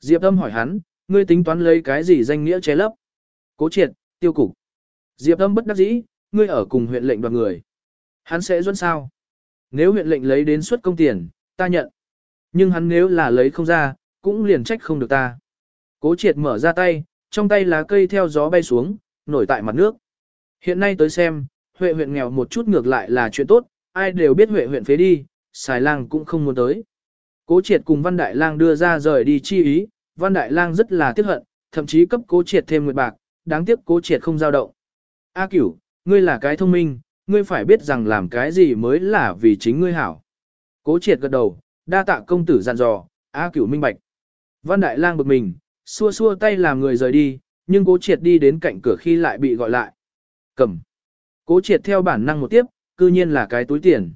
Diệp Âm hỏi hắn, ngươi tính toán lấy cái gì danh nghĩa che lấp? Cố triệt, tiêu cục. Diệp Âm bất đắc dĩ, ngươi ở cùng huyện lệnh đoàn người. Hắn sẽ dẫn sao? Nếu huyện lệnh lấy đến suất công tiền, ta nhận. Nhưng hắn nếu là lấy không ra, cũng liền trách không được ta. Cố triệt mở ra tay, trong tay lá cây theo gió bay xuống, nổi tại mặt nước. Hiện nay tới xem, Huệ huyện nghèo một chút ngược lại là chuyện tốt, ai đều biết Huệ huyện phế đi, xài lang cũng không muốn tới. Cố triệt cùng Văn Đại Lang đưa ra rời đi chi ý, Văn Đại Lang rất là tiếc hận, thậm chí cấp cố triệt thêm nguyệt bạc, đáng tiếc cố triệt không giao động. A cửu, ngươi là cái thông minh, ngươi phải biết rằng làm cái gì mới là vì chính ngươi hảo. Cố triệt gật đầu, đa tạ công tử dặn dò, A cửu minh bạch. Văn Đại Lang bực mình, xua xua tay làm người rời đi, nhưng cố triệt đi đến cạnh cửa khi lại bị gọi lại. Cầm. Cố triệt theo bản năng một tiếp, cư nhiên là cái túi tiền.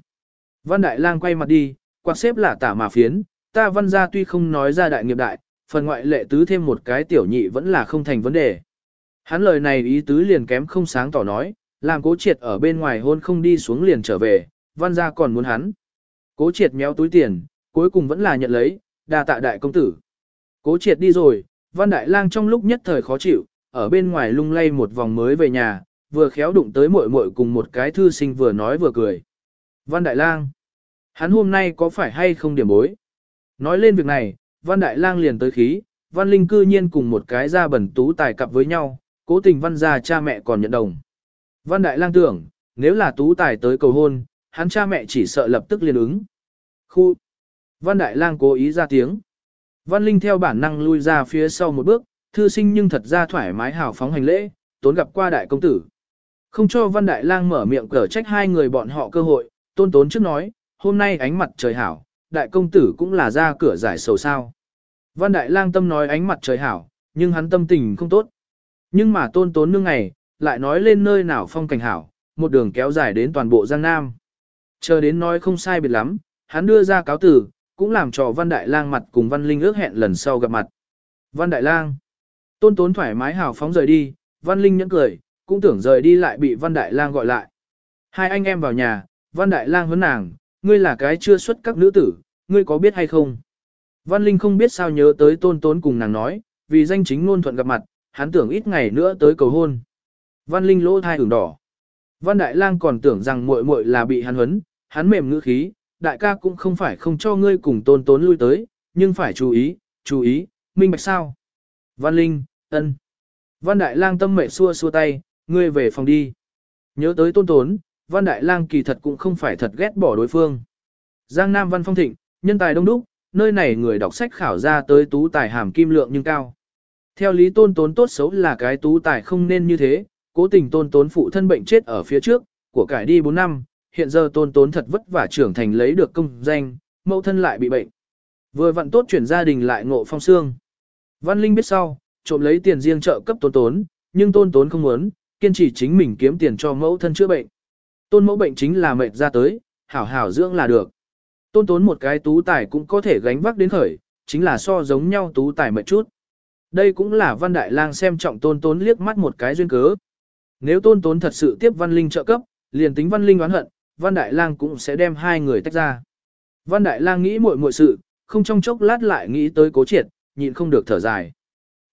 Văn Đại Lang quay mặt đi, quạt xếp là tả mà phiến, ta văn gia tuy không nói ra đại nghiệp đại, phần ngoại lệ tứ thêm một cái tiểu nhị vẫn là không thành vấn đề. Hắn lời này ý tứ liền kém không sáng tỏ nói, làm cố triệt ở bên ngoài hôn không đi xuống liền trở về, văn gia còn muốn hắn. Cố triệt méo túi tiền, cuối cùng vẫn là nhận lấy, đa tạ đại công tử. Cố triệt đi rồi, văn đại lang trong lúc nhất thời khó chịu, ở bên ngoài lung lay một vòng mới về nhà, vừa khéo đụng tới muội muội cùng một cái thư sinh vừa nói vừa cười. Văn đại lang, hắn hôm nay có phải hay không điểm bối? Nói lên việc này, văn đại lang liền tới khí, văn linh cư nhiên cùng một cái ra bẩn tú tài cặp với nhau, cố tình văn gia cha mẹ còn nhận đồng. Văn đại lang tưởng, nếu là tú tài tới cầu hôn, hắn cha mẹ chỉ sợ lập tức liền ứng. Khu! Văn đại lang cố ý ra tiếng. Văn Linh theo bản năng lui ra phía sau một bước, thư sinh nhưng thật ra thoải mái hào phóng hành lễ, tốn gặp qua đại công tử. Không cho Văn Đại Lang mở miệng cở trách hai người bọn họ cơ hội, tôn tốn trước nói, hôm nay ánh mặt trời hảo, đại công tử cũng là ra cửa giải sầu sao. Văn Đại Lang tâm nói ánh mặt trời hảo, nhưng hắn tâm tình không tốt. Nhưng mà tôn tốn nương ngày, lại nói lên nơi nào phong cảnh hảo, một đường kéo dài đến toàn bộ Giang Nam. Chờ đến nói không sai biệt lắm, hắn đưa ra cáo tử, cũng làm cho Văn Đại Lang mặt cùng Văn Linh ước hẹn lần sau gặp mặt. Văn Đại Lang, tôn tốn thoải mái hào phóng rời đi, Văn Linh nhẫn cười, cũng tưởng rời đi lại bị Văn Đại Lang gọi lại. Hai anh em vào nhà, Văn Đại Lang hướng nàng, ngươi là cái chưa xuất các nữ tử, ngươi có biết hay không? Văn Linh không biết sao nhớ tới tôn tốn cùng nàng nói, vì danh chính ngôn thuận gặp mặt, hắn tưởng ít ngày nữa tới cầu hôn. Văn Linh lỗ thai ửng đỏ. Văn Đại Lang còn tưởng rằng muội muội là bị hắn huấn, hắn mềm ngữ khí, đại ca cũng không phải không cho ngươi cùng tôn tốn lui tới, nhưng phải chú ý, chú ý, minh bạch sao. Văn Linh, ân. Văn Đại Lang tâm mệ xua xua tay, ngươi về phòng đi. Nhớ tới tôn tốn, Văn Đại Lang kỳ thật cũng không phải thật ghét bỏ đối phương. Giang Nam Văn Phong Thịnh, nhân tài đông đúc, nơi này người đọc sách khảo ra tới tú tài hàm kim lượng nhưng cao. Theo lý tôn tốn tốt xấu là cái tú tài không nên như thế, cố tình tôn tốn phụ thân bệnh chết ở phía trước, của cải đi 4 năm, hiện giờ tôn tốn thật vất vả trưởng thành lấy được công danh, mẫu thân lại bị bệnh. Vừa vặn tốt chuyển gia đình lại ngộ phong xương. Văn Linh biết sau, trộm lấy tiền riêng trợ cấp tôn tốn, nhưng tôn tốn không muốn, kiên trì chính mình kiếm tiền cho mẫu thân chữa bệnh. Tôn mẫu bệnh chính là mệt ra tới, hảo hảo dưỡng là được. Tôn tốn một cái tú tài cũng có thể gánh vác đến khởi, chính là so giống nhau tú tài mệt chút. Đây cũng là văn đại lang xem trọng tôn tốn liếc mắt một cái duyên cớ. Nếu tôn tốn thật sự tiếp văn linh trợ cấp, liền tính văn linh oán hận, văn đại lang cũng sẽ đem hai người tách ra. Văn đại lang nghĩ muội muội sự, không trong chốc lát lại nghĩ tới cố triệt, nhịn không được thở dài.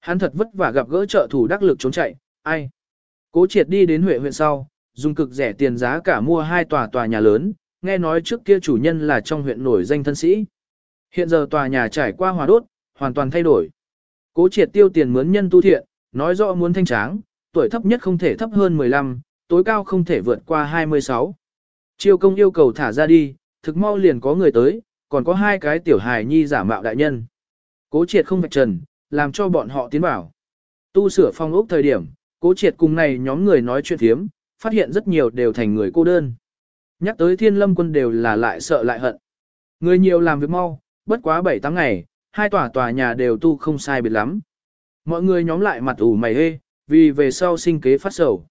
Hắn thật vất vả gặp gỡ trợ thủ đắc lực trốn chạy, ai. Cố triệt đi đến Huệ huyện sau, dùng cực rẻ tiền giá cả mua hai tòa tòa nhà lớn, nghe nói trước kia chủ nhân là trong huyện nổi danh thân sĩ. Hiện giờ tòa nhà trải qua hòa đốt, hoàn toàn thay đổi. Cố triệt tiêu tiền mướn nhân tu thiện, nói rõ muốn thanh tráng, tuổi thấp nhất không thể thấp hơn 15, tối cao không thể vượt qua 26. Chiêu công yêu cầu thả ra đi, thực mau liền có người tới, còn có hai cái tiểu hài nhi giả mạo đại nhân. Cố triệt không vạch trần, làm cho bọn họ tiến vào. Tu sửa phong ốc thời điểm, cố triệt cùng này nhóm người nói chuyện thiếm, phát hiện rất nhiều đều thành người cô đơn. Nhắc tới thiên lâm quân đều là lại sợ lại hận. Người nhiều làm việc mau, bất quá 7-8 ngày, hai tòa tòa nhà đều tu không sai biệt lắm. Mọi người nhóm lại mặt ủ mày hê, vì về sau sinh kế phát sầu.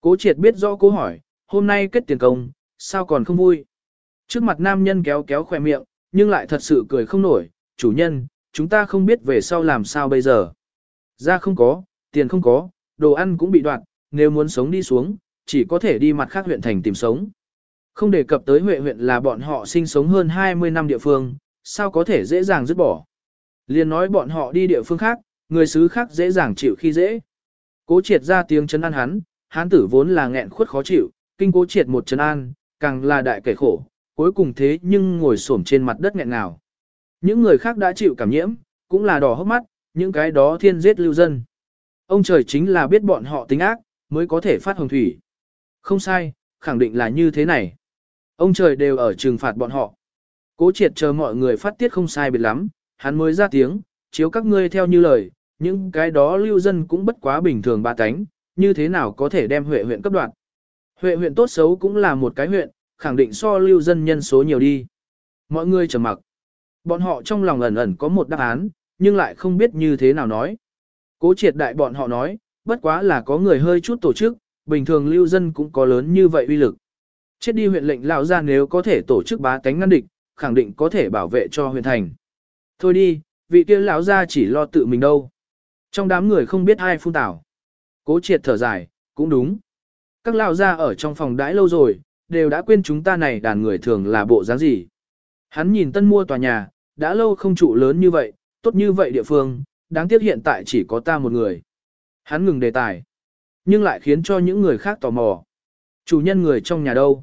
Cố triệt biết rõ cố hỏi, hôm nay kết tiền công, sao còn không vui? Trước mặt nam nhân kéo kéo khỏe miệng, nhưng lại thật sự cười không nổi, chủ nhân, chúng ta không biết về sau làm sao bây giờ. Ra không có, tiền không có, đồ ăn cũng bị đoạn, nếu muốn sống đi xuống, chỉ có thể đi mặt khác huyện thành tìm sống. Không đề cập tới Huệ huyện là bọn họ sinh sống hơn 20 năm địa phương, sao có thể dễ dàng dứt bỏ. Liền nói bọn họ đi địa phương khác, người xứ khác dễ dàng chịu khi dễ. Cố triệt ra tiếng chấn an hắn, hán tử vốn là nghẹn khuất khó chịu, kinh cố triệt một chấn an, càng là đại kẻ khổ, cuối cùng thế nhưng ngồi xổm trên mặt đất nghẹn nào. Những người khác đã chịu cảm nhiễm, cũng là đỏ hốc mắt, những cái đó thiên giết lưu dân. Ông trời chính là biết bọn họ tính ác, mới có thể phát hồng thủy. Không sai, khẳng định là như thế này. Ông trời đều ở trừng phạt bọn họ. Cố triệt chờ mọi người phát tiết không sai biệt lắm, hắn mới ra tiếng, chiếu các ngươi theo như lời, những cái đó lưu dân cũng bất quá bình thường ba cánh, như thế nào có thể đem Huệ huyện cấp đoạn. Huệ huyện tốt xấu cũng là một cái huyện, khẳng định so lưu dân nhân số nhiều đi. Mọi người trầm mặc. Bọn họ trong lòng ẩn ẩn có một đáp án, nhưng lại không biết như thế nào nói. Cố triệt đại bọn họ nói, bất quá là có người hơi chút tổ chức, bình thường lưu dân cũng có lớn như vậy uy lực. Chết đi huyện lệnh lão ra nếu có thể tổ chức bá tánh ngăn địch, khẳng định có thể bảo vệ cho huyện thành. Thôi đi, vị kia lão ra chỉ lo tự mình đâu. Trong đám người không biết ai phun tảo. Cố triệt thở dài, cũng đúng. Các lão ra ở trong phòng đãi lâu rồi, đều đã quên chúng ta này đàn người thường là bộ dáng gì. Hắn nhìn tân mua tòa nhà, đã lâu không trụ lớn như vậy, tốt như vậy địa phương, đáng tiếc hiện tại chỉ có ta một người. Hắn ngừng đề tài, nhưng lại khiến cho những người khác tò mò. Chủ nhân người trong nhà đâu?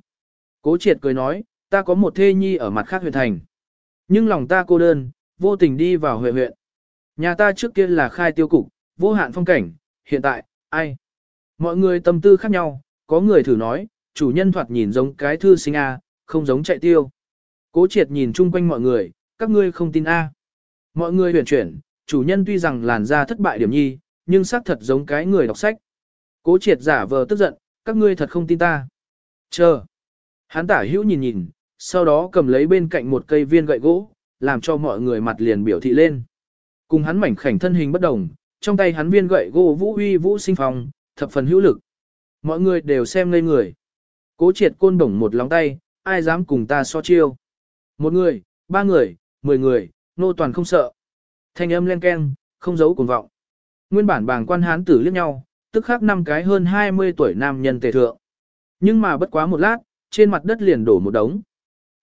Cố triệt cười nói, ta có một thê nhi ở mặt khác huyện thành. Nhưng lòng ta cô đơn, vô tình đi vào huyện huyện. Nhà ta trước kia là khai tiêu cục, vô hạn phong cảnh, hiện tại, ai? Mọi người tâm tư khác nhau, có người thử nói, chủ nhân thoạt nhìn giống cái thư sinh A, không giống chạy tiêu. Cố triệt nhìn chung quanh mọi người, các ngươi không tin A. Mọi người huyền chuyển, chủ nhân tuy rằng làn da thất bại điểm nhi, nhưng xác thật giống cái người đọc sách. Cố triệt giả vờ tức giận, các ngươi thật không tin ta. Chờ. Hắn tả hữu nhìn nhìn, sau đó cầm lấy bên cạnh một cây viên gậy gỗ, làm cho mọi người mặt liền biểu thị lên. Cùng hắn mảnh khảnh thân hình bất đồng, trong tay hắn viên gậy gỗ vũ uy vũ sinh phong, thập phần hữu lực. Mọi người đều xem ngây người. Cố triệt côn đồng một lòng tay, ai dám cùng ta so chiêu. Một người, ba người, mười người, nô toàn không sợ. Thanh âm len ken, không giấu cuồng vọng. Nguyên bản bàng quan hán tử liếc nhau, tức khắc năm cái hơn 20 tuổi nam nhân tề thượng. Nhưng mà bất quá một lát, trên mặt đất liền đổ một đống.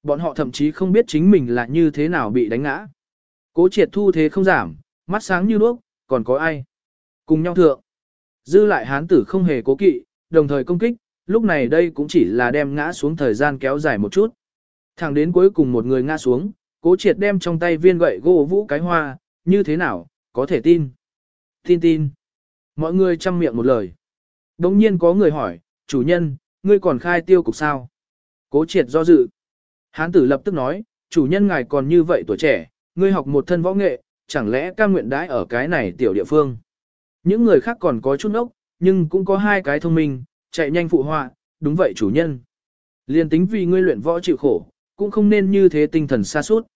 Bọn họ thậm chí không biết chính mình là như thế nào bị đánh ngã. Cố triệt thu thế không giảm, mắt sáng như đuốc, còn có ai? Cùng nhau thượng. Dư lại hán tử không hề cố kỵ, đồng thời công kích, lúc này đây cũng chỉ là đem ngã xuống thời gian kéo dài một chút. Thẳng đến cuối cùng một người ngã xuống, cố triệt đem trong tay viên gậy gỗ vũ cái hoa, như thế nào, có thể tin. Tin tin. Mọi người chăm miệng một lời. đống nhiên có người hỏi, chủ nhân, ngươi còn khai tiêu cục sao? Cố triệt do dự. Hán tử lập tức nói, chủ nhân ngài còn như vậy tuổi trẻ, ngươi học một thân võ nghệ, chẳng lẽ ca nguyện đãi ở cái này tiểu địa phương. Những người khác còn có chút ốc, nhưng cũng có hai cái thông minh, chạy nhanh phụ họa, đúng vậy chủ nhân. Liên tính vì ngươi luyện võ chịu khổ, cũng không nên như thế tinh thần xa suốt.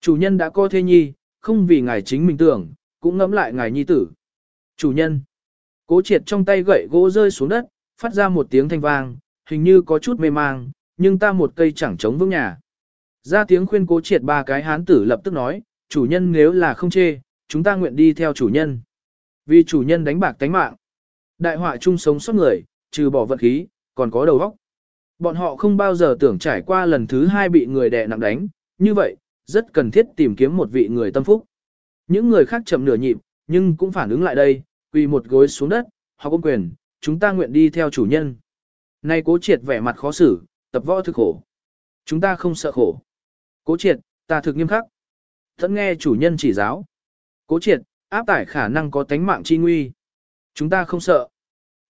Chủ nhân đã có thê nhi, không vì ngài chính mình tưởng, cũng ngẫm lại ngài nhi tử. Chủ nhân. Cố triệt trong tay gậy gỗ rơi xuống đất, phát ra một tiếng thanh vang, hình như có chút mê mang, nhưng ta một cây chẳng chống vững nhà. Ra tiếng khuyên cố triệt ba cái hán tử lập tức nói, chủ nhân nếu là không chê, chúng ta nguyện đi theo chủ nhân. Vì chủ nhân đánh bạc tánh mạng. Đại họa chung sống sót người, trừ bỏ vận khí, còn có đầu óc. Bọn họ không bao giờ tưởng trải qua lần thứ hai bị người đè nặng đánh, như vậy, rất cần thiết tìm kiếm một vị người tâm phúc. Những người khác chậm nửa nhịp, nhưng cũng phản ứng lại đây, quỳ một gối xuống đất, họ ôm quyền, chúng ta nguyện đi theo chủ nhân. Nay cố triệt vẻ mặt khó xử, tập võ thực khổ. Chúng ta không sợ khổ. Cố triệt, ta thực nghiêm khắc. Thẫn nghe chủ nhân chỉ giáo. Cố triệt, áp tải khả năng có tánh mạng chi nguy. Chúng ta không sợ.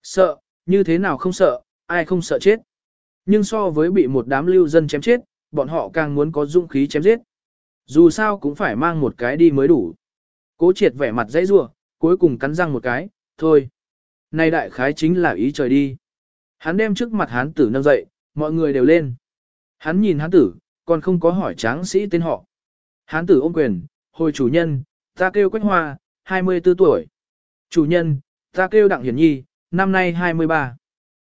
Sợ, như thế nào không sợ, ai không sợ chết. Nhưng so với bị một đám lưu dân chém chết, bọn họ càng muốn có dũng khí chém giết. Dù sao cũng phải mang một cái đi mới đủ. Cố triệt vẻ mặt dãy rua, cuối cùng cắn răng một cái, thôi. Này đại khái chính là ý trời đi. Hắn đem trước mặt hán tử nâng dậy, mọi người đều lên. Hắn nhìn hán tử, còn không có hỏi tráng sĩ tên họ. Hán tử ôm quyền, hồi chủ nhân, ta kêu Quách Hoa, 24 tuổi. Chủ nhân, ta kêu Đặng Hiển Nhi, năm nay 23.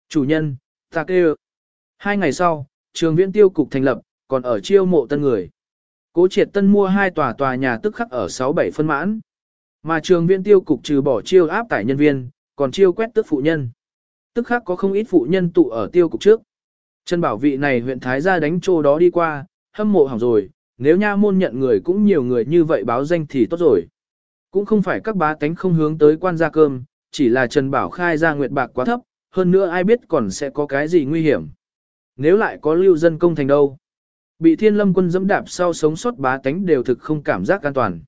Chủ nhân, ta kêu. Hai ngày sau, trường viễn tiêu cục thành lập, còn ở chiêu mộ tân người. Cố triệt tân mua hai tòa tòa nhà tức khắc ở 6-7 phân mãn. Mà trường viên tiêu cục trừ bỏ chiêu áp tải nhân viên, còn chiêu quét tức phụ nhân. Tức khác có không ít phụ nhân tụ ở tiêu cục trước. Chân bảo vị này huyện Thái gia đánh trô đó đi qua, hâm mộ hỏng rồi, Nếu nha môn nhận người cũng nhiều người như vậy báo danh thì tốt rồi. Cũng không phải các bá tánh không hướng tới quan gia cơm, chỉ là Trần Bảo khai ra nguyệt bạc quá thấp, hơn nữa ai biết còn sẽ có cái gì nguy hiểm. Nếu lại có lưu dân công thành đâu. Bị thiên lâm quân dẫm đạp sau sống sót bá tánh đều thực không cảm giác an toàn.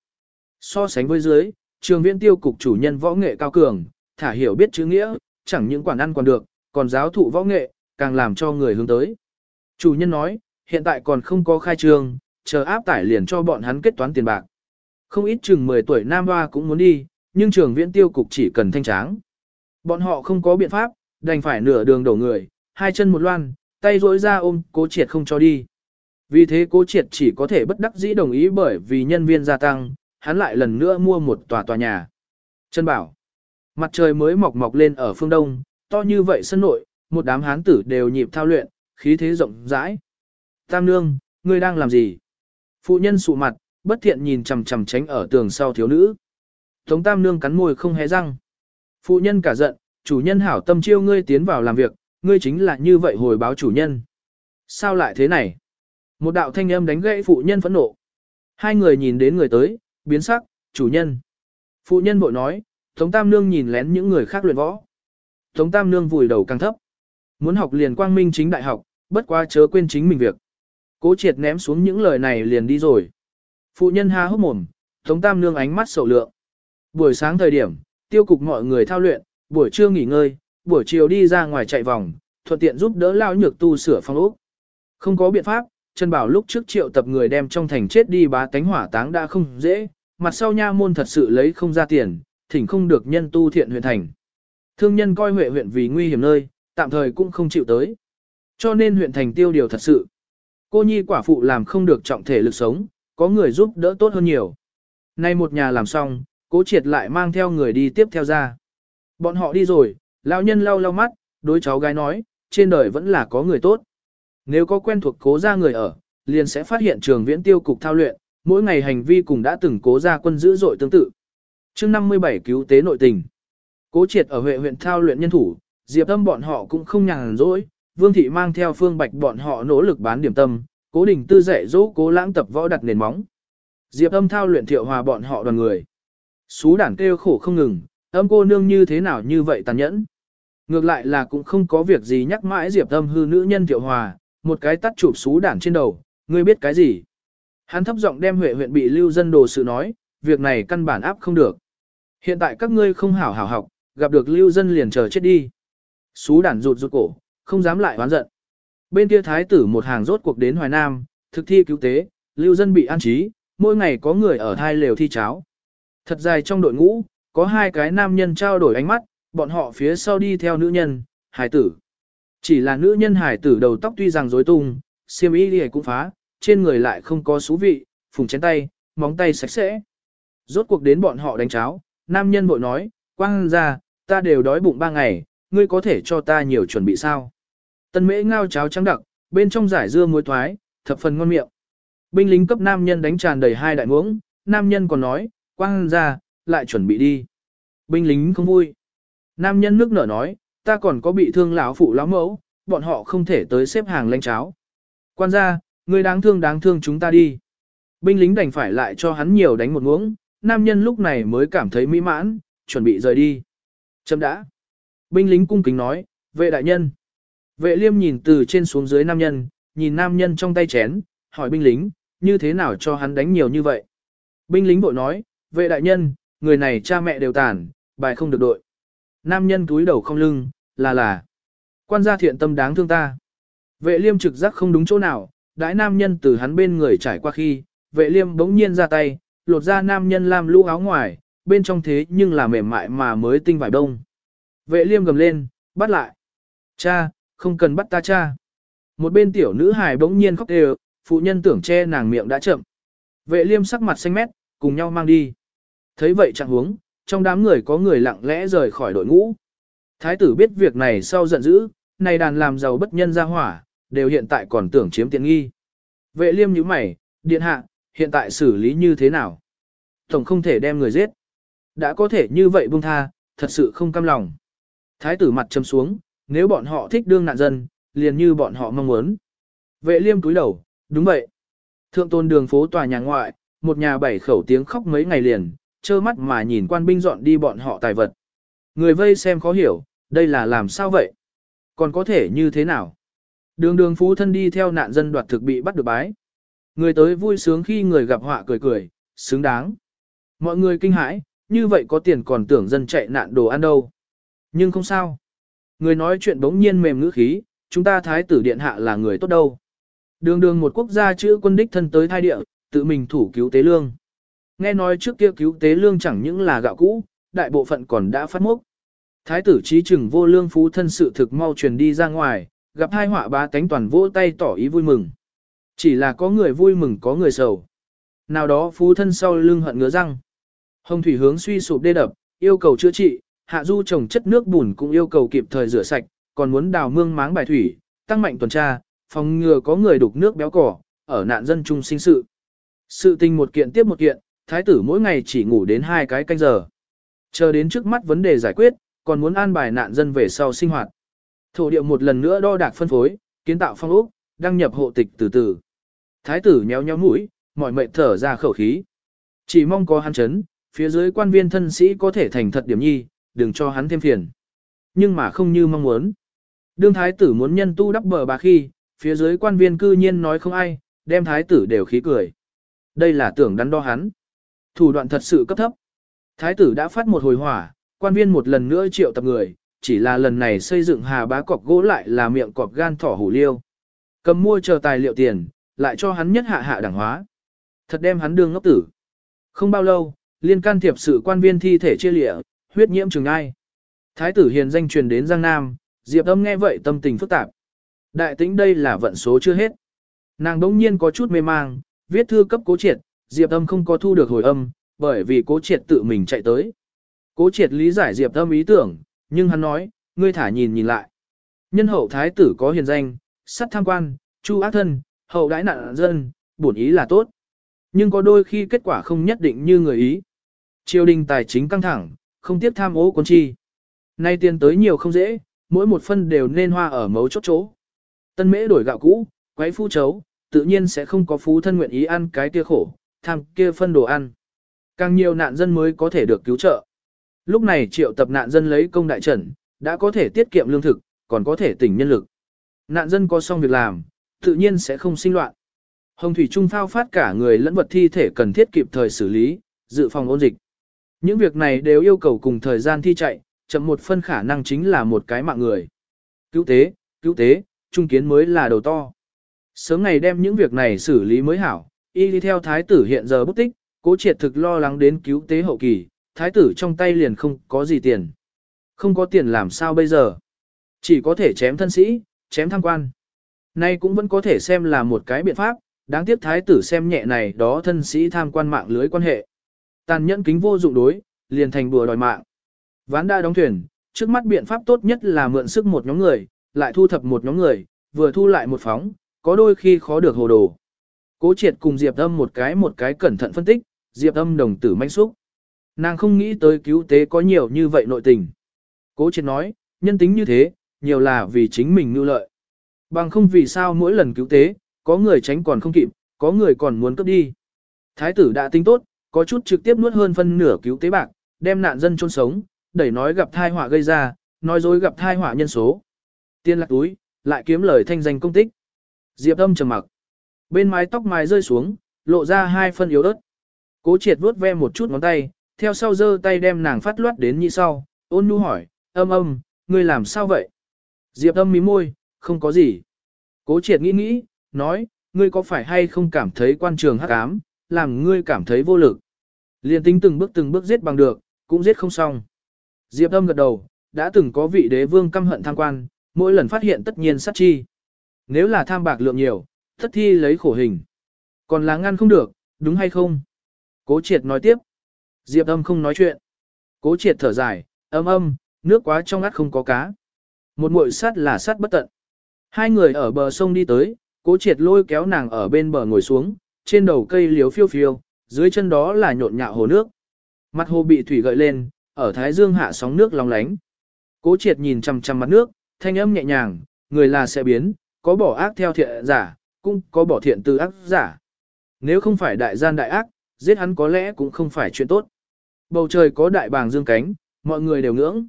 So sánh với dưới, trường Viễn tiêu cục chủ nhân võ nghệ cao cường, thả hiểu biết chữ nghĩa, chẳng những quản ăn còn được, còn giáo thụ võ nghệ, càng làm cho người hướng tới. Chủ nhân nói, hiện tại còn không có khai trương, chờ áp tải liền cho bọn hắn kết toán tiền bạc. Không ít chừng 10 tuổi nam hoa cũng muốn đi, nhưng trường viễn tiêu cục chỉ cần thanh tráng. Bọn họ không có biện pháp, đành phải nửa đường đổ người, hai chân một loan, tay rỗi ra ôm cố triệt không cho đi. Vì thế cố triệt chỉ có thể bất đắc dĩ đồng ý bởi vì nhân viên gia tăng, hắn lại lần nữa mua một tòa tòa nhà. Trân bảo, mặt trời mới mọc mọc lên ở phương đông, to như vậy sân nội, một đám hán tử đều nhịp thao luyện, khí thế rộng rãi. Tam nương, ngươi đang làm gì? Phụ nhân sụ mặt, bất thiện nhìn chằm chằm tránh ở tường sau thiếu nữ. Tống tam nương cắn môi không hé răng. Phụ nhân cả giận, chủ nhân hảo tâm chiêu ngươi tiến vào làm việc, ngươi chính là như vậy hồi báo chủ nhân. Sao lại thế này? Một đạo thanh âm đánh gãy phụ nhân phẫn nộ. Hai người nhìn đến người tới, biến sắc, chủ nhân. Phụ nhân bội nói, Tống Tam Nương nhìn lén những người khác luyện võ. Tống Tam Nương vùi đầu càng thấp. Muốn học liền quang minh chính đại học, bất quá chớ quên chính mình việc. Cố triệt ném xuống những lời này liền đi rồi. Phụ nhân há hốc mồm, Tống Tam Nương ánh mắt sầu lượng. Buổi sáng thời điểm, tiêu cục mọi người thao luyện, buổi trưa nghỉ ngơi, buổi chiều đi ra ngoài chạy vòng, thuận tiện giúp đỡ lao nhược tu sửa phòng ốc. Không có biện pháp, Trần Bảo lúc trước triệu tập người đem trong thành chết đi bá tánh hỏa táng đã không dễ, mặt sau nha môn thật sự lấy không ra tiền, thỉnh không được nhân tu thiện huyện thành. Thương nhân coi huệ huyện vì nguy hiểm nơi, tạm thời cũng không chịu tới. Cho nên huyện thành tiêu điều thật sự. Cô nhi quả phụ làm không được trọng thể lực sống, có người giúp đỡ tốt hơn nhiều. Nay một nhà làm xong, cố triệt lại mang theo người đi tiếp theo ra. Bọn họ đi rồi, lão nhân lau lau mắt, đối cháu gái nói, trên đời vẫn là có người tốt. Nếu có quen thuộc cố gia người ở, liền sẽ phát hiện trường viễn tiêu cục thao luyện, mỗi ngày hành vi cùng đã từng cố gia quân dữ dội tương tự. chương 57 cứu tế nội tình. Cố triệt ở huyện huyện thao luyện nhân thủ, diệp tâm bọn họ cũng không nhàn rỗi, vương thị mang theo phương bạch bọn họ nỗ lực bán điểm tâm, cố đình tư dạy dỗ cố lãng tập võ đặt nền móng. Diệp âm thao luyện thiệu hòa bọn họ đoàn người. Xú đản kêu khổ không ngừng, âm cô nương như thế nào như vậy tàn nhẫn. Ngược lại là cũng không có việc gì nhắc mãi diệp âm hư nữ nhân thiệu hòa, một cái tắt chụp xú đản trên đầu, ngươi biết cái gì. Hắn thấp giọng đem huệ huyện bị lưu dân đồ sự nói, việc này căn bản áp không được. Hiện tại các ngươi không hảo hảo học, gặp được lưu dân liền chờ chết đi. Xú đản rụt rụt cổ, không dám lại oán giận. Bên kia thái tử một hàng rốt cuộc đến Hoài Nam, thực thi cứu tế, lưu dân bị an trí, mỗi ngày có người ở thai lều thi cháo. Thật dài trong đội ngũ, có hai cái nam nhân trao đổi ánh mắt, bọn họ phía sau đi theo nữ nhân, hài tử. Chỉ là nữ nhân hải tử đầu tóc tuy rằng rối tung, xiêm y đi cũng phá, trên người lại không có xú vị, phùng chén tay, móng tay sạch sẽ. Rốt cuộc đến bọn họ đánh cháo, nam nhân bội nói, quang ra, ta đều đói bụng ba ngày, ngươi có thể cho ta nhiều chuẩn bị sao. Tân mễ ngao cháo trắng đặc, bên trong giải dưa muối thoái, thập phần ngon miệng. Binh lính cấp nam nhân đánh tràn đầy hai đại muỗng, nam nhân còn nói, quang ra, lại chuẩn bị đi. Binh lính không vui. Nam nhân nước nở nói, ta còn có bị thương lão phụ lão mẫu, bọn họ không thể tới xếp hàng lanh cháo. Quan gia, người đáng thương đáng thương chúng ta đi. Binh lính đành phải lại cho hắn nhiều đánh một muỗng, nam nhân lúc này mới cảm thấy mỹ mãn, chuẩn bị rời đi. Chấm đã. Binh lính cung kính nói, vệ đại nhân. Vệ liêm nhìn từ trên xuống dưới nam nhân, nhìn nam nhân trong tay chén, hỏi binh lính, như thế nào cho hắn đánh nhiều như vậy. Binh lính bội nói, vệ đại nhân, người này cha mẹ đều tàn, bài không được đội. Nam nhân túi đầu không lưng, là là. Quan gia thiện tâm đáng thương ta. Vệ liêm trực giác không đúng chỗ nào, đãi nam nhân từ hắn bên người trải qua khi, vệ liêm bỗng nhiên ra tay, lột ra nam nhân làm lũ áo ngoài, bên trong thế nhưng là mềm mại mà mới tinh vải đông. Vệ liêm gầm lên, bắt lại. Cha, không cần bắt ta cha. Một bên tiểu nữ hài bỗng nhiên khóc đều, phụ nhân tưởng che nàng miệng đã chậm. Vệ liêm sắc mặt xanh mét, cùng nhau mang đi. Thấy vậy chẳng huống, trong đám người có người lặng lẽ rời khỏi đội ngũ. Thái tử biết việc này sau giận dữ, này đàn làm giàu bất nhân ra hỏa, đều hiện tại còn tưởng chiếm tiện nghi. Vệ liêm như mày, điện hạ, hiện tại xử lý như thế nào? Tổng không thể đem người giết. Đã có thể như vậy buông tha, thật sự không cam lòng. Thái tử mặt châm xuống, nếu bọn họ thích đương nạn dân, liền như bọn họ mong muốn. Vệ liêm cúi đầu, đúng vậy. Thượng tôn đường phố tòa nhà ngoại, một nhà bảy khẩu tiếng khóc mấy ngày liền, trơ mắt mà nhìn quan binh dọn đi bọn họ tài vật. Người vây xem khó hiểu, đây là làm sao vậy? Còn có thể như thế nào? Đường đường phú thân đi theo nạn dân đoạt thực bị bắt được bái. Người tới vui sướng khi người gặp họa cười cười, xứng đáng. Mọi người kinh hãi, như vậy có tiền còn tưởng dân chạy nạn đồ ăn đâu. Nhưng không sao. Người nói chuyện bỗng nhiên mềm ngữ khí, chúng ta thái tử điện hạ là người tốt đâu. Đường đường một quốc gia chữ quân đích thân tới thai địa, tự mình thủ cứu tế lương. Nghe nói trước kia cứu tế lương chẳng những là gạo cũ, đại bộ phận còn đã phát mốc. Thái tử trí chừng vô lương phú thân sự thực mau truyền đi ra ngoài, gặp hai họa bá tánh toàn vỗ tay tỏ ý vui mừng. Chỉ là có người vui mừng có người sầu. Nào đó phú thân sau lưng hận ngứa răng. Hồng thủy hướng suy sụp đê đập, yêu cầu chữa trị, hạ du trồng chất nước bùn cũng yêu cầu kịp thời rửa sạch, còn muốn đào mương máng bài thủy, tăng mạnh tuần tra, phòng ngừa có người đục nước béo cỏ, ở nạn dân chung sinh sự. Sự tình một kiện tiếp một kiện, thái tử mỗi ngày chỉ ngủ đến hai cái canh giờ. Chờ đến trước mắt vấn đề giải quyết, còn muốn an bài nạn dân về sau sinh hoạt. Thổ địa một lần nữa đo đạc phân phối, kiến tạo phong ốc, đăng nhập hộ tịch từ từ. Thái tử nhéo nhéo mũi, mỏi mệt thở ra khẩu khí. Chỉ mong có hắn chấn, phía dưới quan viên thân sĩ có thể thành thật điểm nhi, đừng cho hắn thêm phiền. Nhưng mà không như mong muốn. Đương thái tử muốn nhân tu đắp bờ bà khi, phía dưới quan viên cư nhiên nói không ai, đem thái tử đều khí cười. Đây là tưởng đắn đo hắn. Thủ đoạn thật sự cấp thấp. Thái tử đã phát một hồi hỏa, quan viên một lần nữa triệu tập người, chỉ là lần này xây dựng hà bá cọc gỗ lại là miệng cọp gan thỏ hủ liêu. Cầm mua chờ tài liệu tiền, lại cho hắn nhất hạ hạ đẳng hóa. Thật đem hắn đương ngốc tử. Không bao lâu, liên can thiệp sự quan viên thi thể chia lịa, huyết nhiễm trường ai. Thái tử hiền danh truyền đến Giang Nam, Diệp Âm nghe vậy tâm tình phức tạp. Đại tính đây là vận số chưa hết. Nàng đống nhiên có chút mê mang, viết thư cấp cố triệt, Diệp Âm không có thu được hồi âm, bởi vì cố triệt tự mình chạy tới. Cố triệt lý giải Diệp Âm ý tưởng, nhưng hắn nói, ngươi thả nhìn nhìn lại. Nhân hậu thái tử có hiền danh, sắt tham quan, chu ác thân, hậu đãi nạn dân, bổn ý là tốt. Nhưng có đôi khi kết quả không nhất định như người ý. Triều đình tài chính căng thẳng, không tiếp tham ô quân chi. Nay tiền tới nhiều không dễ, mỗi một phân đều nên hoa ở mấu chốt chỗ. Tân mễ đổi gạo cũ, quấy phu chấu, tự nhiên sẽ không có phú thân nguyện ý ăn cái kia khổ, tham kia phân đồ ăn. Càng nhiều nạn dân mới có thể được cứu trợ. Lúc này triệu tập nạn dân lấy công đại trần, đã có thể tiết kiệm lương thực, còn có thể tỉnh nhân lực. Nạn dân có xong việc làm, tự nhiên sẽ không sinh loạn. Hồng Thủy Trung thao phát cả người lẫn vật thi thể cần thiết kịp thời xử lý, dự phòng ôn dịch. Những việc này đều yêu cầu cùng thời gian thi chạy, chậm một phân khả năng chính là một cái mạng người. Cứu tế, cứu tế, trung kiến mới là đầu to. Sớm ngày đem những việc này xử lý mới hảo, y đi theo thái tử hiện giờ bất tích, cố triệt thực lo lắng đến cứu tế hậu kỳ, thái tử trong tay liền không có gì tiền. Không có tiền làm sao bây giờ? Chỉ có thể chém thân sĩ, chém tham quan. Nay cũng vẫn có thể xem là một cái biện pháp, đáng tiếc thái tử xem nhẹ này đó thân sĩ tham quan mạng lưới quan hệ. Tàn nhẫn kính vô dụng đối, liền thành đùa đòi mạng. Ván đã đóng thuyền, trước mắt biện pháp tốt nhất là mượn sức một nhóm người, lại thu thập một nhóm người, vừa thu lại một phóng, có đôi khi khó được hồ đồ. Cố triệt cùng Diệp Âm một cái một cái cẩn thận phân tích, Diệp Âm đồng tử manh xúc. Nàng không nghĩ tới cứu tế có nhiều như vậy nội tình. Cố triệt nói, nhân tính như thế, nhiều là vì chính mình nưu lợi. Bằng không vì sao mỗi lần cứu tế, có người tránh còn không kịp, có người còn muốn cướp đi. Thái tử đã tính tốt, có chút trực tiếp nuốt hơn phân nửa cứu tế bạc, đem nạn dân chôn sống, đẩy nói gặp thai họa gây ra, nói dối gặp thai họa nhân số. Tiên lạc túi, lại kiếm lời thanh danh công tích. Diệp âm trầm mặc. Bên mái tóc mái rơi xuống, lộ ra hai phân yếu ớt. Cố triệt vuốt ve một chút ngón tay, theo sau giơ tay đem nàng phát loát đến như sau, ôn nhu hỏi, âm âm, ngươi làm sao vậy? Diệp âm mí môi, không có gì. Cố triệt nghĩ nghĩ, nói, ngươi có phải hay không cảm thấy quan trường hắc ám, làm ngươi cảm thấy vô lực. Liên tính từng bước từng bước giết bằng được, cũng giết không xong. Diệp âm gật đầu, đã từng có vị đế vương căm hận tham quan, mỗi lần phát hiện tất nhiên sát chi. Nếu là tham bạc lượng nhiều, thất thi lấy khổ hình. Còn là ngăn không được, đúng hay không? Cố triệt nói tiếp. Diệp âm không nói chuyện. Cố triệt thở dài, âm âm, nước quá trong ngắt không có cá. Một muội sát là sát bất tận. Hai người ở bờ sông đi tới, cố triệt lôi kéo nàng ở bên bờ ngồi xuống, trên đầu cây liếu phiêu phiêu, dưới chân đó là nhộn nhạo hồ nước. Mặt hồ bị thủy gợi lên, ở thái dương hạ sóng nước long lánh. Cố triệt nhìn chằm chằm mặt nước, thanh âm nhẹ nhàng, người là sẽ biến, có bỏ ác theo thiện giả, cũng có bỏ thiện từ ác giả. Nếu không phải đại gian đại ác, giết hắn có lẽ cũng không phải chuyện tốt. Bầu trời có đại bàng dương cánh, mọi người đều ngưỡng.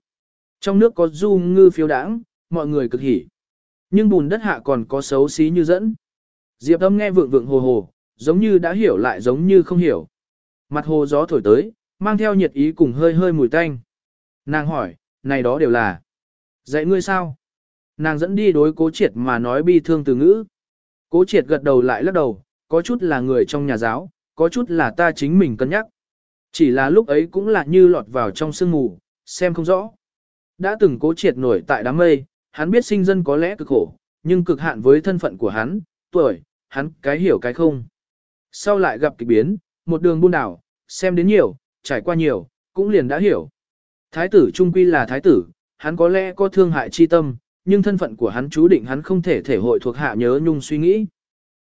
Trong nước có du ngư phiêu đãng, mọi người cực hỉ. Nhưng bùn đất hạ còn có xấu xí như dẫn. Diệp âm nghe vượng vượng hồ hồ, giống như đã hiểu lại giống như không hiểu. Mặt hồ gió thổi tới, mang theo nhiệt ý cùng hơi hơi mùi tanh. Nàng hỏi, này đó đều là. Dạy ngươi sao? Nàng dẫn đi đối cố triệt mà nói bi thương từ ngữ. Cố triệt gật đầu lại lắc đầu, có chút là người trong nhà giáo, có chút là ta chính mình cân nhắc. Chỉ là lúc ấy cũng là như lọt vào trong sương mù, xem không rõ. Đã từng cố triệt nổi tại đám mây, hắn biết sinh dân có lẽ cực khổ, nhưng cực hạn với thân phận của hắn, tuổi, hắn cái hiểu cái không. Sau lại gặp kịch biến, một đường buôn đảo, xem đến nhiều, trải qua nhiều, cũng liền đã hiểu. Thái tử trung quy là thái tử, hắn có lẽ có thương hại chi tâm, nhưng thân phận của hắn chú định hắn không thể thể hội thuộc hạ nhớ nhung suy nghĩ.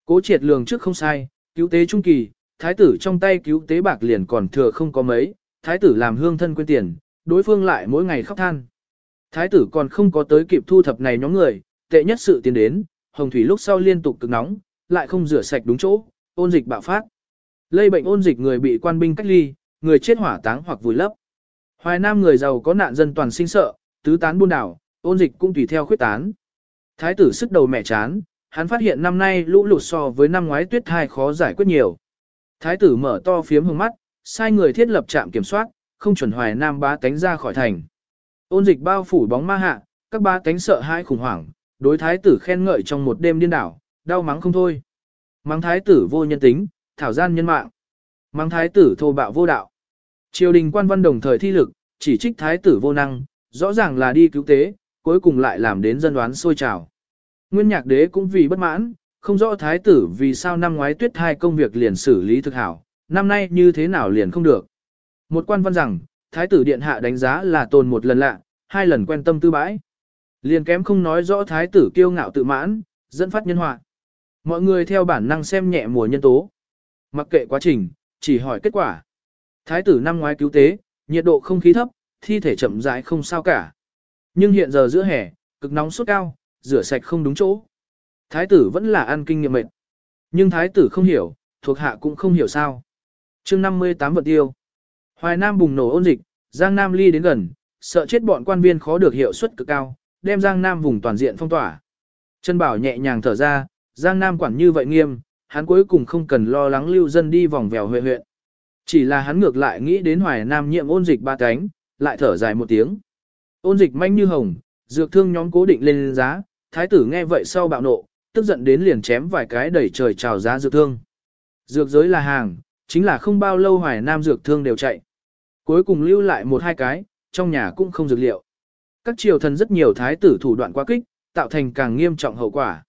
Cố triệt lường trước không sai, cứu tế trung kỳ, thái tử trong tay cứu tế bạc liền còn thừa không có mấy, thái tử làm hương thân quên tiền, đối phương lại mỗi ngày khóc than. Thái tử còn không có tới kịp thu thập này nhóm người, tệ nhất sự tiến đến, hồng thủy lúc sau liên tục cực nóng, lại không rửa sạch đúng chỗ, ôn dịch bạo phát. Lây bệnh ôn dịch người bị quan binh cách ly, người chết hỏa táng hoặc vùi lấp. Hoài Nam người giàu có nạn dân toàn sinh sợ, tứ tán buôn đảo, ôn dịch cũng tùy theo khuyết tán. Thái tử sức đầu mẹ chán, hắn phát hiện năm nay lũ lụt so với năm ngoái tuyết thai khó giải quyết nhiều. Thái tử mở to phiếm hương mắt, sai người thiết lập trạm kiểm soát, không chuẩn hoài nam bá tánh ra khỏi thành. Ôn dịch bao phủ bóng ma hạ, các bá tánh sợ hãi khủng hoảng, đối thái tử khen ngợi trong một đêm điên đảo, đau mắng không thôi. Mắng thái tử vô nhân tính, thảo gian nhân mạng. Mắng thái tử thô bạo vô đạo. Triều đình quan văn đồng thời thi lực, chỉ trích thái tử vô năng, rõ ràng là đi cứu tế, cuối cùng lại làm đến dân đoán sôi trào. Nguyên nhạc đế cũng vì bất mãn, không rõ thái tử vì sao năm ngoái tuyết thai công việc liền xử lý thực hảo, năm nay như thế nào liền không được. Một quan văn rằng, thái tử điện hạ đánh giá là tồn một lần lạ, hai lần quen tâm tư bãi. Liền kém không nói rõ thái tử kiêu ngạo tự mãn, dẫn phát nhân họa. Mọi người theo bản năng xem nhẹ mùa nhân tố. Mặc kệ quá trình, chỉ hỏi kết quả. Thái tử năm ngoái cứu tế, nhiệt độ không khí thấp, thi thể chậm rãi không sao cả. Nhưng hiện giờ giữa hè, cực nóng sốt cao, rửa sạch không đúng chỗ. Thái tử vẫn là ăn kinh nghiệm mệt. Nhưng thái tử không hiểu, thuộc hạ cũng không hiểu sao. chương 58 vận tiêu. Hoài Nam bùng nổ ôn dịch, Giang Nam ly đến gần, sợ chết bọn quan viên khó được hiệu suất cực cao, đem Giang Nam vùng toàn diện phong tỏa. Trân Bảo nhẹ nhàng thở ra, Giang Nam quản như vậy nghiêm, hắn cuối cùng không cần lo lắng lưu dân đi vòng vèo huệ huyện. Chỉ là hắn ngược lại nghĩ đến Hoài Nam nhiệm ôn dịch ba cánh, lại thở dài một tiếng. Ôn dịch manh như hồng, dược thương nhóm cố định lên giá, thái tử nghe vậy sau bạo nộ, tức giận đến liền chém vài cái đẩy trời trào giá dược thương. Dược giới là hàng, chính là không bao lâu Hoài Nam dược thương đều chạy. Cuối cùng lưu lại một hai cái, trong nhà cũng không dược liệu. Các triều thần rất nhiều thái tử thủ đoạn quá kích, tạo thành càng nghiêm trọng hậu quả.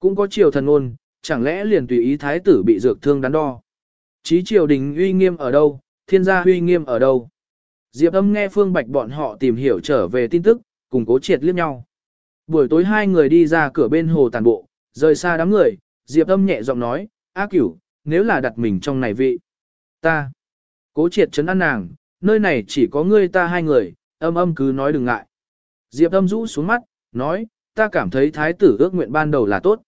Cũng có triều thần ôn, chẳng lẽ liền tùy ý thái tử bị dược thương đắn đo. Chí triều đình uy nghiêm ở đâu, thiên gia uy nghiêm ở đâu. Diệp âm nghe Phương Bạch bọn họ tìm hiểu trở về tin tức, cùng cố triệt liếc nhau. Buổi tối hai người đi ra cửa bên hồ tàn bộ, rời xa đám người, Diệp âm nhẹ giọng nói, A cửu, nếu là đặt mình trong này vị. Ta. Cố triệt chấn an nàng, nơi này chỉ có ngươi ta hai người, âm âm cứ nói đừng ngại. Diệp âm rũ xuống mắt, nói, ta cảm thấy thái tử ước nguyện ban đầu là tốt.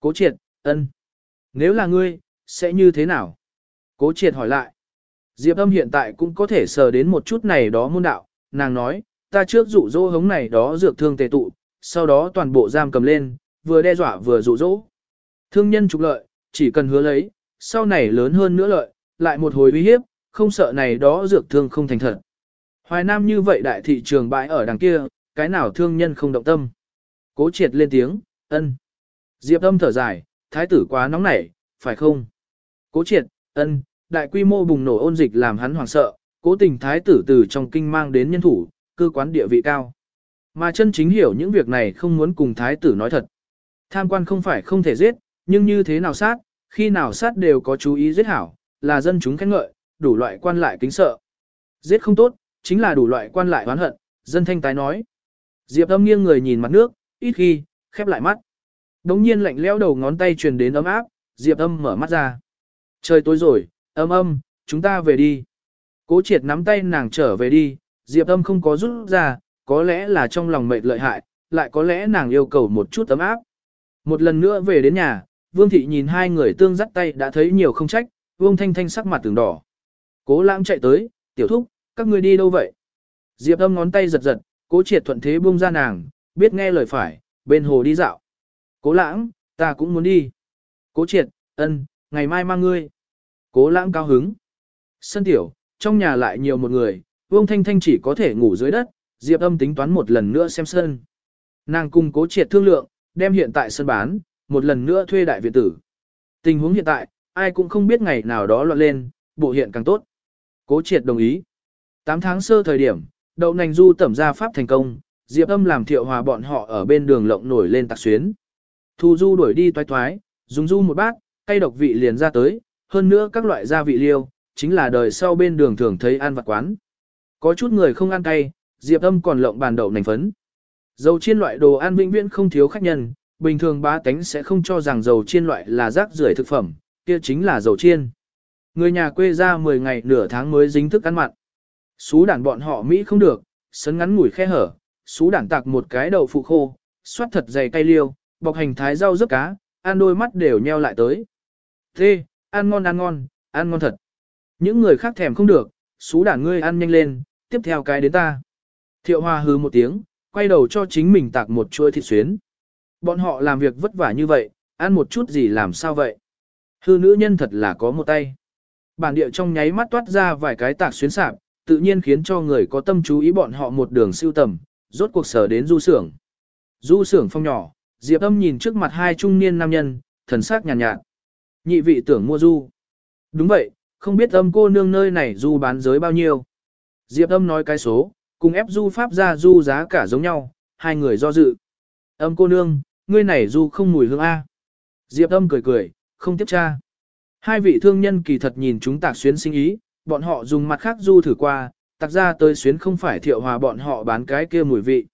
Cố triệt, ân. Nếu là ngươi, sẽ như thế nào? Cố triệt hỏi lại. Diệp âm hiện tại cũng có thể sờ đến một chút này đó môn đạo, nàng nói, ta trước dụ dỗ hống này đó dược thương tề tụ, sau đó toàn bộ giam cầm lên, vừa đe dọa vừa dụ dỗ. Thương nhân trục lợi, chỉ cần hứa lấy, sau này lớn hơn nữa lợi, lại một hồi uy hiếp, không sợ này đó dược thương không thành thật. Hoài Nam như vậy đại thị trường bãi ở đằng kia, cái nào thương nhân không động tâm. Cố triệt lên tiếng, ân. Diệp âm thở dài, thái tử quá nóng nảy, phải không? Cố triệt, ân, đại quy mô bùng nổ ôn dịch làm hắn hoảng sợ, cố tình thái tử từ trong kinh mang đến nhân thủ, cơ quán địa vị cao. Mà chân chính hiểu những việc này không muốn cùng thái tử nói thật. Tham quan không phải không thể giết, nhưng như thế nào sát, khi nào sát đều có chú ý giết hảo, là dân chúng khen ngợi, đủ loại quan lại kính sợ. Giết không tốt, chính là đủ loại quan lại oán hận, dân thanh tái nói. Diệp âm nghiêng người nhìn mặt nước, ít khi, khép lại mắt. Đống nhiên lạnh lẽo đầu ngón tay truyền đến ấm áp, Diệp âm mở mắt ra. Trời tối rồi, âm âm, chúng ta về đi. Cố triệt nắm tay nàng trở về đi, Diệp âm không có rút ra, có lẽ là trong lòng mệt lợi hại, lại có lẽ nàng yêu cầu một chút ấm áp. Một lần nữa về đến nhà, Vương thị nhìn hai người tương dắt tay đã thấy nhiều không trách, Vương Thanh Thanh sắc mặt từng đỏ. Cố lãng chạy tới, tiểu thúc, các ngươi đi đâu vậy? Diệp âm ngón tay giật giật, cố triệt thuận thế buông ra nàng, biết nghe lời phải, bên hồ đi dạo. Cố lãng, ta cũng muốn đi. Cố triệt, ân, ngày mai mang ngươi. Cố lãng cao hứng. Sân tiểu, trong nhà lại nhiều một người, Vương Thanh Thanh chỉ có thể ngủ dưới đất, Diệp âm tính toán một lần nữa xem sân. Nàng cùng cố triệt thương lượng, đem hiện tại sân bán, một lần nữa thuê đại viện tử. Tình huống hiện tại, ai cũng không biết ngày nào đó loạn lên, bộ hiện càng tốt. Cố triệt đồng ý. 8 tháng sơ thời điểm, đậu nành du tẩm ra pháp thành công, Diệp âm làm thiệu hòa bọn họ ở bên đường lộng nổi lên tạc xuyến. Thu du đuổi đi toái toái, dùng du một bát, cây độc vị liền ra tới, hơn nữa các loại gia vị liêu, chính là đời sau bên đường thường thấy ăn vặt quán. Có chút người không ăn cay, Diệp âm còn lộng bàn đậu nành phấn. Dầu chiên loại đồ ăn vĩnh viễn không thiếu khách nhân, bình thường bá tánh sẽ không cho rằng dầu chiên loại là rác rưởi thực phẩm, kia chính là dầu chiên. Người nhà quê ra 10 ngày nửa tháng mới dính thức ăn mặn. Xú đản bọn họ Mỹ không được, sấn ngắn ngủi khe hở, xú đản tạc một cái đầu phụ khô, xoát thật dày cay liêu, bọc hành thái rau rớt cá, ăn đôi mắt đều nheo lại tới. Thế, ăn ngon ăn ngon, ăn ngon thật. Những người khác thèm không được, xú đản ngươi ăn nhanh lên, tiếp theo cái đến ta. Thiệu Hoa hừ một tiếng, quay đầu cho chính mình tạc một chuôi thịt xuyến. Bọn họ làm việc vất vả như vậy, ăn một chút gì làm sao vậy? Hư nữ nhân thật là có một tay. Bản địa trong nháy mắt toát ra vài cái tạc xuyến sạp, tự nhiên khiến cho người có tâm chú ý bọn họ một đường siêu tầm, rốt cuộc sở đến du sưởng Du sưởng phong nhỏ, Diệp Âm nhìn trước mặt hai trung niên nam nhân, thần sắc nhàn nhạt, nhạt. Nhị vị tưởng mua du. Đúng vậy, không biết âm cô nương nơi này du bán giới bao nhiêu. Diệp Âm nói cái số, cùng ép du pháp ra du giá cả giống nhau, hai người do dự. Âm cô nương, ngươi này du không mùi hương A. Diệp Âm cười cười, không tiếp tra. Hai vị thương nhân kỳ thật nhìn chúng tạc xuyến sinh ý, bọn họ dùng mặt khác du thử qua, tạc ra tới xuyến không phải thiệu hòa bọn họ bán cái kia mùi vị.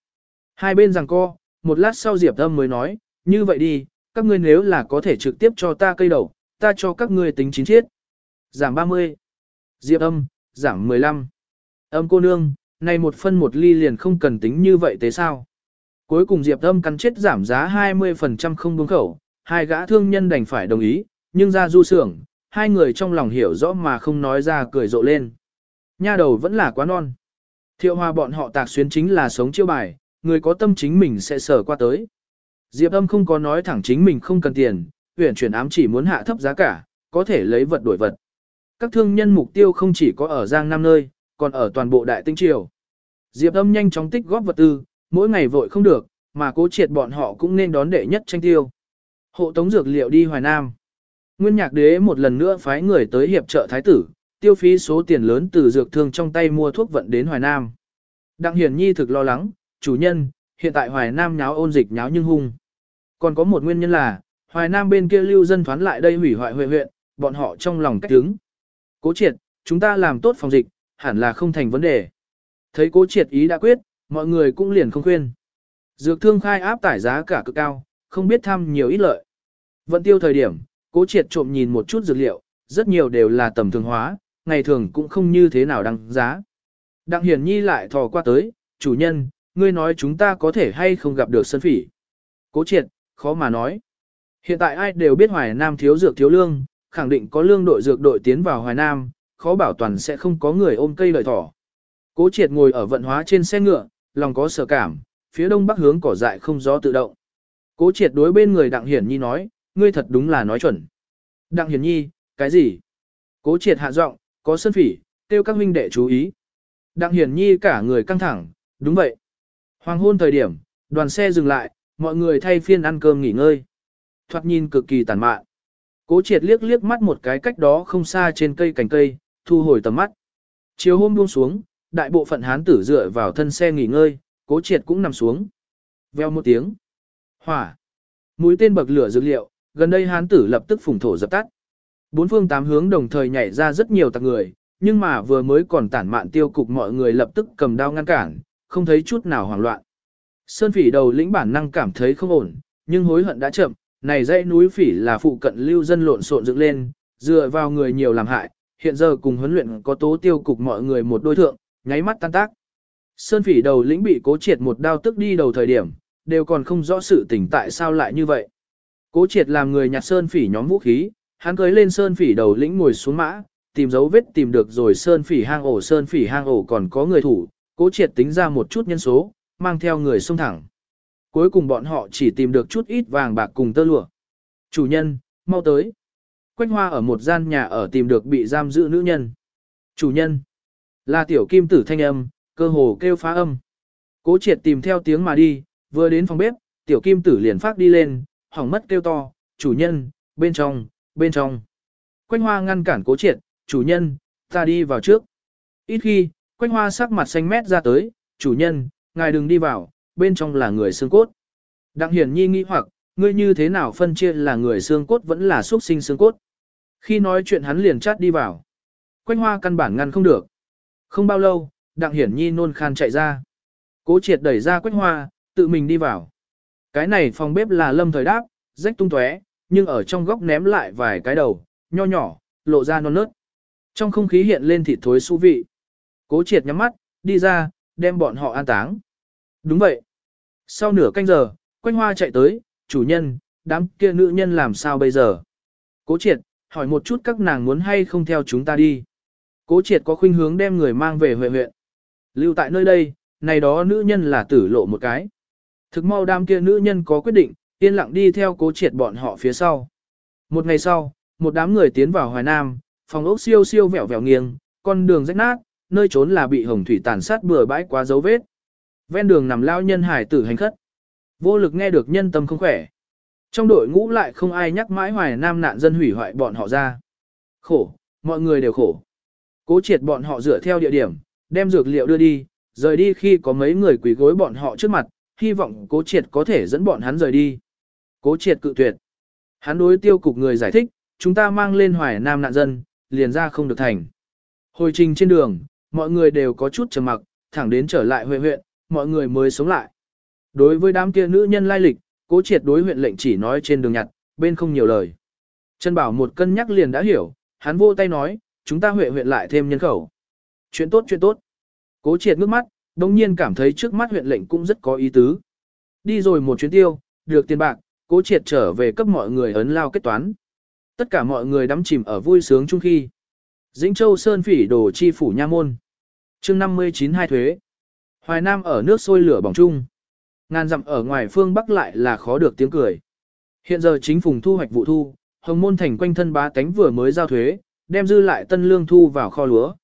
Hai bên rằng co, một lát sau Diệp Âm mới nói, như vậy đi, các ngươi nếu là có thể trực tiếp cho ta cây đầu, ta cho các ngươi tính chín chiết. Giảm 30. Diệp Âm, giảm 15. Âm cô nương, này một phân một ly liền không cần tính như vậy thế sao? Cuối cùng Diệp Âm cắn chết giảm giá 20% không buông khẩu, hai gã thương nhân đành phải đồng ý, nhưng ra du sưởng, hai người trong lòng hiểu rõ mà không nói ra cười rộ lên. Nha đầu vẫn là quá non. Thiệu hòa bọn họ tạc xuyến chính là sống chiêu bài, người có tâm chính mình sẽ sở qua tới. Diệp âm không có nói thẳng chính mình không cần tiền, huyện chuyển ám chỉ muốn hạ thấp giá cả, có thể lấy vật đổi vật. Các thương nhân mục tiêu không chỉ có ở Giang Nam nơi, còn ở toàn bộ Đại Tinh Triều. Diệp âm nhanh chóng tích góp vật tư, mỗi ngày vội không được, mà cố triệt bọn họ cũng nên đón đệ nhất tranh tiêu. Hộ tống dược liệu đi Hoài Nam. Nguyên nhạc đế một lần nữa phái người tới hiệp trợ thái tử, tiêu phí số tiền lớn từ dược thương trong tay mua thuốc vận đến Hoài Nam. Đặng Hiển Nhi thực lo lắng, chủ nhân, hiện tại Hoài Nam nháo ôn dịch nháo nhưng hung. Còn có một nguyên nhân là, Hoài Nam bên kia lưu dân thoán lại đây hủy hoại huệ huyện, bọn họ trong lòng cách đứng. Cố triệt, chúng ta làm tốt phòng dịch, hẳn là không thành vấn đề. Thấy cố triệt ý đã quyết, mọi người cũng liền không khuyên. Dược thương khai áp tải giá cả cực cao, không biết thăm nhiều ít lợi. Vận tiêu thời điểm, cố triệt trộm nhìn một chút dược liệu, rất nhiều đều là tầm thường hóa, ngày thường cũng không như thế nào đăng giá. Đặng hiển nhi lại thò qua tới, chủ nhân, ngươi nói chúng ta có thể hay không gặp được sân phỉ. Cố triệt, khó mà nói. Hiện tại ai đều biết Hoài Nam thiếu dược thiếu lương, khẳng định có lương đội dược đội tiến vào Hoài Nam, khó bảo toàn sẽ không có người ôm cây lợi thỏ. Cố triệt ngồi ở vận hóa trên xe ngựa, lòng có sợ cảm, phía đông bắc hướng cỏ dại không gió tự động. Cố triệt đối bên người Đặng Hiển Nhi nói, ngươi thật đúng là nói chuẩn. Đặng Hiển Nhi, cái gì? Cố triệt hạ giọng, có sân phỉ, kêu các huynh đệ chú ý. Đặng Hiển Nhi cả người căng thẳng, đúng vậy. Hoàng hôn thời điểm, đoàn xe dừng lại, mọi người thay phiên ăn cơm nghỉ ngơi. Thoạt nhìn cực kỳ tàn mạn. Cố triệt liếc liếc mắt một cái cách đó không xa trên cây cành cây, thu hồi tầm mắt. Chiều hôm buông xuống, đại bộ phận hán tử dựa vào thân xe nghỉ ngơi, cố triệt cũng nằm xuống. Veo một tiếng. Hỏa. Mũi tên bậc lửa dược liệu, gần đây hán tử lập tức phủng thổ dập tắt. Bốn phương tám hướng đồng thời nhảy ra rất nhiều tạc người, nhưng mà vừa mới còn tản mạn tiêu cục mọi người lập tức cầm đao ngăn cản, không thấy chút nào hoảng loạn. Sơn phỉ đầu lĩnh bản năng cảm thấy không ổn, nhưng hối hận đã chậm, này dãy núi phỉ là phụ cận lưu dân lộn xộn dựng lên, dựa vào người nhiều làm hại, hiện giờ cùng huấn luyện có tố tiêu cục mọi người một đôi thượng, nháy mắt tan tác. Sơn phỉ đầu lĩnh bị cố triệt một đao tức đi đầu thời điểm, đều còn không rõ sự tình tại sao lại như vậy. Cố triệt làm người nhặt sơn phỉ nhóm vũ khí, hắn cưới lên sơn phỉ đầu lĩnh ngồi xuống mã, tìm dấu vết tìm được rồi sơn phỉ hang ổ sơn phỉ hang ổ còn có người thủ, cố triệt tính ra một chút nhân số, mang theo người xông thẳng. Cuối cùng bọn họ chỉ tìm được chút ít vàng bạc cùng tơ lụa. Chủ nhân, mau tới. Quách hoa ở một gian nhà ở tìm được bị giam giữ nữ nhân. Chủ nhân, là tiểu kim tử thanh âm, cơ hồ kêu phá âm. Cố triệt tìm theo tiếng mà đi, vừa đến phòng bếp, tiểu kim tử liền phát đi lên, hỏng mất kêu to, chủ nhân, bên trong, bên trong. Quách hoa ngăn cản cố triệt, chủ nhân, ta đi vào trước. Ít khi, quách hoa sắc mặt xanh mét ra tới, chủ nhân, ngài đừng đi vào, bên trong là người xương cốt. Đặng hiển nhi nghĩ hoặc, ngươi như thế nào phân chia là người xương cốt vẫn là xuất sinh xương cốt. Khi nói chuyện hắn liền chát đi vào. Quách hoa căn bản ngăn không được. Không bao lâu, đặng hiển nhi nôn khan chạy ra. Cố triệt đẩy ra quách hoa, tự mình đi vào. Cái này phòng bếp là lâm thời đáp, rách tung tóe, nhưng ở trong góc ném lại vài cái đầu, nho nhỏ, lộ ra non nớt. Trong không khí hiện lên thịt thối xú vị. Cố triệt nhắm mắt, đi ra, đem bọn họ an táng. Đúng vậy. Sau nửa canh giờ, quanh hoa chạy tới, chủ nhân, đám kia nữ nhân làm sao bây giờ? Cố triệt, hỏi một chút các nàng muốn hay không theo chúng ta đi. Cố triệt có khuynh hướng đem người mang về huệ huyện. Lưu tại nơi đây, này đó nữ nhân là tử lộ một cái. Thực mau đám kia nữ nhân có quyết định, yên lặng đi theo cố triệt bọn họ phía sau. Một ngày sau, một đám người tiến vào Hoài Nam, phòng ốc siêu siêu vẹo vẹo nghiêng, con đường rách nát, nơi trốn là bị hồng thủy tàn sát bừa bãi quá dấu vết. Ven đường nằm lao nhân hải tử hành khất. Vô lực nghe được nhân tâm không khỏe. Trong đội ngũ lại không ai nhắc mãi Hoài Nam nạn dân hủy hoại bọn họ ra. Khổ, mọi người đều khổ. Cố triệt bọn họ dựa theo địa điểm, đem dược liệu đưa đi, rời đi khi có mấy người quỳ gối bọn họ trước mặt, hy vọng cố triệt có thể dẫn bọn hắn rời đi. Cố triệt cự tuyệt. Hắn đối tiêu cục người giải thích, chúng ta mang lên hoài nam nạn dân, liền ra không được thành. Hồi trình trên đường, mọi người đều có chút trầm mặc, thẳng đến trở lại huệ huyện, mọi người mới sống lại. Đối với đám kia nữ nhân lai lịch, cố triệt đối huyện lệnh chỉ nói trên đường nhặt, bên không nhiều lời. Trần Bảo một cân nhắc liền đã hiểu, hắn vô tay nói, chúng ta huệ huyện lại thêm nhân khẩu. Chuyện tốt chuyện tốt. Cố triệt ngước mắt, đồng nhiên cảm thấy trước mắt huyện lệnh cũng rất có ý tứ. Đi rồi một chuyến tiêu, được tiền bạc, cố triệt trở về cấp mọi người ấn lao kết toán. Tất cả mọi người đắm chìm ở vui sướng chung khi. Dĩnh Châu Sơn phỉ đồ chi phủ nha môn. chương 59 hai thuế. Hoài Nam ở nước sôi lửa bỏng chung. Ngàn dặm ở ngoài phương Bắc lại là khó được tiếng cười. Hiện giờ chính phùng thu hoạch vụ thu, hồng môn thành quanh thân bá tánh vừa mới giao thuế, đem dư lại tân lương thu vào kho lúa.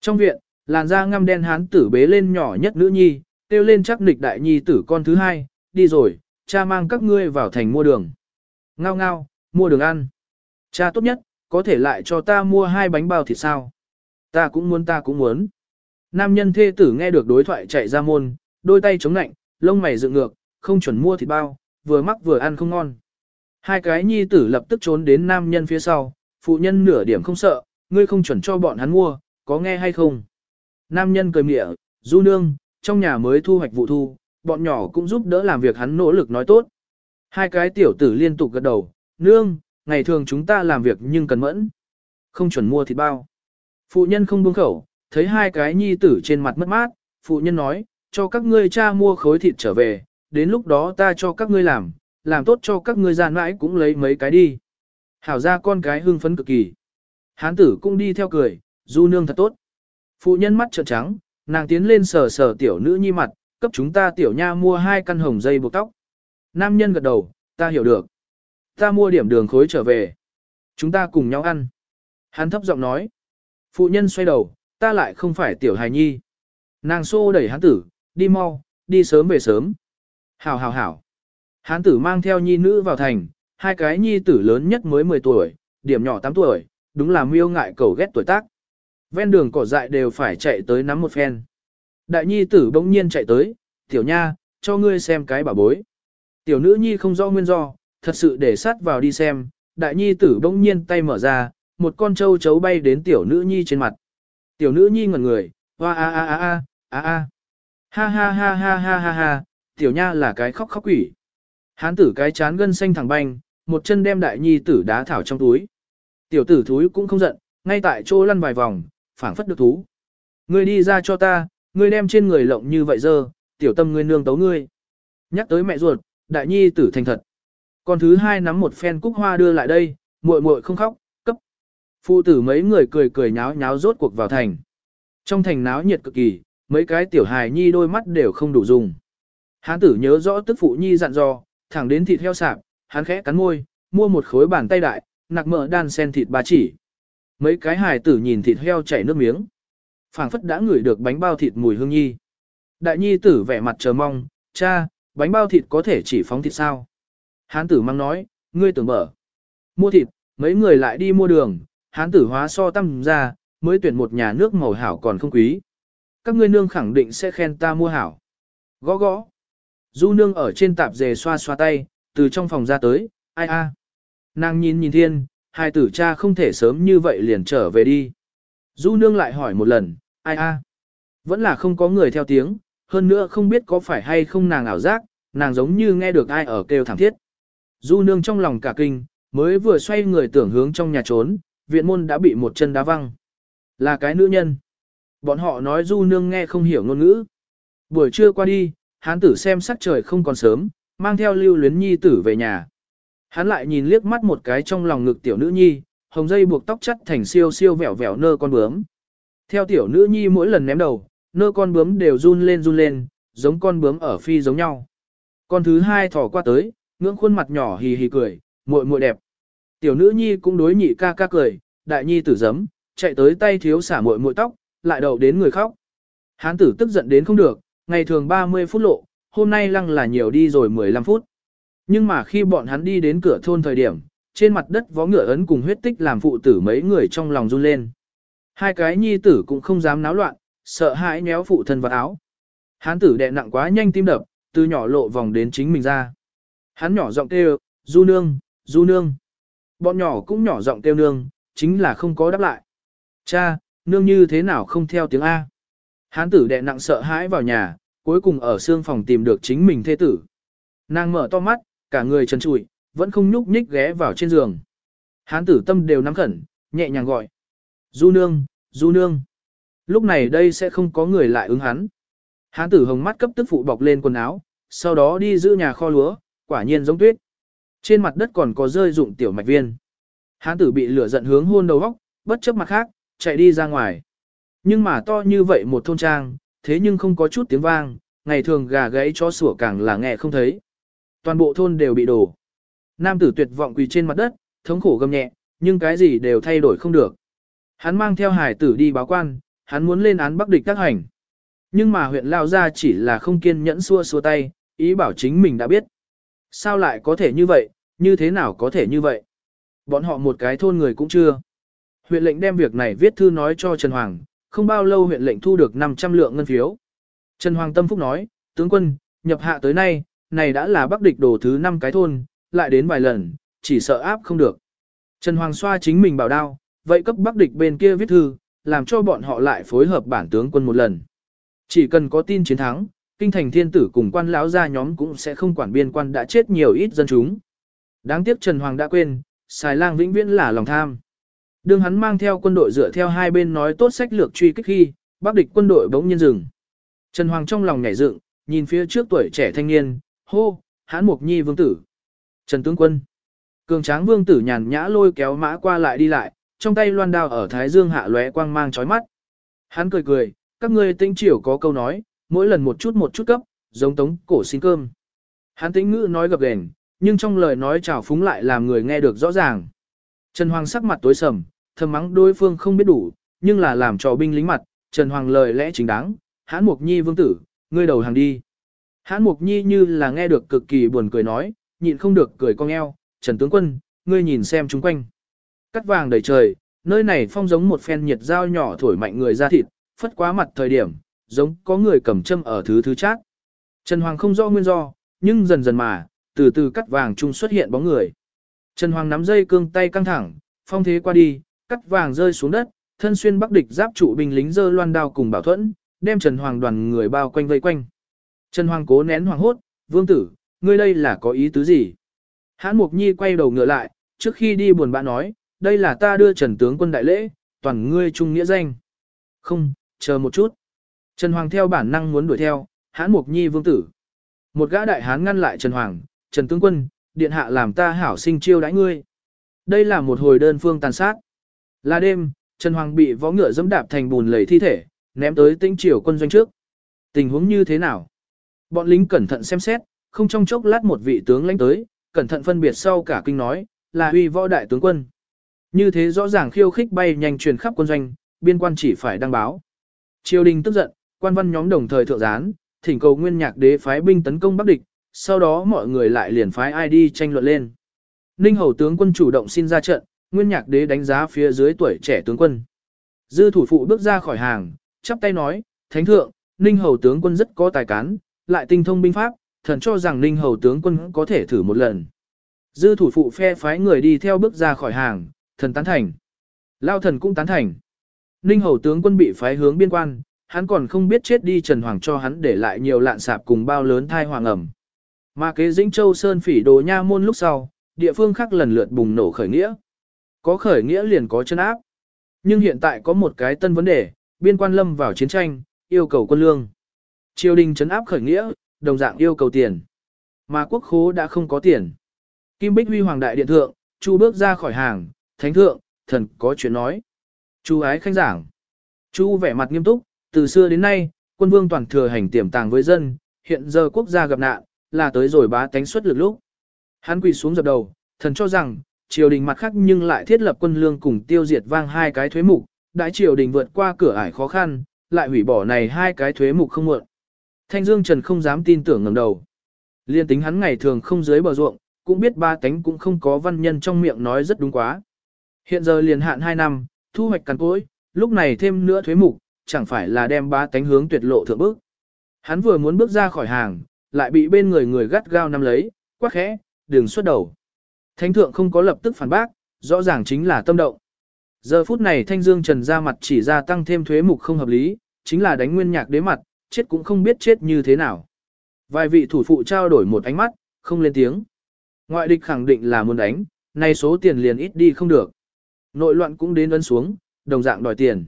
Trong viện, làn da ngăm đen hán tử bế lên nhỏ nhất nữ nhi, kêu lên chắc nịch đại nhi tử con thứ hai, đi rồi, cha mang các ngươi vào thành mua đường. Ngao ngao, mua đường ăn. Cha tốt nhất, có thể lại cho ta mua hai bánh bao thịt sao. Ta cũng muốn ta cũng muốn. Nam nhân thê tử nghe được đối thoại chạy ra môn, đôi tay chống lạnh, lông mày dựng ngược, không chuẩn mua thịt bao, vừa mắc vừa ăn không ngon. Hai cái nhi tử lập tức trốn đến nam nhân phía sau, phụ nhân nửa điểm không sợ, ngươi không chuẩn cho bọn hắn mua, có nghe hay không? Nam nhân cười mỉa, du nương, trong nhà mới thu hoạch vụ thu, bọn nhỏ cũng giúp đỡ làm việc hắn nỗ lực nói tốt. Hai cái tiểu tử liên tục gật đầu, nương, ngày thường chúng ta làm việc nhưng cần mẫn. Không chuẩn mua thịt bao. Phụ nhân không buông khẩu, thấy hai cái nhi tử trên mặt mất mát, phụ nhân nói, cho các ngươi cha mua khối thịt trở về, đến lúc đó ta cho các ngươi làm, làm tốt cho các ngươi giàn mãi cũng lấy mấy cái đi. Hảo ra con cái hưng phấn cực kỳ. Hán tử cũng đi theo cười, du nương thật tốt. Phụ nhân mắt trợn trắng, nàng tiến lên sờ sờ tiểu nữ nhi mặt, cấp chúng ta tiểu nha mua hai căn hồng dây buộc tóc. Nam nhân gật đầu, ta hiểu được. Ta mua điểm đường khối trở về. Chúng ta cùng nhau ăn. Hắn thấp giọng nói. Phụ nhân xoay đầu, ta lại không phải tiểu hài nhi. Nàng xô đẩy hắn tử, đi mau, đi sớm về sớm. Hảo hảo hảo. Hán tử mang theo nhi nữ vào thành, hai cái nhi tử lớn nhất mới 10 tuổi, điểm nhỏ 8 tuổi, đúng là miêu ngại cầu ghét tuổi tác. Ven đường cỏ dại đều phải chạy tới nắm một phen. Đại nhi tử bỗng nhiên chạy tới, tiểu nha, cho ngươi xem cái bảo bối. Tiểu nữ nhi không rõ nguyên do, thật sự để sát vào đi xem, đại nhi tử bỗng nhiên tay mở ra, một con trâu chấu bay đến tiểu nữ nhi trên mặt. Tiểu nữ nhi ngẩn người, hoa a a a a, a a. Ha ha ha ha ha ha ha, tiểu nha là cái khóc khóc quỷ. Hán tử cái chán gân xanh thẳng banh, một chân đem đại nhi tử đá thảo trong túi. Tiểu tử thúi cũng không giận, ngay tại chỗ lăn vài vòng, phảng phất được thú. Ngươi đi ra cho ta, ngươi đem trên người lộng như vậy dơ, tiểu tâm ngươi nương tấu ngươi. Nhắc tới mẹ ruột, đại nhi tử thành thật. Còn thứ hai nắm một phen cúc hoa đưa lại đây, muội muội không khóc. Phụ tử mấy người cười cười nháo nháo rốt cuộc vào thành. Trong thành náo nhiệt cực kỳ, mấy cái tiểu hài nhi đôi mắt đều không đủ dùng. Hán tử nhớ rõ tức phụ nhi dặn dò, thẳng đến thịt heo sạp, hắn khẽ cắn môi, mua một khối bàn tay đại, nạc mỡ đan sen thịt ba chỉ. Mấy cái hài tử nhìn thịt heo chảy nước miếng. phảng phất đã ngửi được bánh bao thịt mùi hương nhi. Đại nhi tử vẻ mặt chờ mong, cha, bánh bao thịt có thể chỉ phóng thịt sao? Hán tử mang nói, ngươi tưởng mở. Mua thịt, mấy người lại đi mua đường, hán tử hóa so tâm ra, mới tuyển một nhà nước màu hảo còn không quý. Các ngươi nương khẳng định sẽ khen ta mua hảo. Gõ gõ. Du nương ở trên tạp dề xoa xoa tay, từ trong phòng ra tới, ai a. Nàng nhìn nhìn thiên, hai tử cha không thể sớm như vậy liền trở về đi. Du nương lại hỏi một lần, ai a. Vẫn là không có người theo tiếng, hơn nữa không biết có phải hay không nàng ảo giác, nàng giống như nghe được ai ở kêu thảm thiết. Du nương trong lòng cả kinh, mới vừa xoay người tưởng hướng trong nhà trốn, viện môn đã bị một chân đá văng. Là cái nữ nhân. Bọn họ nói du nương nghe không hiểu ngôn ngữ. Buổi trưa qua đi, hán tử xem sắc trời không còn sớm, mang theo lưu luyến nhi tử về nhà. Hắn lại nhìn liếc mắt một cái trong lòng ngực tiểu nữ nhi, hồng dây buộc tóc chắt thành siêu siêu vẻo vẻo nơ con bướm. Theo tiểu nữ nhi mỗi lần ném đầu, nơ con bướm đều run lên run lên, giống con bướm ở phi giống nhau. Con thứ hai thỏ qua tới, ngưỡng khuôn mặt nhỏ hì hì cười, muội muội đẹp. Tiểu nữ nhi cũng đối nhị ca ca cười, đại nhi tử giấm, chạy tới tay thiếu xả muội muội tóc, lại đầu đến người khóc. Hán tử tức giận đến không được, ngày thường 30 phút lộ, hôm nay lăng là nhiều đi rồi 15 phút. Nhưng mà khi bọn hắn đi đến cửa thôn thời điểm, trên mặt đất vó ngựa ấn cùng huyết tích làm phụ tử mấy người trong lòng run lên. Hai cái nhi tử cũng không dám náo loạn, sợ hãi nhéo phụ thân vào áo. Hán tử đè nặng quá nhanh tim đập, từ nhỏ lộ vòng đến chính mình ra. Hắn nhỏ giọng kêu, du nương, du nương. Bọn nhỏ cũng nhỏ giọng kêu nương, chính là không có đáp lại. Cha, nương như thế nào không theo tiếng A. Hán tử đè nặng sợ hãi vào nhà, cuối cùng ở xương phòng tìm được chính mình thê tử. Nàng mở to mắt, cả người trần trụi, vẫn không nhúc nhích ghé vào trên giường. Hán tử tâm đều nắm khẩn, nhẹ nhàng gọi. Du nương, du nương. Lúc này đây sẽ không có người lại ứng hắn. Hán tử hồng mắt cấp tức phụ bọc lên quần áo, sau đó đi giữ nhà kho lúa, quả nhiên giống tuyết. Trên mặt đất còn có rơi dụng tiểu mạch viên. Hán tử bị lửa giận hướng hôn đầu góc, bất chấp mặt khác, chạy đi ra ngoài. Nhưng mà to như vậy một thôn trang, thế nhưng không có chút tiếng vang, ngày thường gà gáy chó sủa càng là nghe không thấy. Toàn bộ thôn đều bị đổ. Nam tử tuyệt vọng quỳ trên mặt đất, thống khổ gầm nhẹ, nhưng cái gì đều thay đổi không được. Hắn mang theo hải tử đi báo quan, hắn muốn lên án bắc địch tác hành. Nhưng mà huyện Lao Gia chỉ là không kiên nhẫn xua xua tay, ý bảo chính mình đã biết. Sao lại có thể như vậy, như thế nào có thể như vậy? Bọn họ một cái thôn người cũng chưa. Huyện lệnh đem việc này viết thư nói cho Trần Hoàng, không bao lâu huyện lệnh thu được 500 lượng ngân phiếu. Trần Hoàng Tâm Phúc nói, tướng quân, nhập hạ tới nay, này đã là bắc địch đổ thứ 5 cái thôn, lại đến vài lần, chỉ sợ áp không được. Trần Hoàng xoa chính mình bảo đao, vậy cấp bắc địch bên kia viết thư, làm cho bọn họ lại phối hợp bản tướng quân một lần. Chỉ cần có tin chiến thắng, kinh thành thiên tử cùng quan lão gia nhóm cũng sẽ không quản biên quan đã chết nhiều ít dân chúng. Đáng tiếc Trần Hoàng đã quên, xài lang vĩnh viễn là lòng tham. Đường hắn mang theo quân đội dựa theo hai bên nói tốt sách lược truy kích khi, bắc địch quân đội bỗng nhiên dừng. Trần Hoàng trong lòng nhảy dựng, nhìn phía trước tuổi trẻ thanh niên, hô, hán mục nhi vương tử. Trần tướng quân. Cường tráng vương tử nhàn nhã lôi kéo mã qua lại đi lại, trong tay loan đao ở thái dương hạ lóe quang mang chói mắt. Hắn cười cười, các ngươi tinh triều có câu nói, mỗi lần một chút một chút cấp, giống tống cổ xin cơm. Hắn tĩnh ngữ nói gập ghềnh, nhưng trong lời nói trào phúng lại làm người nghe được rõ ràng. Trần Hoàng sắc mặt tối sầm, thầm mắng đối phương không biết đủ, nhưng là làm cho binh lính mặt, Trần Hoàng lời lẽ chính đáng, hãn mục nhi vương tử, ngươi đầu hàng đi. Hãn mục nhi như là nghe được cực kỳ buồn cười nói, nhịn không được cười cong eo, Trần tướng quân, ngươi nhìn xem chúng quanh. Cắt vàng đầy trời, nơi này phong giống một phen nhiệt dao nhỏ thổi mạnh người ra thịt, phất quá mặt thời điểm, giống có người cầm châm ở thứ thứ chát. Trần Hoàng không rõ nguyên do, nhưng dần dần mà, từ từ cắt vàng trung xuất hiện bóng người. Trần Hoàng nắm dây cương tay căng thẳng, phong thế qua đi, cắt vàng rơi xuống đất, thân xuyên bắc địch giáp trụ binh lính dơ loan đao cùng bảo thuẫn, đem Trần Hoàng đoàn người bao quanh vây quanh. Trần Hoàng cố nén hoàng hốt, vương tử, ngươi đây là có ý tứ gì? Hãn Mục Nhi quay đầu ngựa lại, trước khi đi buồn bã nói, đây là ta đưa Trần tướng quân đại lễ, toàn ngươi trung nghĩa danh. Không, chờ một chút. Trần Hoàng theo bản năng muốn đuổi theo, hãn Mục Nhi vương tử. Một gã đại hán ngăn lại Trần Hoàng, Trần tướng quân, điện hạ làm ta hảo sinh chiêu đãi ngươi. Đây là một hồi đơn phương tàn sát. Là đêm, Trần Hoàng bị võ ngựa dẫm đạp thành bùn lầy thi thể, ném tới tinh triều quân doanh trước. Tình huống như thế nào? Bọn lính cẩn thận xem xét, không trong chốc lát một vị tướng lãnh tới, cẩn thận phân biệt sau cả kinh nói, là uy võ đại tướng quân. Như thế rõ ràng khiêu khích bay nhanh truyền khắp quân doanh, biên quan chỉ phải đăng báo. Triều đình tức giận, quan văn nhóm đồng thời thượng gián, thỉnh cầu nguyên nhạc đế phái binh tấn công Bắc địch, sau đó mọi người lại liền phái ai đi tranh luận lên. Ninh hầu tướng quân chủ động xin ra trận, nguyên nhạc đế đánh giá phía dưới tuổi trẻ tướng quân. Dư thủ phụ bước ra khỏi hàng, chắp tay nói, thánh thượng, Ninh hầu tướng quân rất có tài cán, lại tinh thông binh pháp, thần cho rằng Ninh hầu tướng quân có thể thử một lần. Dư thủ phụ phe phái người đi theo bước ra khỏi hàng, thần tán thành. Lao thần cũng tán thành. Ninh hầu tướng quân bị phái hướng biên quan, hắn còn không biết chết đi Trần Hoàng cho hắn để lại nhiều lạn sạp cùng bao lớn thai hoàng ẩm. Mà kế Dĩnh Châu Sơn phỉ đồ nha môn lúc sau, địa phương khác lần lượt bùng nổ khởi nghĩa. Có khởi nghĩa liền có chân áp. Nhưng hiện tại có một cái tân vấn đề, biên quan lâm vào chiến tranh, yêu cầu quân lương. Triều đình chấn áp khởi nghĩa, đồng dạng yêu cầu tiền. Mà quốc khố đã không có tiền. Kim Bích Huy Hoàng Đại Điện Thượng, Chu bước ra khỏi hàng, Thánh Thượng, thần có chuyện nói. Chu ái khanh giảng. Chu vẻ mặt nghiêm túc, từ xưa đến nay, quân vương toàn thừa hành tiềm tàng với dân, hiện giờ quốc gia gặp nạn, là tới rồi bá tánh xuất lực lúc. Hắn quỳ xuống dập đầu, thần cho rằng, triều đình mặt khác nhưng lại thiết lập quân lương cùng tiêu diệt vang hai cái thuế mục, đại triều đình vượt qua cửa ải khó khăn, lại hủy bỏ này hai cái thuế mục không muộn. Thanh Dương Trần không dám tin tưởng ngẩng đầu. Liên tính hắn ngày thường không dưới bờ ruộng, cũng biết ba tánh cũng không có văn nhân trong miệng nói rất đúng quá. Hiện giờ liền hạn 2 năm, thu hoạch cằn cỗi, lúc này thêm nữa thuế mục, chẳng phải là đem ba tánh hướng tuyệt lộ thượng bước. Hắn vừa muốn bước ra khỏi hàng, lại bị bên người người gắt gao nắm lấy, quắc khẽ, đừng xuất đầu. Thánh thượng không có lập tức phản bác, rõ ràng chính là tâm động. Giờ phút này Thanh Dương Trần ra mặt chỉ ra tăng thêm thuế mục không hợp lý, chính là đánh nguyên nhạc đế mặt, chết cũng không biết chết như thế nào. Vài vị thủ phụ trao đổi một ánh mắt, không lên tiếng. Ngoại địch khẳng định là muốn đánh, nay số tiền liền ít đi không được. Nội loạn cũng đến ấn xuống, đồng dạng đòi tiền.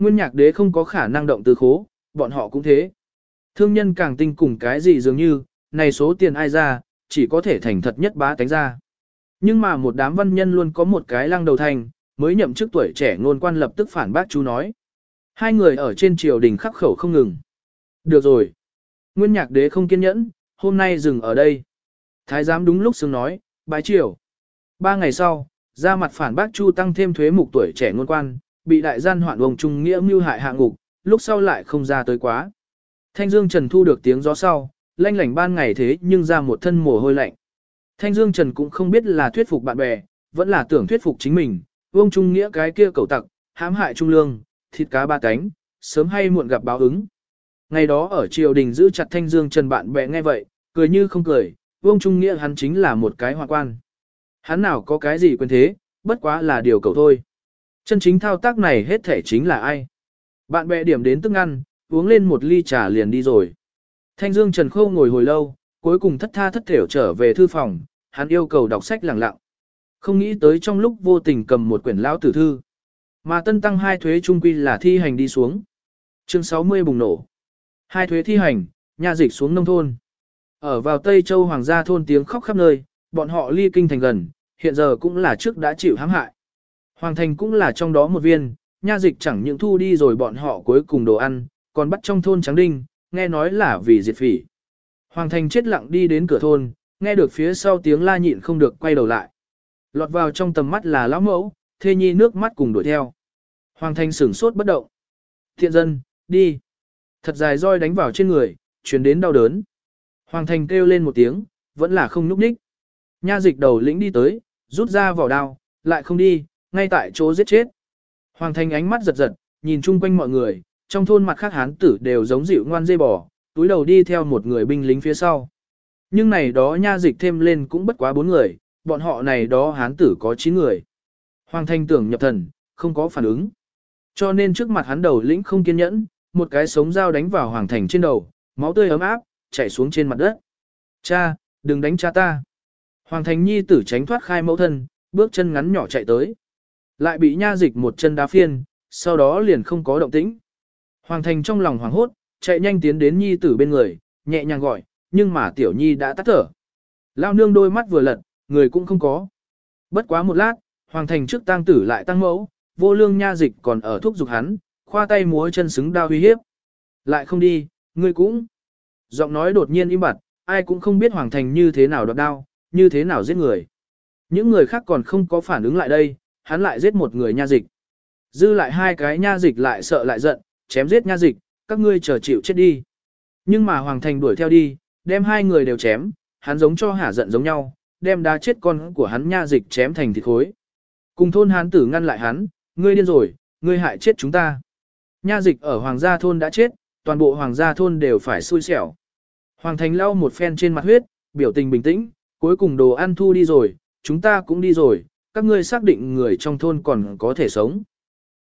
Nguyên nhạc đế không có khả năng động từ khố, bọn họ cũng thế. Thương nhân càng tinh cùng cái gì dường như, này số tiền ai ra, chỉ có thể thành thật nhất bá tánh ra. Nhưng mà một đám văn nhân luôn có một cái lăng đầu thành, mới nhậm chức tuổi trẻ ngôn quan lập tức phản bác chú nói. Hai người ở trên triều đình khắc khẩu không ngừng. Được rồi. Nguyên nhạc đế không kiên nhẫn, hôm nay dừng ở đây. Thái giám đúng lúc xứng nói, bái triều. Ba ngày sau, ra mặt phản bác chu tăng thêm thuế mục tuổi trẻ ngôn quan, bị đại gian hoạn ông trung nghĩa mưu hại hạ ngục, lúc sau lại không ra tới quá. Thanh Dương Trần thu được tiếng gió sau, lanh lảnh ban ngày thế nhưng ra một thân mồ hôi lạnh. Thanh Dương Trần cũng không biết là thuyết phục bạn bè, vẫn là tưởng thuyết phục chính mình, vương trung nghĩa cái kia cầu tặc, hãm hại trung lương, thịt cá ba cánh, sớm hay muộn gặp báo ứng. Ngày đó ở triều đình giữ chặt Thanh Dương Trần bạn bè nghe vậy, cười như không cười, vương trung nghĩa hắn chính là một cái hoa quan. Hắn nào có cái gì quyền thế, bất quá là điều cầu thôi. Chân chính thao tác này hết thể chính là ai? Bạn bè điểm đến tức ăn, uống lên một ly trà liền đi rồi. Thanh Dương Trần Khâu ngồi hồi lâu, cuối cùng thất tha thất thểu trở về thư phòng, hắn yêu cầu đọc sách lặng lặng. Không nghĩ tới trong lúc vô tình cầm một quyển lão tử thư. Mà tân tăng hai thuế trung quy là thi hành đi xuống. Chương 60 bùng nổ. Hai thuế thi hành, nhà dịch xuống nông thôn. Ở vào Tây Châu Hoàng gia thôn tiếng khóc khắp nơi, bọn họ ly kinh thành gần, hiện giờ cũng là trước đã chịu hãm hại. Hoàng thành cũng là trong đó một viên, nha dịch chẳng những thu đi rồi bọn họ cuối cùng đồ ăn, còn bắt trong thôn trắng đinh, nghe nói là vì diệt phỉ. Hoàng thành chết lặng đi đến cửa thôn, nghe được phía sau tiếng la nhịn không được quay đầu lại. Lọt vào trong tầm mắt là lão mẫu, thê nhi nước mắt cùng đuổi theo. Hoàng thành sửng sốt bất động. Thiện dân, đi. Thật dài roi đánh vào trên người, truyền đến đau đớn. Hoàng thành kêu lên một tiếng, vẫn là không nhúc nhích. Nha dịch đầu lĩnh đi tới, rút ra vỏ đao, lại không đi, ngay tại chỗ giết chết. Hoàng thành ánh mắt giật giật, nhìn chung quanh mọi người, trong thôn mặt khác hán tử đều giống dịu ngoan dây bò, túi đầu đi theo một người binh lính phía sau. Nhưng này đó nha dịch thêm lên cũng bất quá bốn người, bọn họ này đó hán tử có chín người. Hoàng thanh tưởng nhập thần, không có phản ứng. Cho nên trước mặt hắn đầu lĩnh không kiên nhẫn, một cái sống dao đánh vào hoàng thành trên đầu, máu tươi ấm áp, chảy xuống trên mặt đất. Cha, đừng đánh cha ta. Hoàng thành nhi tử tránh thoát khai mẫu thân, bước chân ngắn nhỏ chạy tới. Lại bị nha dịch một chân đá phiên, sau đó liền không có động tĩnh. Hoàng thành trong lòng hoảng hốt, chạy nhanh tiến đến nhi tử bên người, nhẹ nhàng gọi, nhưng mà tiểu nhi đã tắt thở. Lao nương đôi mắt vừa lật, người cũng không có. Bất quá một lát, hoàng thành trước tang tử lại tăng mẫu, vô lương nha dịch còn ở thuốc dục hắn, khoa tay múa chân xứng đao uy hiếp. Lại không đi, ngươi cũng. Giọng nói đột nhiên im bặt, ai cũng không biết hoàng thành như thế nào đoạt đao, như thế nào giết người. Những người khác còn không có phản ứng lại đây, hắn lại giết một người nha dịch. Dư lại hai cái nha dịch lại sợ lại giận, chém giết nha dịch, các ngươi chờ chịu chết đi. Nhưng mà Hoàng Thành đuổi theo đi, đem hai người đều chém, hắn giống cho hả giận giống nhau, đem đá chết con của hắn nha dịch chém thành thịt khối. Cùng thôn hán tử ngăn lại hắn, ngươi điên rồi, ngươi hại chết chúng ta. Nha dịch ở Hoàng gia thôn đã chết, toàn bộ Hoàng gia thôn đều phải xui xẻo. Hoàng Thành lau một phen trên mặt huyết, biểu tình bình tĩnh, cuối cùng đồ ăn thu đi rồi, chúng ta cũng đi rồi, các ngươi xác định người trong thôn còn có thể sống.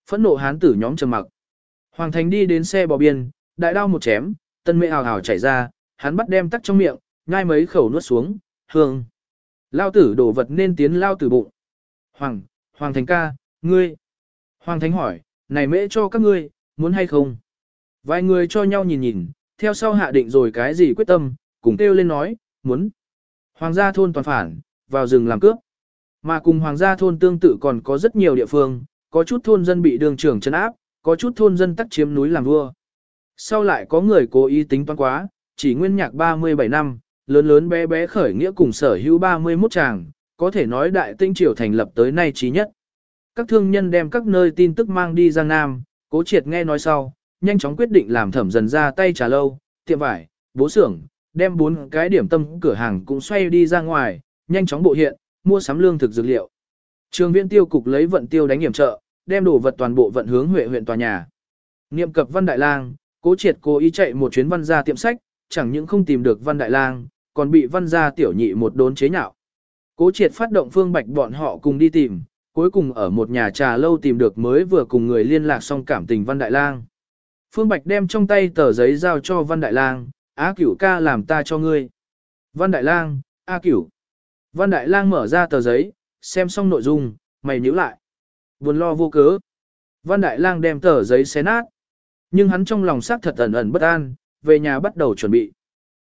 Phẫn nộ hán tử nhóm trầm mặc. Hoàng Thành đi đến xe bò biên, đại đao một chém, tân mê hào hào chảy ra, hắn bắt đem tắc trong miệng, ngay mấy khẩu nuốt xuống, hương. Lao tử đổ vật nên tiến lao tử bụng. Hoàng, Hoàng Thành ca, ngươi. Hoàng Thành hỏi, này mễ cho các ngươi, muốn hay không? Vài người cho nhau nhìn nhìn, theo sau hạ định rồi cái gì quyết tâm, cùng kêu lên nói, muốn. Hoàng gia thôn toàn phản, vào rừng làm cướp. Mà cùng hoàng gia thôn tương tự còn có rất nhiều địa phương, có chút thôn dân bị đường trưởng chấn áp, có chút thôn dân tắc chiếm núi làm vua. Sau lại có người cố ý tính toán quá, chỉ nguyên nhạc 37 năm, lớn lớn bé bé khởi nghĩa cùng sở hữu 31 chàng, có thể nói đại tinh triều thành lập tới nay trí nhất. Các thương nhân đem các nơi tin tức mang đi Giang Nam, cố triệt nghe nói sau, nhanh chóng quyết định làm thẩm dần ra tay trả lâu, tiệm vải, bố xưởng, đem bốn cái điểm tâm cửa hàng cũng xoay đi ra ngoài, nhanh chóng bộ hiện, mua sắm lương thực dược liệu. Trường viện tiêu cục lấy vận tiêu đánh hiểm trợ, đem đồ vật toàn bộ vận hướng Huệ huyện tòa nhà. Niệm cập Văn Đại Lang, Cố Triệt cố ý chạy một chuyến văn gia tiệm sách, chẳng những không tìm được Văn Đại Lang, còn bị văn gia tiểu nhị một đốn chế nhạo. Cố Triệt phát động Phương Bạch bọn họ cùng đi tìm, cuối cùng ở một nhà trà lâu tìm được mới vừa cùng người liên lạc xong cảm tình Văn Đại Lang. Phương Bạch đem trong tay tờ giấy giao cho Văn Đại Lang, Á Cửu ca làm ta cho ngươi. Văn Đại Lang, A Cửu. Văn Đại Lang mở ra tờ giấy, xem xong nội dung, mày nhíu lại. Buồn lo vô cớ. Văn Đại Lang đem tờ giấy xé nát. Nhưng hắn trong lòng xác thật ẩn ẩn bất an, về nhà bắt đầu chuẩn bị.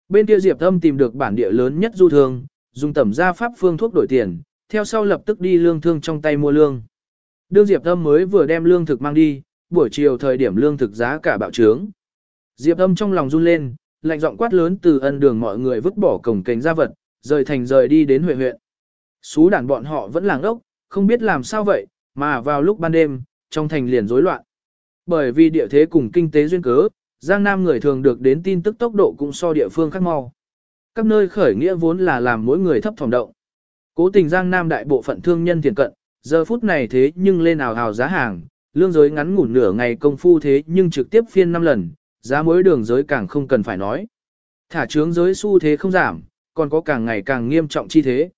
Bên kia Diệp Âm tìm được bản địa lớn nhất du thương, dùng tẩm gia pháp phương thuốc đổi tiền, theo sau lập tức đi lương thương trong tay mua lương. Đương Diệp Âm mới vừa đem lương thực mang đi, buổi chiều thời điểm lương thực giá cả bạo trướng. Diệp Âm trong lòng run lên, lạnh giọng quát lớn từ ân đường mọi người vứt bỏ cổng kênh gia vật, rời thành rời đi đến huyện huyện. Xú đàn bọn họ vẫn làng ốc, không biết làm sao vậy, mà vào lúc ban đêm, trong thành liền rối loạn. Bởi vì địa thế cùng kinh tế duyên cớ, Giang Nam người thường được đến tin tức tốc độ cũng so địa phương khác mau. Các nơi khởi nghĩa vốn là làm mỗi người thấp phòng động. Cố tình Giang Nam đại bộ phận thương nhân tiền cận, giờ phút này thế nhưng lên ảo hào giá hàng, lương giới ngắn ngủn nửa ngày công phu thế nhưng trực tiếp phiên 5 lần, giá mối đường giới càng không cần phải nói. Thả trướng giới xu thế không giảm, còn có càng ngày càng nghiêm trọng chi thế.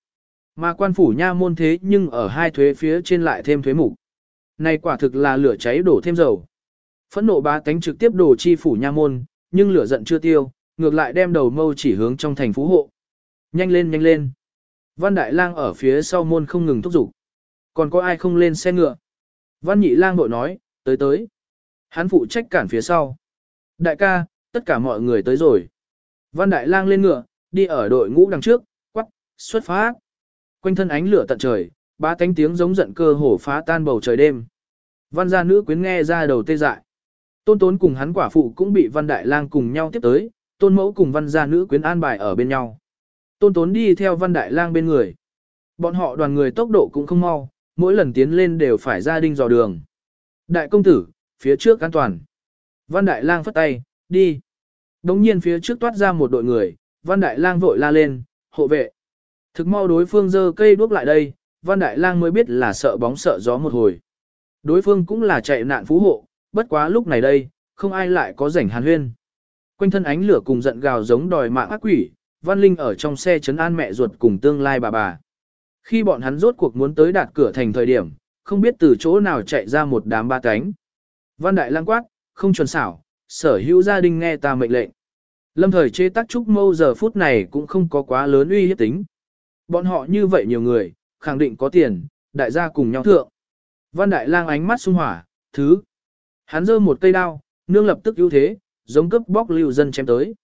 Mà quan phủ nha môn thế nhưng ở hai thuế phía trên lại thêm thuế mục. Này quả thực là lửa cháy đổ thêm dầu. Phẫn nộ bá tánh trực tiếp đổ chi phủ nha môn, nhưng lửa giận chưa tiêu, ngược lại đem đầu mâu chỉ hướng trong thành phú hộ. Nhanh lên nhanh lên. Văn Đại Lang ở phía sau môn không ngừng thúc giục. Còn có ai không lên xe ngựa? Văn Nhị Lang bội nói, tới tới. Hắn phụ trách cản phía sau. Đại ca, tất cả mọi người tới rồi. Văn Đại Lang lên ngựa, đi ở đội ngũ đằng trước, quắc, xuất phát. Quanh thân ánh lửa tận trời, ba cánh tiếng giống giận cơ hổ phá tan bầu trời đêm. Văn gia nữ quyến nghe ra đầu tê dại. Tôn tốn cùng hắn quả phụ cũng bị văn đại lang cùng nhau tiếp tới, tôn mẫu cùng văn gia nữ quyến an bài ở bên nhau. Tôn tốn đi theo văn đại lang bên người. Bọn họ đoàn người tốc độ cũng không mau, mỗi lần tiến lên đều phải ra đinh dò đường. Đại công tử, phía trước an toàn. Văn đại lang phất tay, đi. Đống nhiên phía trước toát ra một đội người, văn đại lang vội la lên, hộ vệ. Thực mau đối phương giơ cây đuốc lại đây, Văn Đại Lang mới biết là sợ bóng sợ gió một hồi. Đối phương cũng là chạy nạn phú hộ, bất quá lúc này đây, không ai lại có rảnh hàn huyên. Quanh thân ánh lửa cùng giận gào giống đòi mạng ác quỷ, Văn Linh ở trong xe chấn an mẹ ruột cùng tương lai bà bà. Khi bọn hắn rốt cuộc muốn tới đạt cửa thành thời điểm, không biết từ chỗ nào chạy ra một đám ba cánh. Văn Đại Lang quát, không chuẩn xảo, sở hữu gia đình nghe ta mệnh lệnh. Lâm thời chế tác trúc mâu giờ phút này cũng không có quá lớn uy hiếp tính. Bọn họ như vậy nhiều người, khẳng định có tiền, đại gia cùng nhau thượng. Văn Đại Lang ánh mắt sung hỏa, thứ. Hắn giơ một cây đao, nương lập tức ưu thế, giống cấp bóc lưu dân chém tới.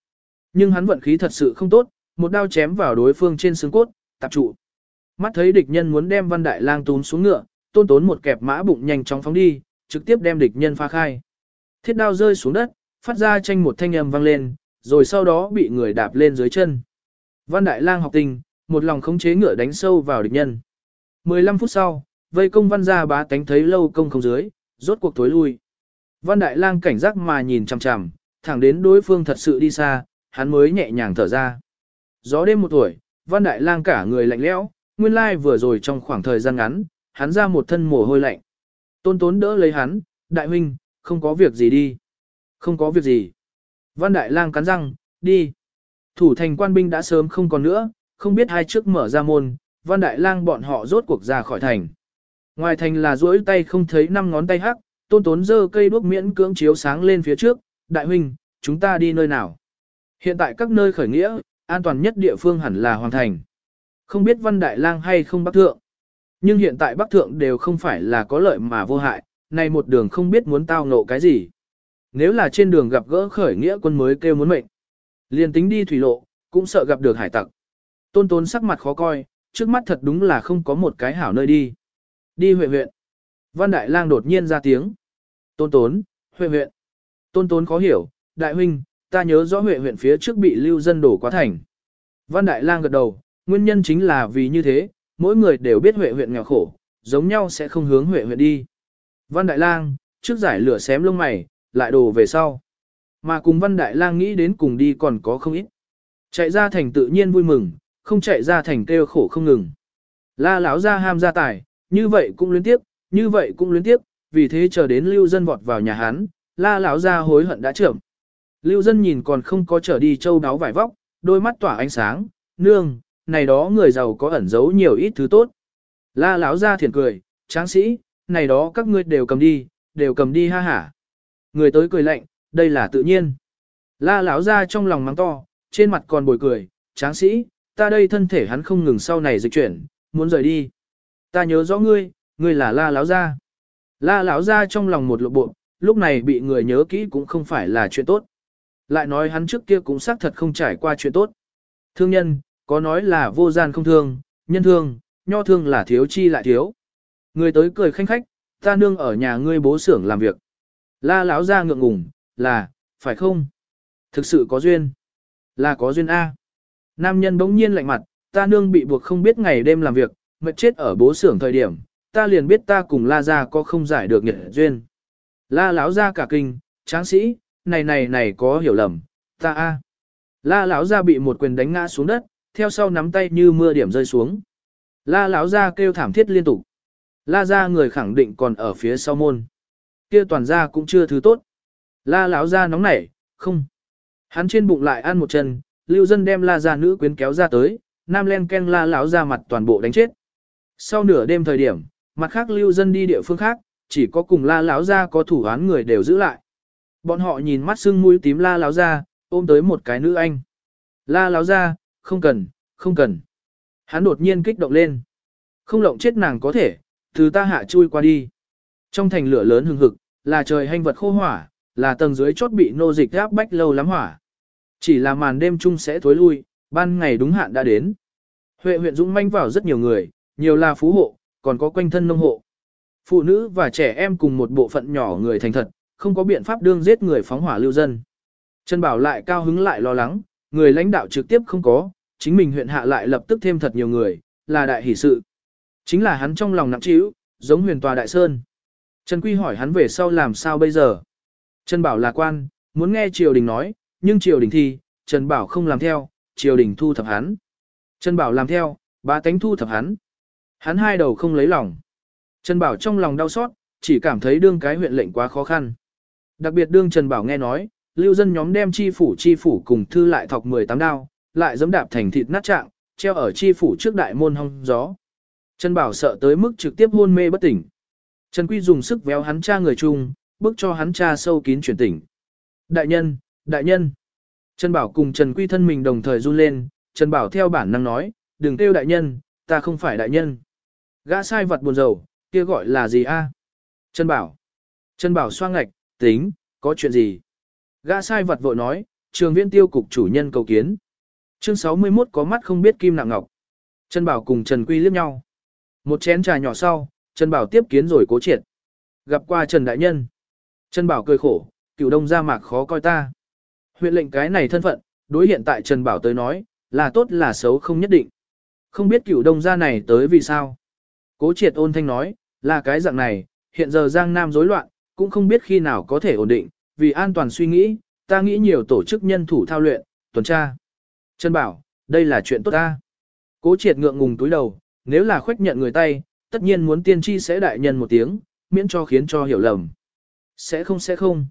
Nhưng hắn vận khí thật sự không tốt, một đao chém vào đối phương trên xương cốt, tập trụ. Mắt thấy địch nhân muốn đem Văn Đại Lang túm xuống ngựa, tôn tốn một kẹp mã bụng nhanh chóng phóng đi, trực tiếp đem địch nhân phá khai. Thiết đao rơi xuống đất, phát ra tranh một thanh âm vang lên, rồi sau đó bị người đạp lên dưới chân. Văn Đại Lang học tình, một lòng khống chế ngựa đánh sâu vào địch nhân. 15 phút sau, vây công văn gia bá tánh thấy lâu công không dưới, rốt cuộc tối lui. Văn Đại Lang cảnh giác mà nhìn chằm chằm, thẳng đến đối phương thật sự đi xa, hắn mới nhẹ nhàng thở ra. Gió đêm một tuổi, Văn Đại Lang cả người lạnh lẽo, nguyên lai vừa rồi trong khoảng thời gian ngắn, hắn ra một thân mồ hôi lạnh. Tôn Tốn đỡ lấy hắn, đại huynh, không có việc gì đi. Không có việc gì. Văn Đại Lang cắn răng, đi. Thủ thành quan binh đã sớm không còn nữa, không biết hai trước mở ra môn, Văn Đại Lang bọn họ rốt cuộc ra khỏi thành. Ngoài thành là duỗi tay không thấy năm ngón tay hắc, tôn tốn dơ cây đuốc miễn cưỡng chiếu sáng lên phía trước, đại huynh, chúng ta đi nơi nào? Hiện tại các nơi khởi nghĩa, an toàn nhất địa phương hẳn là hoàn thành. Không biết Văn Đại Lang hay không Bắc Thượng. Nhưng hiện tại Bắc Thượng đều không phải là có lợi mà vô hại, này một đường không biết muốn tao ngộ cái gì. Nếu là trên đường gặp gỡ khởi nghĩa quân mới kêu muốn mệnh. Liền tính đi thủy lộ, cũng sợ gặp được hải tặc. Tôn tốn sắc mặt khó coi, trước mắt thật đúng là không có một cái hảo nơi đi. Đi huyện huyện. Văn Đại Lang đột nhiên ra tiếng. Tôn tốn, huệ huyện. Tôn tốn khó hiểu, đại huynh, ta nhớ rõ huệ huyện phía trước bị lưu dân đổ quá thành. Văn Đại Lang gật đầu, nguyên nhân chính là vì như thế, mỗi người đều biết huệ huyện nghèo khổ, giống nhau sẽ không hướng huệ huyện đi. Văn Đại Lang, trước giải lửa xém lông mày, lại đồ về sau. Mà cùng Văn Đại Lang nghĩ đến cùng đi còn có không ít. Chạy ra thành tự nhiên vui mừng, không chạy ra thành kêu khổ không ngừng. La lão ra ham ra tài, như vậy cũng liên tiếp, như vậy cũng liên tiếp, vì thế chờ đến lưu dân vọt vào nhà hắn, la lão ra hối hận đã trưởng. Lưu dân nhìn còn không có trở đi châu đáo vải vóc, đôi mắt tỏa ánh sáng, nương, này đó người giàu có ẩn giấu nhiều ít thứ tốt. La lão ra thiền cười, tráng sĩ, này đó các ngươi đều cầm đi, đều cầm đi ha hả. Người tới cười lạnh, đây là tự nhiên. La lão ra trong lòng mắng to, trên mặt còn bồi cười, tráng sĩ, ta đây thân thể hắn không ngừng sau này dịch chuyển, muốn rời đi. Ta nhớ rõ ngươi, ngươi là la lão gia. La lão gia trong lòng một lộ bộ, lúc này bị người nhớ kỹ cũng không phải là chuyện tốt. Lại nói hắn trước kia cũng xác thật không trải qua chuyện tốt. Thương nhân, có nói là vô gian không thương, nhân thương, nho thương là thiếu chi lại thiếu. Người tới cười khanh khách, ta nương ở nhà ngươi bố xưởng làm việc. La lão gia ngượng ngùng, là, phải không? Thực sự có duyên. Là có duyên A. Nam nhân bỗng nhiên lạnh mặt, ta nương bị buộc không biết ngày đêm làm việc, mệt chết ở bố xưởng thời điểm, ta liền biết ta cùng La Gia có không giải được nhiệt duyên. La lão gia cả kinh, tráng sĩ, này này này có hiểu lầm, ta a. La lão gia bị một quyền đánh ngã xuống đất, theo sau nắm tay như mưa điểm rơi xuống. La lão gia kêu thảm thiết liên tục. La gia người khẳng định còn ở phía sau môn. Kia toàn gia cũng chưa thứ tốt. La lão gia nóng nảy, không. Hắn trên bụng lại ăn một chân, lưu dân đem La gia nữ quyến kéo ra tới, nam len ken La lão gia mặt toàn bộ đánh chết. Sau nửa đêm thời điểm, mặt khác lưu dân đi địa phương khác, chỉ có cùng la lão ra có thủ án người đều giữ lại. Bọn họ nhìn mắt sưng mũi tím la lão ra, ôm tới một cái nữ anh. La lão ra, không cần, không cần. Hắn đột nhiên kích động lên. Không lộng chết nàng có thể, từ ta hạ chui qua đi. Trong thành lửa lớn hừng hực, là trời hành vật khô hỏa, là tầng dưới chốt bị nô dịch áp bách lâu lắm hỏa. Chỉ là màn đêm chung sẽ thối lui, ban ngày đúng hạn đã đến. Huệ huyện dũng manh vào rất nhiều người, nhiều là phú hộ, còn có quanh thân nông hộ. Phụ nữ và trẻ em cùng một bộ phận nhỏ người thành thật, không có biện pháp đương giết người phóng hỏa lưu dân. Trần Bảo lại cao hứng lại lo lắng, người lãnh đạo trực tiếp không có, chính mình huyện hạ lại lập tức thêm thật nhiều người, là đại hỷ sự. Chính là hắn trong lòng nặng trĩu, giống huyền tòa đại sơn. Trần Quy hỏi hắn về sau làm sao bây giờ. Trần Bảo là quan, muốn nghe triều đình nói, nhưng triều đình thi, Trần Bảo không làm theo, triều đình thu thập hắn. Trần Bảo làm theo, ba tánh thu thập hắn. Hắn hai đầu không lấy lòng. Trần Bảo trong lòng đau xót, chỉ cảm thấy đương cái huyện lệnh quá khó khăn. Đặc biệt đương Trần Bảo nghe nói, lưu dân nhóm đem chi phủ chi phủ cùng thư lại thọc 18 đao, lại giẫm đạp thành thịt nát trạng, treo ở chi phủ trước đại môn hong gió. Trần Bảo sợ tới mức trực tiếp hôn mê bất tỉnh. Trần Quy dùng sức véo hắn cha người chung, bước cho hắn cha sâu kín chuyển tỉnh. Đại nhân, đại nhân. Trần Bảo cùng Trần Quy thân mình đồng thời run lên, Trần Bảo theo bản năng nói, đừng kêu đại nhân, ta không phải đại nhân. Gã sai vật buồn rầu, kia gọi là gì a? Trần Bảo. Trần Bảo xoang ngạch, tính, có chuyện gì? Gã sai vật vội nói, trường viên tiêu cục chủ nhân cầu kiến. Chương 61 có mắt không biết kim nặng ngọc. Trần Bảo cùng Trần Quy liếc nhau. Một chén trà nhỏ sau, Trần Bảo tiếp kiến rồi cố triệt. Gặp qua Trần Đại Nhân. Trần Bảo cười khổ, cửu đông ra mạc khó coi ta. Huyện lệnh cái này thân phận, đối hiện tại Trần Bảo tới nói, là tốt là xấu không nhất định. Không biết cửu đông gia này tới vì sao. Cố triệt ôn thanh nói, là cái dạng này, hiện giờ Giang Nam rối loạn, cũng không biết khi nào có thể ổn định, vì an toàn suy nghĩ, ta nghĩ nhiều tổ chức nhân thủ thao luyện, tuần tra. Trần Bảo, đây là chuyện tốt ta. Cố triệt ngượng ngùng túi đầu, nếu là khuếch nhận người tay, tất nhiên muốn tiên tri sẽ đại nhân một tiếng, miễn cho khiến cho hiểu lầm. Sẽ không sẽ không.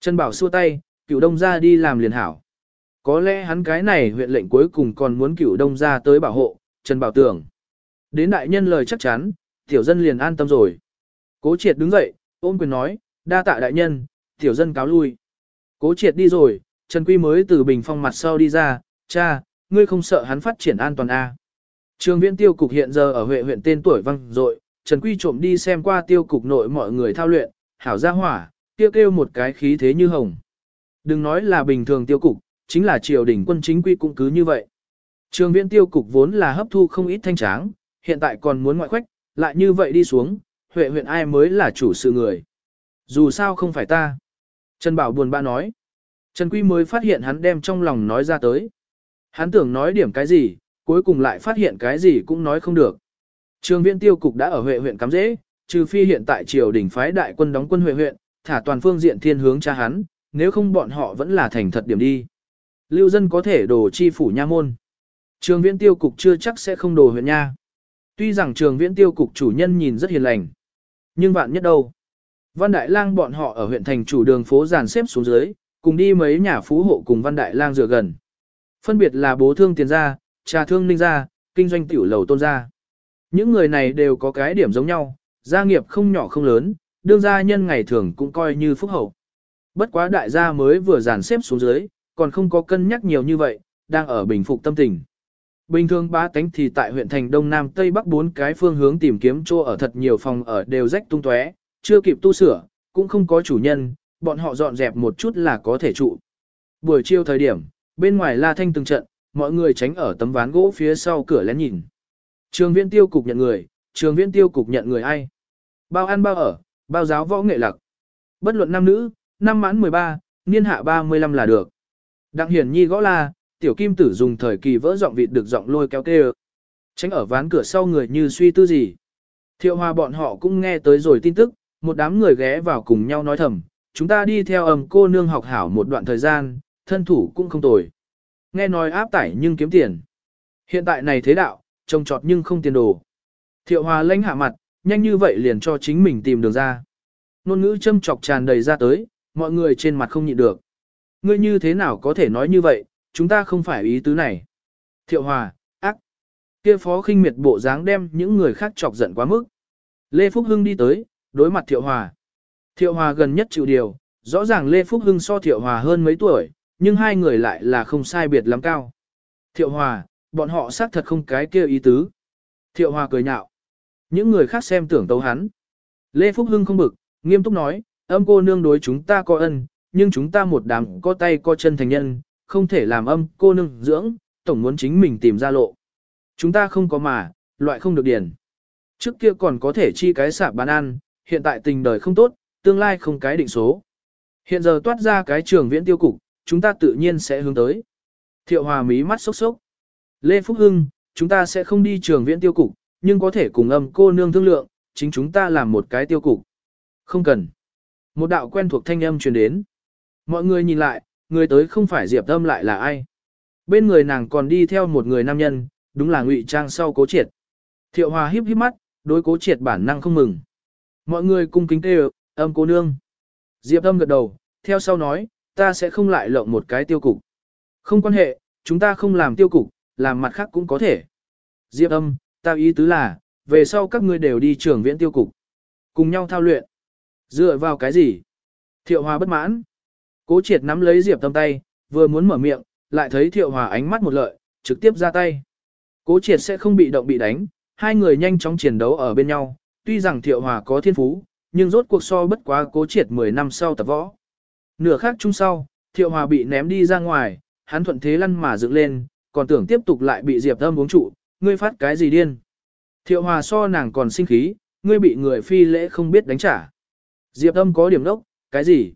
Trần Bảo xua tay, cửu đông ra đi làm liền hảo. Có lẽ hắn cái này huyện lệnh cuối cùng còn muốn cửu đông ra tới bảo hộ, Trần Bảo tưởng. Đến đại nhân lời chắc chắn, tiểu dân liền an tâm rồi. Cố triệt đứng dậy, ôm quyền nói, đa tạ đại nhân, tiểu dân cáo lui. Cố triệt đi rồi, Trần Quy mới từ bình phong mặt sau đi ra, cha, ngươi không sợ hắn phát triển an toàn à. Trường viện tiêu cục hiện giờ ở Huệ huyện tên tuổi văng rội, Trần Quy trộm đi xem qua tiêu cục nội mọi người thao luyện, hảo gia hỏa, kêu kêu một cái khí thế như hồng. Đừng nói là bình thường tiêu cục, chính là triều đình quân chính quy cũng cứ như vậy. Trường viện tiêu cục vốn là hấp thu không ít thanh tráng, hiện tại còn muốn ngoại khoách, lại như vậy đi xuống, huệ huyện ai mới là chủ sự người. Dù sao không phải ta. Trần Bảo buồn bã nói. Trần Quy mới phát hiện hắn đem trong lòng nói ra tới. Hắn tưởng nói điểm cái gì, cuối cùng lại phát hiện cái gì cũng nói không được. Trường viện tiêu cục đã ở Huệ huyện cắm dễ, trừ phi hiện tại triều đỉnh phái đại quân đóng quân Huệ huyện, thả toàn phương diện thiên hướng cha hắn, nếu không bọn họ vẫn là thành thật điểm đi. Lưu dân có thể đổ chi phủ nha môn. Trường viện tiêu cục chưa chắc sẽ không đồ huyện nha. Tuy rằng trường viện tiêu cục chủ nhân nhìn rất hiền lành, nhưng vạn nhất đâu. Văn Đại Lang bọn họ ở huyện thành chủ đường phố dàn xếp xuống dưới, cùng đi mấy nhà phú hộ cùng Văn Đại Lang dựa gần. Phân biệt là bố thương tiền gia, trà thương ninh gia, kinh doanh tiểu lầu tôn gia. Những người này đều có cái điểm giống nhau, gia nghiệp không nhỏ không lớn, đương gia nhân ngày thường cũng coi như phúc hậu. Bất quá đại gia mới vừa dàn xếp xuống dưới, còn không có cân nhắc nhiều như vậy, đang ở bình phục tâm tình. Bình thường ba tánh thì tại huyện thành Đông Nam Tây Bắc bốn cái phương hướng tìm kiếm chỗ ở thật nhiều phòng ở đều rách tung tóe, chưa kịp tu sửa, cũng không có chủ nhân, bọn họ dọn dẹp một chút là có thể trụ. Buổi chiều thời điểm, bên ngoài la thanh từng trận, mọi người tránh ở tấm ván gỗ phía sau cửa lén nhìn. Trường viên tiêu cục nhận người, trường viên tiêu cục nhận người ai? Bao ăn bao ở, bao giáo võ nghệ lặc. Bất luận nam nữ, năm mãn 13, niên hạ 35 là được. Đặng hiển nhi gõ la, tiểu kim tử dùng thời kỳ vỡ giọng vịt được giọng lôi kéo kêu. Tránh ở ván cửa sau người như suy tư gì. Thiệu hòa bọn họ cũng nghe tới rồi tin tức, một đám người ghé vào cùng nhau nói thầm, chúng ta đi theo ầm cô nương học hảo một đoạn thời gian, thân thủ cũng không tồi. Nghe nói áp tải nhưng kiếm tiền. Hiện tại này thế đạo, trông trọt nhưng không tiền đồ. Thiệu hòa lãnh hạ mặt, nhanh như vậy liền cho chính mình tìm đường ra. Nôn ngữ châm chọc tràn đầy ra tới, mọi người trên mặt không nhịn được. Ngươi như thế nào có thể nói như vậy, chúng ta không phải ý tứ này. Thiệu hòa, ác. kia phó khinh miệt bộ dáng đem những người khác chọc giận quá mức. Lê Phúc Hưng đi tới, đối mặt Thiệu hòa. Thiệu hòa gần nhất chịu điều, rõ ràng Lê Phúc Hưng so Thiệu hòa hơn mấy tuổi, nhưng hai người lại là không sai biệt lắm cao. Thiệu hòa, bọn họ xác thật không cái kia ý tứ. Thiệu hòa cười nhạo. Những người khác xem tưởng tấu hắn. Lê Phúc Hưng không bực, nghiêm túc nói, âm cô nương đối chúng ta có ân, nhưng chúng ta một đám có tay có chân thành nhân, không thể làm âm cô nương dưỡng, tổng muốn chính mình tìm ra lộ. Chúng ta không có mà, loại không được điền. Trước kia còn có thể chi cái sạp bán ăn, hiện tại tình đời không tốt, tương lai không cái định số. Hiện giờ toát ra cái trường viễn tiêu cục, chúng ta tự nhiên sẽ hướng tới. Thiệu hòa mí mắt sốc sốc. Lê Phúc Hưng, chúng ta sẽ không đi trường viễn tiêu cục, nhưng có thể cùng âm cô nương thương lượng, chính chúng ta làm một cái tiêu cục. Không cần. Một đạo quen thuộc thanh âm truyền đến. Mọi người nhìn lại, người tới không phải Diệp Âm lại là ai. Bên người nàng còn đi theo một người nam nhân, đúng là ngụy trang sau cố triệt. Thiệu hòa híp híp mắt, đối cố triệt bản năng không mừng. Mọi người cung kính kêu, âm cô nương. Diệp Âm gật đầu, theo sau nói, ta sẽ không lại lộng một cái tiêu cục. Không quan hệ, chúng ta không làm tiêu cục, làm mặt khác cũng có thể. Diệp âm, ta ý tứ là, về sau các ngươi đều đi trường viễn tiêu cục. Cùng nhau thao luyện. Dựa vào cái gì? Thiệu hòa bất mãn. Cố triệt nắm lấy Diệp tâm tay, vừa muốn mở miệng, lại thấy thiệu hòa ánh mắt một lợi, trực tiếp ra tay. Cố triệt sẽ không bị động bị đánh, hai người nhanh chóng chiến đấu ở bên nhau, tuy rằng thiệu hòa có thiên phú, nhưng rốt cuộc so bất quá cố triệt 10 năm sau tập võ. Nửa khác chung sau, thiệu hòa bị ném đi ra ngoài, hắn thuận thế lăn mà dựng lên, còn tưởng tiếp tục lại bị Diệp Âm uống trụ, ngươi phát cái gì điên. Thiệu Hòa so nàng còn sinh khí, ngươi bị người phi lễ không biết đánh trả. Diệp Âm có điểm đốc, cái gì?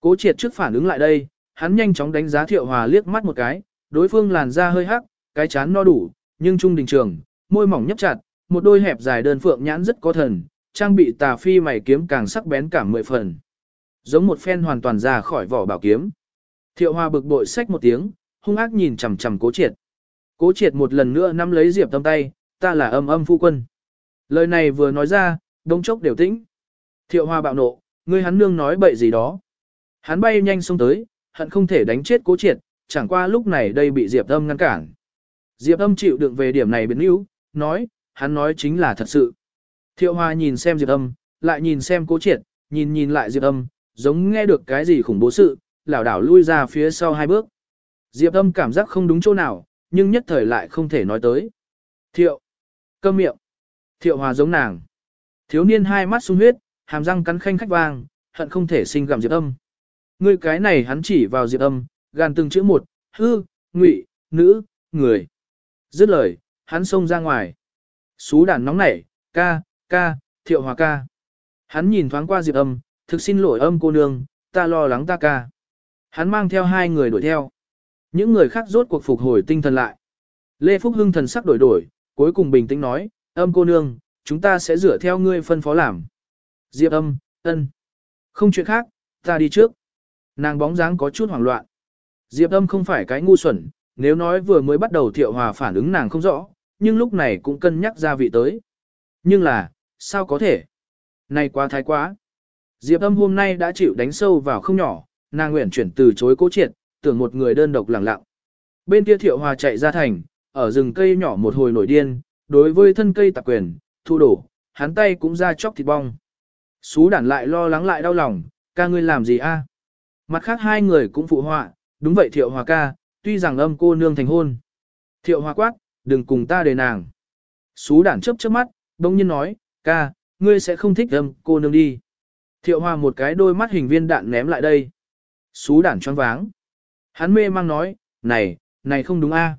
Cố triệt trước phản ứng lại đây, hắn nhanh chóng đánh giá Thiệu Hòa liếc mắt một cái, đối phương làn da hơi hắc, cái chán no đủ, nhưng trung đình trường, môi mỏng nhấp chặt, một đôi hẹp dài đơn phượng nhãn rất có thần, trang bị tà phi mày kiếm càng sắc bén cả mười phần. Giống một phen hoàn toàn ra khỏi vỏ bảo kiếm. Thiệu Hoa bực bội xách một tiếng, hung ác nhìn chằm chằm Cố Triệt. Cố Triệt một lần nữa nắm lấy Diệp Tâm tay, ta là âm âm phu quân. Lời này vừa nói ra, đông chốc đều tĩnh. Thiệu Hoa bạo nộ, ngươi hắn nương nói bậy gì đó. Hắn bay nhanh xông tới, hận không thể đánh chết Cố Triệt, chẳng qua lúc này đây bị Diệp Âm ngăn cản. Diệp Âm chịu đựng về điểm này biến yếu, nói, hắn nói chính là thật sự. Thiệu Hoa nhìn xem Diệp Âm, lại nhìn xem Cố Triệt, nhìn nhìn lại Diệp Âm, giống nghe được cái gì khủng bố sự, lảo đảo lui ra phía sau hai bước. Diệp Âm cảm giác không đúng chỗ nào, nhưng nhất thời lại không thể nói tới. Thiệu, câm miệng. Thiệu Hòa giống nàng. Thiếu niên hai mắt sung huyết, hàm răng cắn khanh khách vang, hận không thể sinh gặm Diệp Âm. Ngươi cái này hắn chỉ vào Diệp Âm, gàn từng chữ một, hư, ngụy, nữ, người. Dứt lời, hắn xông ra ngoài. Xú đàn nóng nảy, ca, ca, thiệu hòa ca. Hắn nhìn thoáng qua Diệp âm, thực xin lỗi âm cô nương, ta lo lắng ta ca. Hắn mang theo hai người đuổi theo. Những người khác rốt cuộc phục hồi tinh thần lại. Lê Phúc Hưng thần sắc đổi đổi, cuối cùng bình tĩnh nói, âm cô nương, chúng ta sẽ rửa theo ngươi phân phó làm. Diệp âm, ân. Không chuyện khác, ta đi trước. Nàng bóng dáng có chút hoảng loạn. Diệp âm không phải cái ngu xuẩn, nếu nói vừa mới bắt đầu thiệu hòa phản ứng nàng không rõ, nhưng lúc này cũng cân nhắc ra vị tới. Nhưng là, sao có thể? Này quá thái quá. Diệp âm hôm nay đã chịu đánh sâu vào không nhỏ, nàng nguyện chuyển từ chối cố triệt, tưởng một người đơn độc lặng lặng. Bên kia thiệu hòa chạy ra thành, ở rừng cây nhỏ một hồi nổi điên, đối với thân cây tạc quyền, thu đổ, hắn tay cũng ra chóc thịt bong. Xú đản lại lo lắng lại đau lòng, ca ngươi làm gì a? Mặt khác hai người cũng phụ họa, đúng vậy thiệu hòa ca, tuy rằng âm cô nương thành hôn. Thiệu hòa quát, đừng cùng ta đề nàng. Xú đản chớp chớp mắt, đông nhiên nói, ca, ngươi sẽ không thích âm cô nương đi. Thiệu Hoa một cái đôi mắt hình viên đạn ném lại đây. Xú đản choáng váng. Hắn mê mang nói, này, này không đúng a.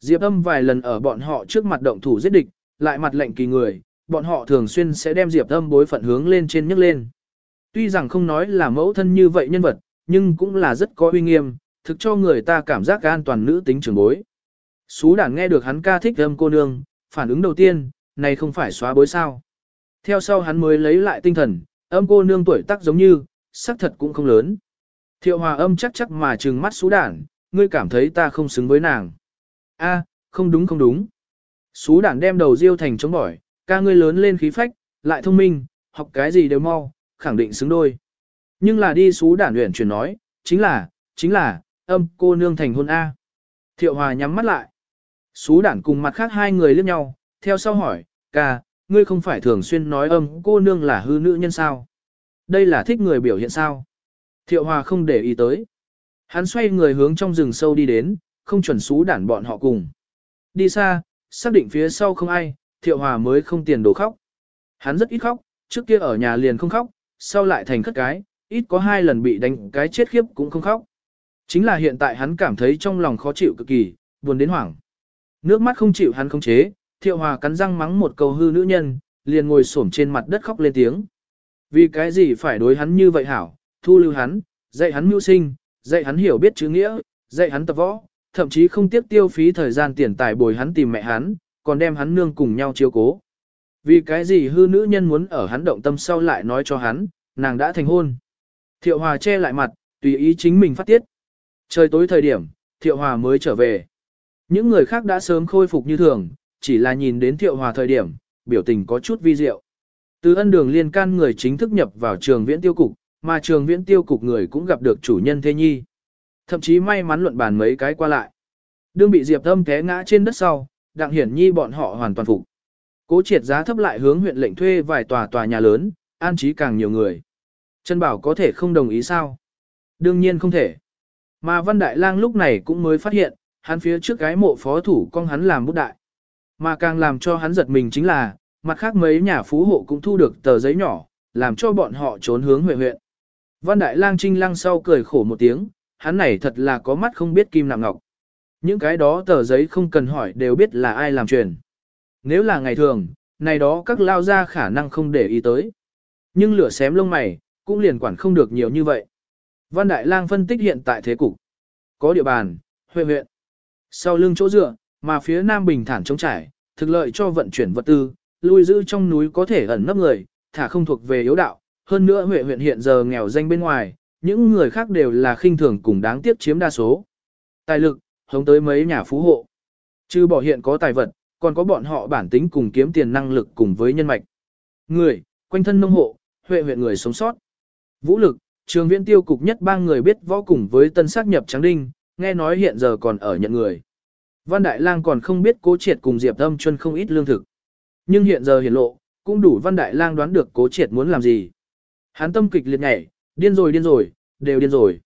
Diệp âm vài lần ở bọn họ trước mặt động thủ giết địch, lại mặt lệnh kỳ người, bọn họ thường xuyên sẽ đem Diệp âm bối phận hướng lên trên nhấc lên. Tuy rằng không nói là mẫu thân như vậy nhân vật, nhưng cũng là rất có uy nghiêm, thực cho người ta cảm giác an toàn nữ tính trưởng bối. Xú đản nghe được hắn ca thích âm cô nương, phản ứng đầu tiên, này không phải xóa bối sao. Theo sau hắn mới lấy lại tinh thần, âm cô nương tuổi tác giống như, sắc thật cũng không lớn. Thiệu hòa âm chắc chắc mà trừng mắt xú đản, ngươi cảm thấy ta không xứng với nàng. A, không đúng không đúng. Xú đản đem đầu riêu thành chống bỏi, ca ngươi lớn lên khí phách, lại thông minh, học cái gì đều mau, khẳng định xứng đôi. Nhưng là đi xú đản luyện chuyển nói, chính là, chính là, âm cô nương thành hôn A. Thiệu hòa nhắm mắt lại. Xú đản cùng mặt khác hai người liếc nhau, theo sau hỏi, ca, ngươi không phải thường xuyên nói âm cô nương là hư nữ nhân sao? Đây là thích người biểu hiện sao? Thiệu hòa không để ý tới. Hắn xoay người hướng trong rừng sâu đi đến, không chuẩn xú đản bọn họ cùng. Đi xa, xác định phía sau không ai, thiệu hòa mới không tiền đồ khóc. Hắn rất ít khóc, trước kia ở nhà liền không khóc, sau lại thành khất cái, ít có hai lần bị đánh cái chết khiếp cũng không khóc. Chính là hiện tại hắn cảm thấy trong lòng khó chịu cực kỳ, buồn đến hoảng. Nước mắt không chịu hắn không chế, thiệu hòa cắn răng mắng một câu hư nữ nhân, liền ngồi xổm trên mặt đất khóc lên tiếng. Vì cái gì phải đối hắn như vậy hảo, thu lưu hắn, dạy hắn mưu sinh, dạy hắn hiểu biết chữ nghĩa, dạy hắn tập võ, thậm chí không tiếc tiêu phí thời gian tiền tài bồi hắn tìm mẹ hắn, còn đem hắn nương cùng nhau chiếu cố. Vì cái gì hư nữ nhân muốn ở hắn động tâm sau lại nói cho hắn, nàng đã thành hôn. Thiệu Hòa che lại mặt, tùy ý chính mình phát tiết. Trời tối thời điểm, Thiệu Hòa mới trở về. Những người khác đã sớm khôi phục như thường, chỉ là nhìn đến Thiệu Hòa thời điểm, biểu tình có chút vi diệu. Từ ân đường liên can người chính thức nhập vào trường viễn tiêu cục, mà trường viễn tiêu cục người cũng gặp được chủ nhân Thế Nhi. Thậm chí may mắn luận bàn mấy cái qua lại. Đương bị Diệp thâm té ngã trên đất sau, Đặng Hiển Nhi bọn họ hoàn toàn phục. Cố triệt giá thấp lại hướng huyện lệnh thuê vài tòa tòa nhà lớn, an trí càng nhiều người. Trân Bảo có thể không đồng ý sao? Đương nhiên không thể. Mà Văn Đại Lang lúc này cũng mới phát hiện, hắn phía trước gái mộ phó thủ con hắn làm bút đại. Mà càng làm cho hắn giật mình chính là, mặt khác mấy nhà phú hộ cũng thu được tờ giấy nhỏ, làm cho bọn họ trốn hướng huệ huyện. Văn Đại Lang trinh lăng sau cười khổ một tiếng, hắn này thật là có mắt không biết kim nạm ngọc. Những cái đó tờ giấy không cần hỏi đều biết là ai làm truyền. Nếu là ngày thường, này đó các lao ra khả năng không để ý tới. Nhưng lửa xém lông mày, cũng liền quản không được nhiều như vậy. Văn Đại Lang phân tích hiện tại thế cục. Có địa bàn, huệ huyện. Sau lưng chỗ dựa, mà phía nam bình thản trống trải, thực lợi cho vận chuyển vật tư, lui giữ trong núi có thể ẩn nấp người, thả không thuộc về yếu đạo. Hơn nữa huệ huyện hiện giờ nghèo danh bên ngoài, những người khác đều là khinh thường cùng đáng tiếc chiếm đa số. Tài lực, hống tới mấy nhà phú hộ. Chứ bỏ hiện có tài vật, còn có bọn họ bản tính cùng kiếm tiền năng lực cùng với nhân mạch. Người, quanh thân nông hộ, huệ huyện người sống sót. Vũ lực, trường viện tiêu cục nhất ba người biết võ cùng với tân xác nhập tráng đinh, nghe nói hiện giờ còn ở nhận người. Văn Đại Lang còn không biết cố triệt cùng Diệp Âm Chuân không ít lương thực. Nhưng hiện giờ hiển lộ, cũng đủ Văn Đại Lang đoán được cố triệt muốn làm gì. Hắn tâm kịch liệt nhảy, điên rồi điên rồi, đều điên rồi.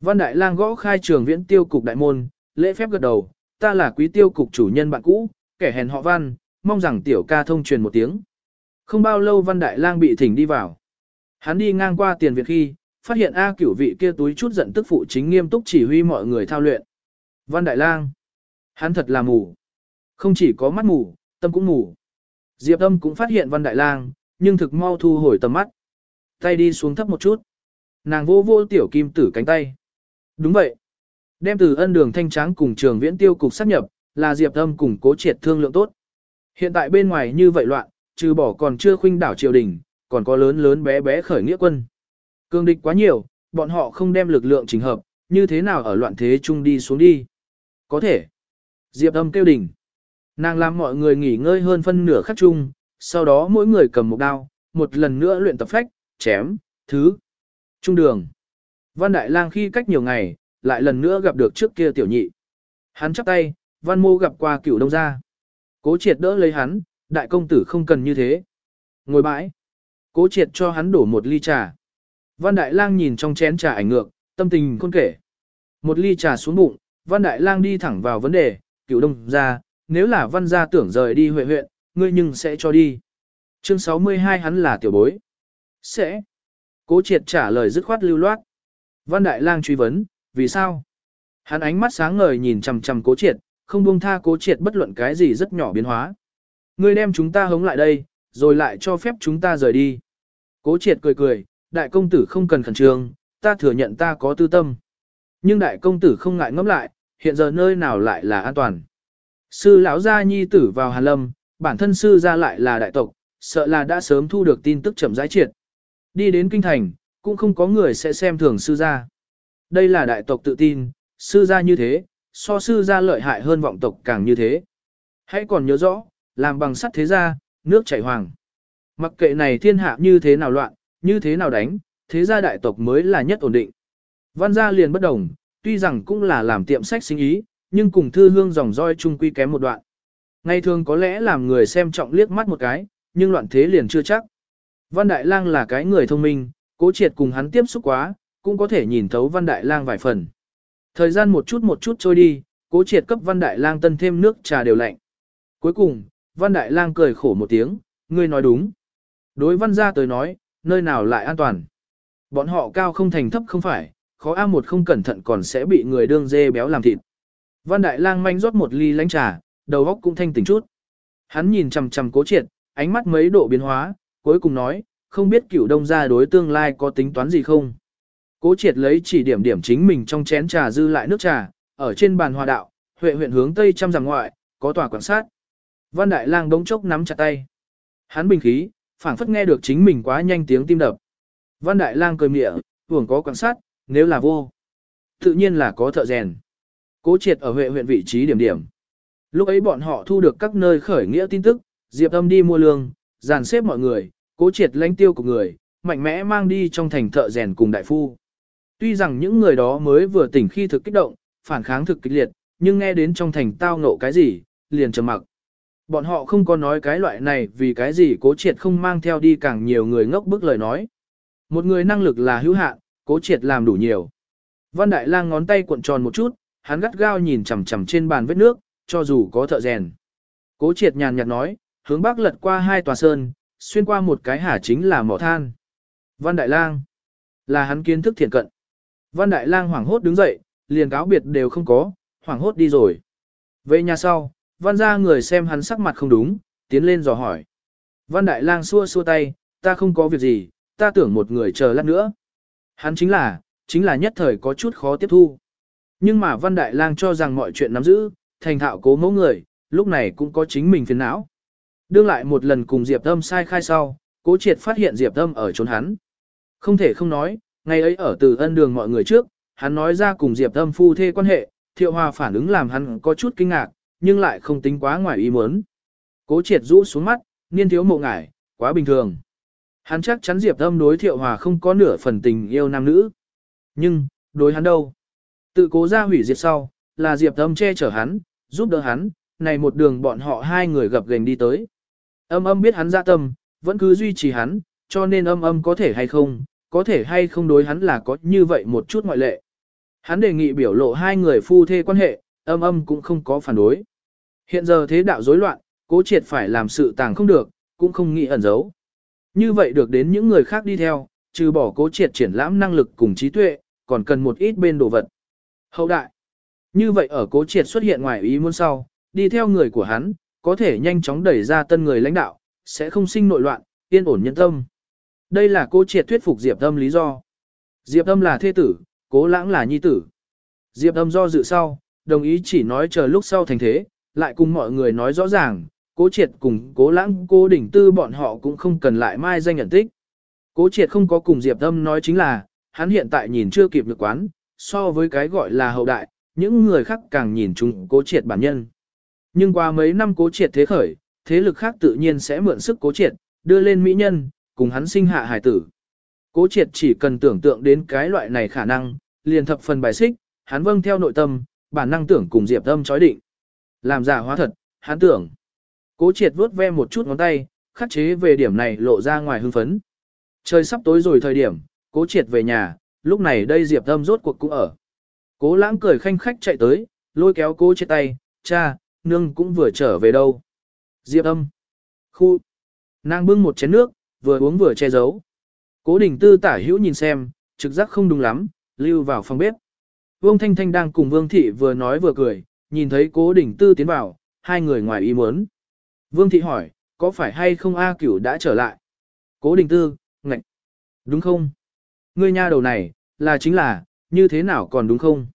Văn Đại Lang gõ khai trường viễn tiêu cục đại môn, lễ phép gật đầu, ta là quý tiêu cục chủ nhân bạn cũ, kẻ hèn họ Văn, mong rằng tiểu ca thông truyền một tiếng. Không bao lâu Văn Đại Lang bị thỉnh đi vào. Hắn đi ngang qua tiền viện khi, phát hiện A cửu vị kia túi chút giận tức phụ chính nghiêm túc chỉ huy mọi người thao luyện. Văn Đại Lang, hắn thật là mù. Không chỉ có mắt mù, tâm cũng mù. Diệp Âm cũng phát hiện Văn Đại Lang, nhưng thực mau thu hồi tầm mắt. Tay đi xuống thấp một chút. Nàng vô vô tiểu kim tử cánh tay. Đúng vậy. Đem từ ân đường thanh tráng cùng trường viễn tiêu cục sát nhập, là Diệp Âm cùng cố triệt thương lượng tốt. Hiện tại bên ngoài như vậy loạn, trừ bỏ còn chưa khuynh đảo triều đình, còn có lớn lớn bé bé khởi nghĩa quân. Cương địch quá nhiều, bọn họ không đem lực lượng chỉnh hợp, như thế nào ở loạn thế chung đi xuống đi. Có thể. Diệp âm kêu đỉnh. Nàng làm mọi người nghỉ ngơi hơn phân nửa khắc chung, sau đó mỗi người cầm một đao, một lần nữa luyện tập phách, chém, thứ. Trung đường. Văn Đại Lang khi cách nhiều ngày, lại lần nữa gặp được trước kia tiểu nhị. Hắn chắp tay, Văn Mô gặp qua cửu đông gia. Cố triệt đỡ lấy hắn, đại công tử không cần như thế. Ngồi bãi. Cố triệt cho hắn đổ một ly trà. Văn Đại Lang nhìn trong chén trà ảnh ngược, tâm tình khôn kể. Một ly trà xuống bụng, Văn Đại Lang đi thẳng vào vấn đề, cựu đông gia, nếu là văn gia tưởng rời đi huệ huyện, ngươi nhưng sẽ cho đi. Chương 62 hắn là tiểu bối. Sẽ. Cố triệt trả lời dứt khoát lưu loát. Văn Đại Lang truy vấn, vì sao? Hắn ánh mắt sáng ngời nhìn chằm chằm cố triệt, không buông tha cố triệt bất luận cái gì rất nhỏ biến hóa. Ngươi đem chúng ta hống lại đây, rồi lại cho phép chúng ta rời đi. Cố triệt cười cười, đại công tử không cần khẩn trương, ta thừa nhận ta có tư tâm. Nhưng đại công tử không ngại ngẫm lại, hiện giờ nơi nào lại là an toàn. Sư lão gia nhi tử vào Hàn Lâm, bản thân sư gia lại là đại tộc, sợ là đã sớm thu được tin tức chậm rãi triệt. Đi đến kinh thành, cũng không có người sẽ xem thường sư gia. Đây là đại tộc tự tin, sư gia như thế, so sư gia lợi hại hơn vọng tộc càng như thế. Hãy còn nhớ rõ, làm bằng sắt thế gia, nước chảy hoàng. Mặc kệ này thiên hạ như thế nào loạn, như thế nào đánh, thế gia đại tộc mới là nhất ổn định. Văn gia liền bất đồng, tuy rằng cũng là làm tiệm sách sinh ý, nhưng cùng thư hương dòng roi chung quy kém một đoạn. Ngày thường có lẽ làm người xem trọng liếc mắt một cái, nhưng loạn thế liền chưa chắc. Văn Đại Lang là cái người thông minh, cố triệt cùng hắn tiếp xúc quá, cũng có thể nhìn thấu Văn Đại Lang vài phần. Thời gian một chút một chút trôi đi, cố triệt cấp Văn Đại Lang tân thêm nước trà đều lạnh. Cuối cùng, Văn Đại Lang cười khổ một tiếng, ngươi nói đúng. Đối Văn gia tới nói, nơi nào lại an toàn. Bọn họ cao không thành thấp không phải, khó A một không cẩn thận còn sẽ bị người đương dê béo làm thịt. Văn Đại Lang manh rót một ly lánh trà, đầu óc cũng thanh tỉnh chút. Hắn nhìn chằm chằm cố triệt, ánh mắt mấy độ biến hóa, cuối cùng nói, không biết cửu đông gia đối tương lai có tính toán gì không. Cố triệt lấy chỉ điểm điểm chính mình trong chén trà dư lại nước trà, ở trên bàn hòa đạo, huệ huyện hướng tây trăm dặm ngoại, có tòa quan sát. Văn Đại Lang đống chốc nắm chặt tay. Hắn bình khí, phảng phất nghe được chính mình quá nhanh tiếng tim đập. Văn Đại Lang cười mỉa, hưởng có quan sát, nếu là vô. Tự nhiên là có thợ rèn. Cố triệt ở huệ huyện vị trí điểm điểm. Lúc ấy bọn họ thu được các nơi khởi nghĩa tin tức, Diệp Âm đi mua lương, dàn xếp mọi người, cố triệt lãnh tiêu của người, mạnh mẽ mang đi trong thành thợ rèn cùng đại phu. Tuy rằng những người đó mới vừa tỉnh khi thực kích động, phản kháng thực kịch liệt, nhưng nghe đến trong thành tao ngộ cái gì, liền trầm mặc. Bọn họ không có nói cái loại này vì cái gì cố triệt không mang theo đi càng nhiều người ngốc bức lời nói. Một người năng lực là hữu hạn, cố triệt làm đủ nhiều. Văn Đại Lang ngón tay cuộn tròn một chút, hắn gắt gao nhìn chằm chằm trên bàn vết nước, cho dù có thợ rèn. Cố triệt nhàn nhạt nói, hướng bắc lật qua hai tòa sơn, xuyên qua một cái hả chính là mỏ than. Văn Đại Lang là hắn kiến thức thiện cận. Văn Đại Lang hoảng hốt đứng dậy, liền cáo biệt đều không có, hoảng hốt đi rồi. Về nhà sau, văn ra người xem hắn sắc mặt không đúng, tiến lên dò hỏi. Văn Đại Lang xua xua tay, ta không có việc gì, ta tưởng một người chờ lát nữa. Hắn chính là, chính là nhất thời có chút khó tiếp thu. Nhưng mà Văn Đại Lang cho rằng mọi chuyện nắm giữ, thành thạo cố mẫu người, lúc này cũng có chính mình phiền não. Đương lại một lần cùng Diệp Âm sai khai sau, cố triệt phát hiện Diệp Âm ở trốn hắn. Không thể không nói, ngày ấy ở từ ân đường mọi người trước, hắn nói ra cùng Diệp Âm phu thê quan hệ, thiệu hòa phản ứng làm hắn có chút kinh ngạc, nhưng lại không tính quá ngoài ý muốn. Cố triệt rũ xuống mắt, niên thiếu mộ ngải, quá bình thường. Hắn chắc chắn Diệp Âm đối thiệu hòa không có nửa phần tình yêu nam nữ. Nhưng, đối hắn đâu? Tự cố ra hủy diệt sau, là Diệp Âm che chở hắn, giúp đỡ hắn, này một đường bọn họ hai người gặp gành đi tới. Âm âm biết hắn dạ tâm, vẫn cứ duy trì hắn, cho nên âm âm có thể hay không, có thể hay không đối hắn là có như vậy một chút ngoại lệ. Hắn đề nghị biểu lộ hai người phu thê quan hệ, âm âm cũng không có phản đối. Hiện giờ thế đạo rối loạn, cố triệt phải làm sự tàng không được, cũng không nghĩ ẩn giấu. Như vậy được đến những người khác đi theo, trừ bỏ cố triệt triển lãm năng lực cùng trí tuệ, còn cần một ít bên đồ vật. Hậu đại. Như vậy ở cố triệt xuất hiện ngoài ý muốn sau, đi theo người của hắn, có thể nhanh chóng đẩy ra tân người lãnh đạo, sẽ không sinh nội loạn, yên ổn nhân tâm. Đây là cố triệt thuyết phục Diệp Âm lý do. Diệp Âm là thê tử, cố lãng là nhi tử. Diệp Âm do dự sau, đồng ý chỉ nói chờ lúc sau thành thế, lại cùng mọi người nói rõ ràng, cố triệt cùng cố lãng cố đỉnh tư bọn họ cũng không cần lại mai danh nhận tích. Cố triệt không có cùng Diệp Tâm nói chính là, hắn hiện tại nhìn chưa kịp được quán, so với cái gọi là hậu đại, những người khác càng nhìn chúng cố triệt bản nhân. Nhưng qua mấy năm cố triệt thế khởi, thế lực khác tự nhiên sẽ mượn sức cố triệt, đưa lên mỹ nhân, cùng hắn sinh hạ hải tử. Cố triệt chỉ cần tưởng tượng đến cái loại này khả năng, liền thập phần bài xích, hắn vâng theo nội tâm, bản năng tưởng cùng Diệp Tâm chói định. Làm giả hóa thật, hắn tưởng. Cố triệt vuốt ve một chút ngón tay, khắc chế về điểm này lộ ra ngoài hưng phấn. Trời sắp tối rồi thời điểm, cố triệt về nhà, lúc này đây Diệp Âm rốt cuộc cũng ở. Cố lãng cười khanh khách chạy tới, lôi kéo cố triệt tay, cha, nương cũng vừa trở về đâu. Diệp âm. Khu. Nàng bưng một chén nước, vừa uống vừa che giấu. Cố đình tư tả hữu nhìn xem, trực giác không đúng lắm, lưu vào phòng bếp. Vương Thanh Thanh đang cùng Vương Thị vừa nói vừa cười, nhìn thấy cố đình tư tiến vào, hai người ngoài ý muốn. Vương Thị hỏi, có phải hay không A cửu đã trở lại? Cố đình tư, ngạch. Đúng không? Ngươi nha đầu này, là chính là, như thế nào còn đúng không?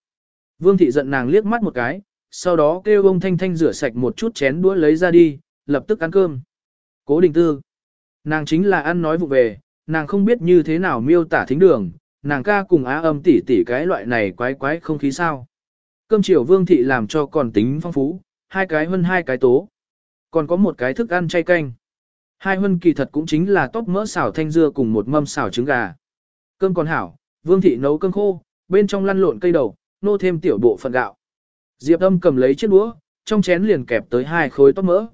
Vương Thị giận nàng liếc mắt một cái, sau đó kêu ông Thanh Thanh rửa sạch một chút chén đũa lấy ra đi, lập tức ăn cơm. Cố đình tư. Nàng chính là ăn nói vụ về, nàng không biết như thế nào miêu tả thính đường, nàng ca cùng á âm tỉ tỉ cái loại này quái quái không khí sao. Cơm chiều vương thị làm cho còn tính phong phú, hai cái hơn hai cái tố. Còn có một cái thức ăn chay canh. Hai huân kỳ thật cũng chính là tóc mỡ xào thanh dưa cùng một mâm xào trứng gà. Cơm còn hảo, vương thị nấu cơm khô, bên trong lăn lộn cây đầu, nô thêm tiểu bộ phần gạo. Diệp âm cầm lấy chiếc đũa, trong chén liền kẹp tới hai khối tóc mỡ.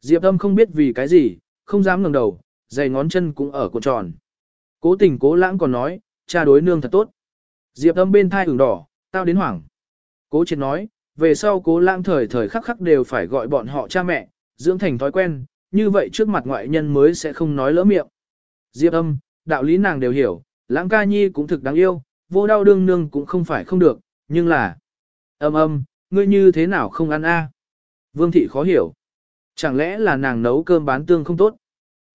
Diệp âm không biết vì cái gì, không dám ngẩng đầu, giày ngón chân cũng ở cuộn tròn. Cố tình cố lãng còn nói, cha đối nương thật tốt. Diệp âm bên thai ửng đỏ, tao đến hoảng. Cố triệt nói, về sau cố lãng thời thời khắc khắc đều phải gọi bọn họ cha mẹ, dưỡng thành thói quen, như vậy trước mặt ngoại nhân mới sẽ không nói lỡ miệng. Diệp âm, đạo lý nàng đều hiểu, lãng ca nhi cũng thực đáng yêu, vô đau đương nương cũng không phải không được, nhưng là... Âm âm, ngươi như thế nào không ăn a? Vương thị khó hiểu. Chẳng lẽ là nàng nấu cơm bán tương không tốt?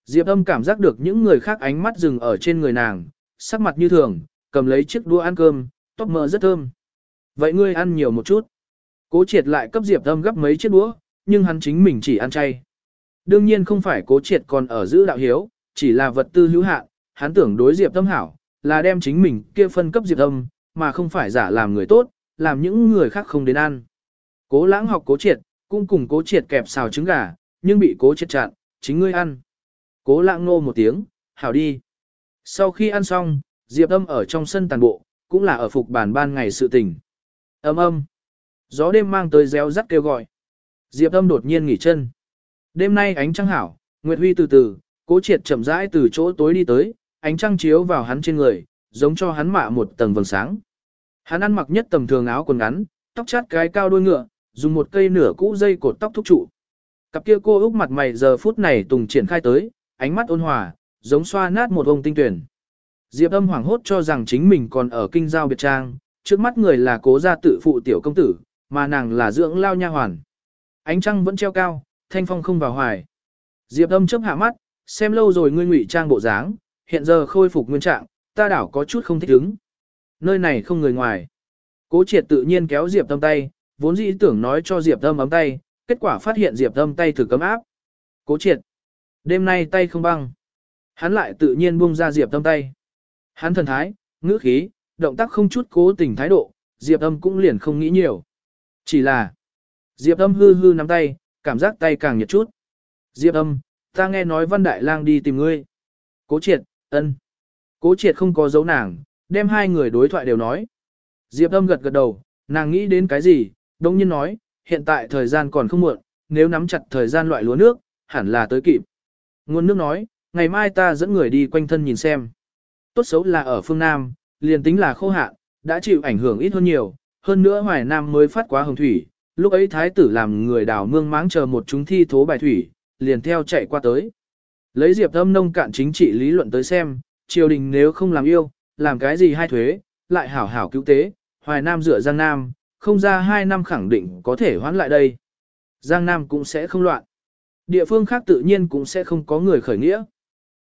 Diệp âm cảm giác được những người khác ánh mắt dừng ở trên người nàng, sắc mặt như thường, cầm lấy chiếc đũa ăn cơm, tóc mỡ rất thơm. Vậy ngươi ăn nhiều một chút. Cố triệt lại cấp Diệp âm gấp mấy chiếc đũa, nhưng hắn chính mình chỉ ăn chay. Đương nhiên không phải cố triệt còn ở giữ đạo hiếu, chỉ là vật tư hữu hạn, hắn tưởng đối Diệp tâm hảo, là đem chính mình kia phân cấp Diệp âm, mà không phải giả làm người tốt, làm những người khác không đến ăn. Cố lãng học cố triệt, cũng cùng cố triệt kẹp xào trứng gà, nhưng bị cố triệt chặn, chính ngươi ăn. Cố lãng nô một tiếng, hảo đi. Sau khi ăn xong, Diệp âm ở trong sân tàn bộ, cũng là ở phục bản ban ngày sự tình. Âm âm. Gió đêm mang tới réo rắt kêu gọi. Diệp âm đột nhiên nghỉ chân. Đêm nay ánh trăng hảo, Nguyệt Huy từ từ, cố triệt chậm rãi từ chỗ tối đi tới, ánh trăng chiếu vào hắn trên người, giống cho hắn mạ một tầng vầng sáng. Hắn ăn mặc nhất tầm thường áo quần ngắn, tóc chát cái cao đuôi ngựa, dùng một cây nửa cũ dây cột tóc thúc trụ. Cặp kia cô úc mặt mày giờ phút này tùng triển khai tới, ánh mắt ôn hòa, giống xoa nát một ông tinh tuyển. Diệp âm hoảng hốt cho rằng chính mình còn ở kinh giao biệt trang, trước mắt người là cố gia tự phụ tiểu công tử, mà nàng là dưỡng lao nha hoàn. Ánh trăng vẫn treo cao, thanh phong không vào hoài. Diệp âm chớp hạ mắt, xem lâu rồi ngươi ngụy trang bộ dáng, hiện giờ khôi phục nguyên trạng, ta đảo có chút không thích ứng. Nơi này không người ngoài. Cố triệt tự nhiên kéo Diệp âm tay, vốn dĩ tưởng nói cho Diệp âm ấm tay, kết quả phát hiện Diệp âm tay thử cấm áp. Cố triệt. Đêm nay tay không băng. Hắn lại tự nhiên buông ra Diệp âm tay. Hắn thần thái, ngữ khí, động tác không chút cố tình thái độ, Diệp âm cũng liền không nghĩ nhiều. Chỉ là, Diệp âm hư hư nắm tay, cảm giác tay càng nhiệt chút. Diệp âm, ta nghe nói Văn Đại Lang đi tìm ngươi. Cố triệt, ân. Cố triệt không có dấu nàng, đem hai người đối thoại đều nói. Diệp âm gật gật đầu, nàng nghĩ đến cái gì, đông nhiên nói, hiện tại thời gian còn không muộn, nếu nắm chặt thời gian loại lúa nước, hẳn là tới kịp. Nguồn nước nói, ngày mai ta dẫn người đi quanh thân nhìn xem. Tốt xấu là ở phương Nam, liền tính là khô hạn, đã chịu ảnh hưởng ít hơn nhiều, hơn nữa Hoài Nam mới phát quá hồng thủy, lúc ấy thái tử làm người đào mương máng chờ một chúng thi thố bài thủy, liền theo chạy qua tới. Lấy Diệp Âm nông cạn chính trị lý luận tới xem, triều đình nếu không làm yêu, làm cái gì hai thuế, lại hảo hảo cứu tế, Hoài Nam dựa Giang Nam, không ra hai năm khẳng định có thể hoãn lại đây. Giang Nam cũng sẽ không loạn. Địa phương khác tự nhiên cũng sẽ không có người khởi nghĩa.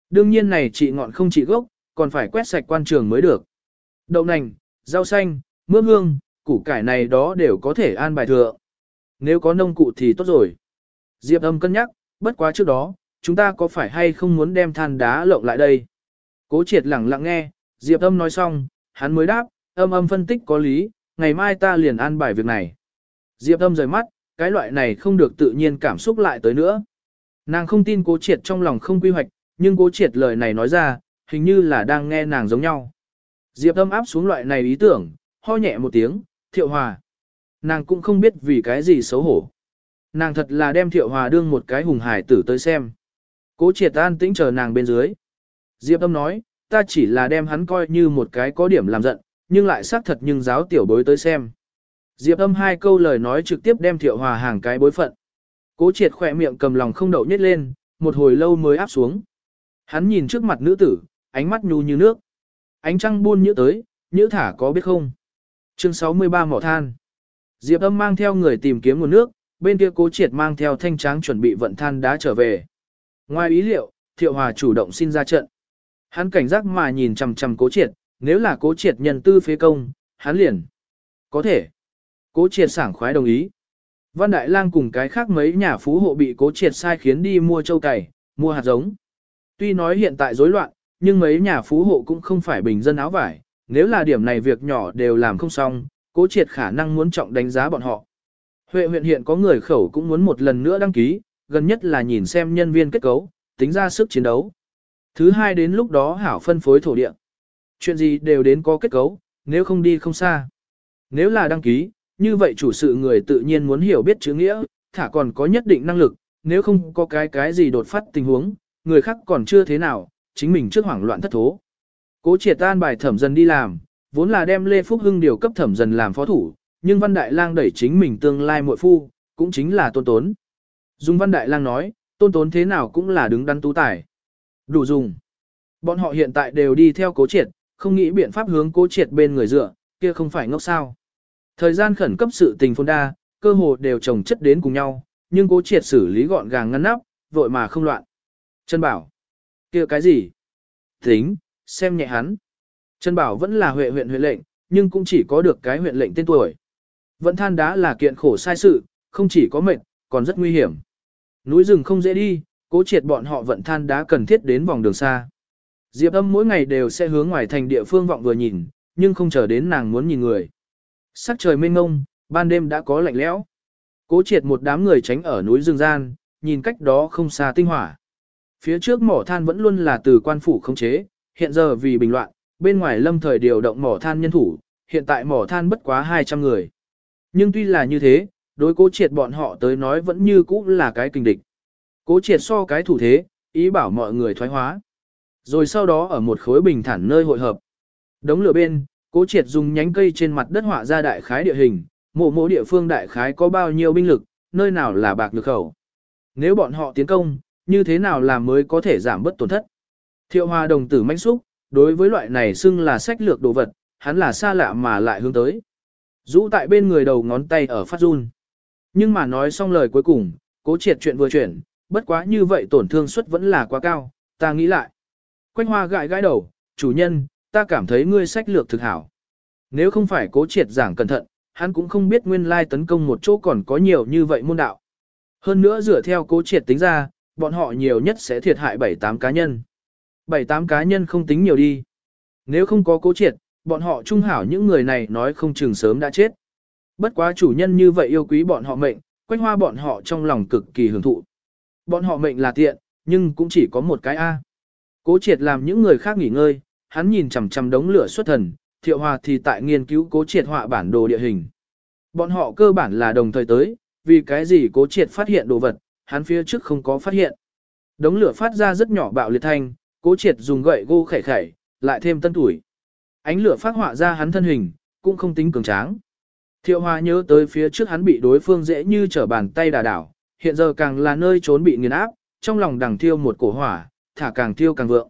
Đương nhiên này trị ngọn không trị gốc, còn phải quét sạch quan trường mới được. Đậu nành, rau xanh, mướp hương, củ cải này đó đều có thể an bài thượng. Nếu có nông cụ thì tốt rồi. Diệp âm cân nhắc, bất quá trước đó, chúng ta có phải hay không muốn đem than đá lộng lại đây? Cố triệt lặng lặng nghe, Diệp âm nói xong, hắn mới đáp, âm âm phân tích có lý, ngày mai ta liền an bài việc này. Diệp âm rời mắt, cái loại này không được tự nhiên cảm xúc lại tới nữa. Nàng không tin cố triệt trong lòng không quy hoạch, nhưng cố triệt lời này nói ra, hình như là đang nghe nàng giống nhau. Diệp âm áp xuống loại này ý tưởng, ho nhẹ một tiếng, thiệu hòa. Nàng cũng không biết vì cái gì xấu hổ. Nàng thật là đem thiệu hòa đương một cái hùng hải tử tới xem. Cố triệt an tĩnh chờ nàng bên dưới. Diệp âm nói, ta chỉ là đem hắn coi như một cái có điểm làm giận, nhưng lại xác thật nhưng giáo tiểu bối tới xem. Diệp âm hai câu lời nói trực tiếp đem thiệu hòa hàng cái bối phận. Cố triệt khỏe miệng cầm lòng không đậu nhét lên, một hồi lâu mới áp xuống. Hắn nhìn trước mặt nữ tử, ánh mắt nhu như nước. Ánh trăng buôn nhữ tới, nhữ thả có biết không? Chương 63 mỏ than. Diệp âm mang theo người tìm kiếm nguồn nước, bên kia cố triệt mang theo thanh tráng chuẩn bị vận than đá trở về. Ngoài ý liệu, thiệu hòa chủ động xin ra trận. Hắn cảnh giác mà nhìn chằm chằm cố triệt, nếu là cố triệt nhân tư phế công, hắn liền. Có thể. Cố triệt sảng khoái đồng ý. Văn Đại Lang cùng cái khác mấy nhà phú hộ bị cố triệt sai khiến đi mua châu cày, mua hạt giống. Tuy nói hiện tại rối loạn, nhưng mấy nhà phú hộ cũng không phải bình dân áo vải, nếu là điểm này việc nhỏ đều làm không xong, cố triệt khả năng muốn trọng đánh giá bọn họ. Huệ huyện hiện có người khẩu cũng muốn một lần nữa đăng ký, gần nhất là nhìn xem nhân viên kết cấu, tính ra sức chiến đấu. Thứ hai đến lúc đó hảo phân phối thổ địa. Chuyện gì đều đến có kết cấu, nếu không đi không xa. Nếu là đăng ký, như vậy chủ sự người tự nhiên muốn hiểu biết chữ nghĩa, thả còn có nhất định năng lực, nếu không có cái cái gì đột phát tình huống, người khác còn chưa thế nào, chính mình trước hoảng loạn thất thố. Cố triệt tan bài thẩm dần đi làm, vốn là đem Lê Phúc Hưng điều cấp thẩm dần làm phó thủ, nhưng Văn Đại Lang đẩy chính mình tương lai muội phu, cũng chính là tôn tốn. Dung Văn Đại Lang nói, tôn tốn thế nào cũng là đứng đắn tú tài. Đủ dùng. Bọn họ hiện tại đều đi theo cố triệt, không nghĩ biện pháp hướng cố triệt bên người dựa, kia không phải ngốc sao. Thời gian khẩn cấp sự tình phôn đa, cơ hồ đều chồng chất đến cùng nhau, nhưng cố triệt xử lý gọn gàng ngăn nắp, vội mà không loạn. Chân Bảo. kia cái gì? Tính, xem nhẹ hắn. Trần Bảo vẫn là huệ huyện huyện lệnh, nhưng cũng chỉ có được cái huyện lệnh tên tuổi. Vận than đá là kiện khổ sai sự, không chỉ có mệt, còn rất nguy hiểm. Núi rừng không dễ đi, cố triệt bọn họ vận than đá cần thiết đến vòng đường xa. Diệp âm mỗi ngày đều sẽ hướng ngoài thành địa phương vọng vừa nhìn, nhưng không chờ đến nàng muốn nhìn người. Sắc trời mênh ngông, ban đêm đã có lạnh lẽo. Cố triệt một đám người tránh ở núi rừng gian, nhìn cách đó không xa tinh hỏa. Phía trước mỏ than vẫn luôn là từ quan phủ khống chế, hiện giờ vì bình loạn, bên ngoài lâm thời điều động mỏ than nhân thủ, hiện tại mỏ than bất quá 200 người. Nhưng tuy là như thế, đối cố triệt bọn họ tới nói vẫn như cũ là cái kinh địch. Cố triệt so cái thủ thế, ý bảo mọi người thoái hóa. Rồi sau đó ở một khối bình thản nơi hội hợp. Đống lửa bên, cố triệt dùng nhánh cây trên mặt đất họa ra đại khái địa hình, mộ mộ địa phương đại khái có bao nhiêu binh lực, nơi nào là bạc lực khẩu. Nếu bọn họ tiến công, như thế nào làm mới có thể giảm bớt tổn thất. Thiệu hòa đồng tử manh xúc, đối với loại này xưng là sách lược đồ vật, hắn là xa lạ mà lại hướng tới. Rũ tại bên người đầu ngón tay ở phát run. Nhưng mà nói xong lời cuối cùng, cố triệt chuyện vừa chuyển, bất quá như vậy tổn thương suất vẫn là quá cao, ta nghĩ lại. Quanh hoa gãi gãi đầu, chủ nhân, ta cảm thấy ngươi sách lược thực hảo. Nếu không phải cố triệt giảng cẩn thận, hắn cũng không biết nguyên lai tấn công một chỗ còn có nhiều như vậy môn đạo. Hơn nữa dựa theo cố triệt tính ra, bọn họ nhiều nhất sẽ thiệt hại 7-8 cá nhân. 7-8 cá nhân không tính nhiều đi. Nếu không có cố triệt, bọn họ trung hảo những người này nói không chừng sớm đã chết. Bất quá chủ nhân như vậy yêu quý bọn họ mệnh, quanh hoa bọn họ trong lòng cực kỳ hưởng thụ. Bọn họ mệnh là tiện, nhưng cũng chỉ có một cái A. Cố triệt làm những người khác nghỉ ngơi, hắn nhìn chằm chằm đống lửa xuất thần, thiệu hòa thì tại nghiên cứu cố triệt họa bản đồ địa hình. Bọn họ cơ bản là đồng thời tới, vì cái gì cố triệt phát hiện đồ vật, hắn phía trước không có phát hiện. Đống lửa phát ra rất nhỏ bạo liệt thanh, cố triệt dùng gậy gô khẻ khẻ, lại thêm tân tuổi. Ánh lửa phát họa ra hắn thân hình, cũng không tính cường tráng. Thiệu hòa nhớ tới phía trước hắn bị đối phương dễ như trở bàn tay đà đảo, hiện giờ càng là nơi trốn bị nghiền áp, trong lòng đằng thiêu một cổ hỏa, thả càng thiêu càng vượng.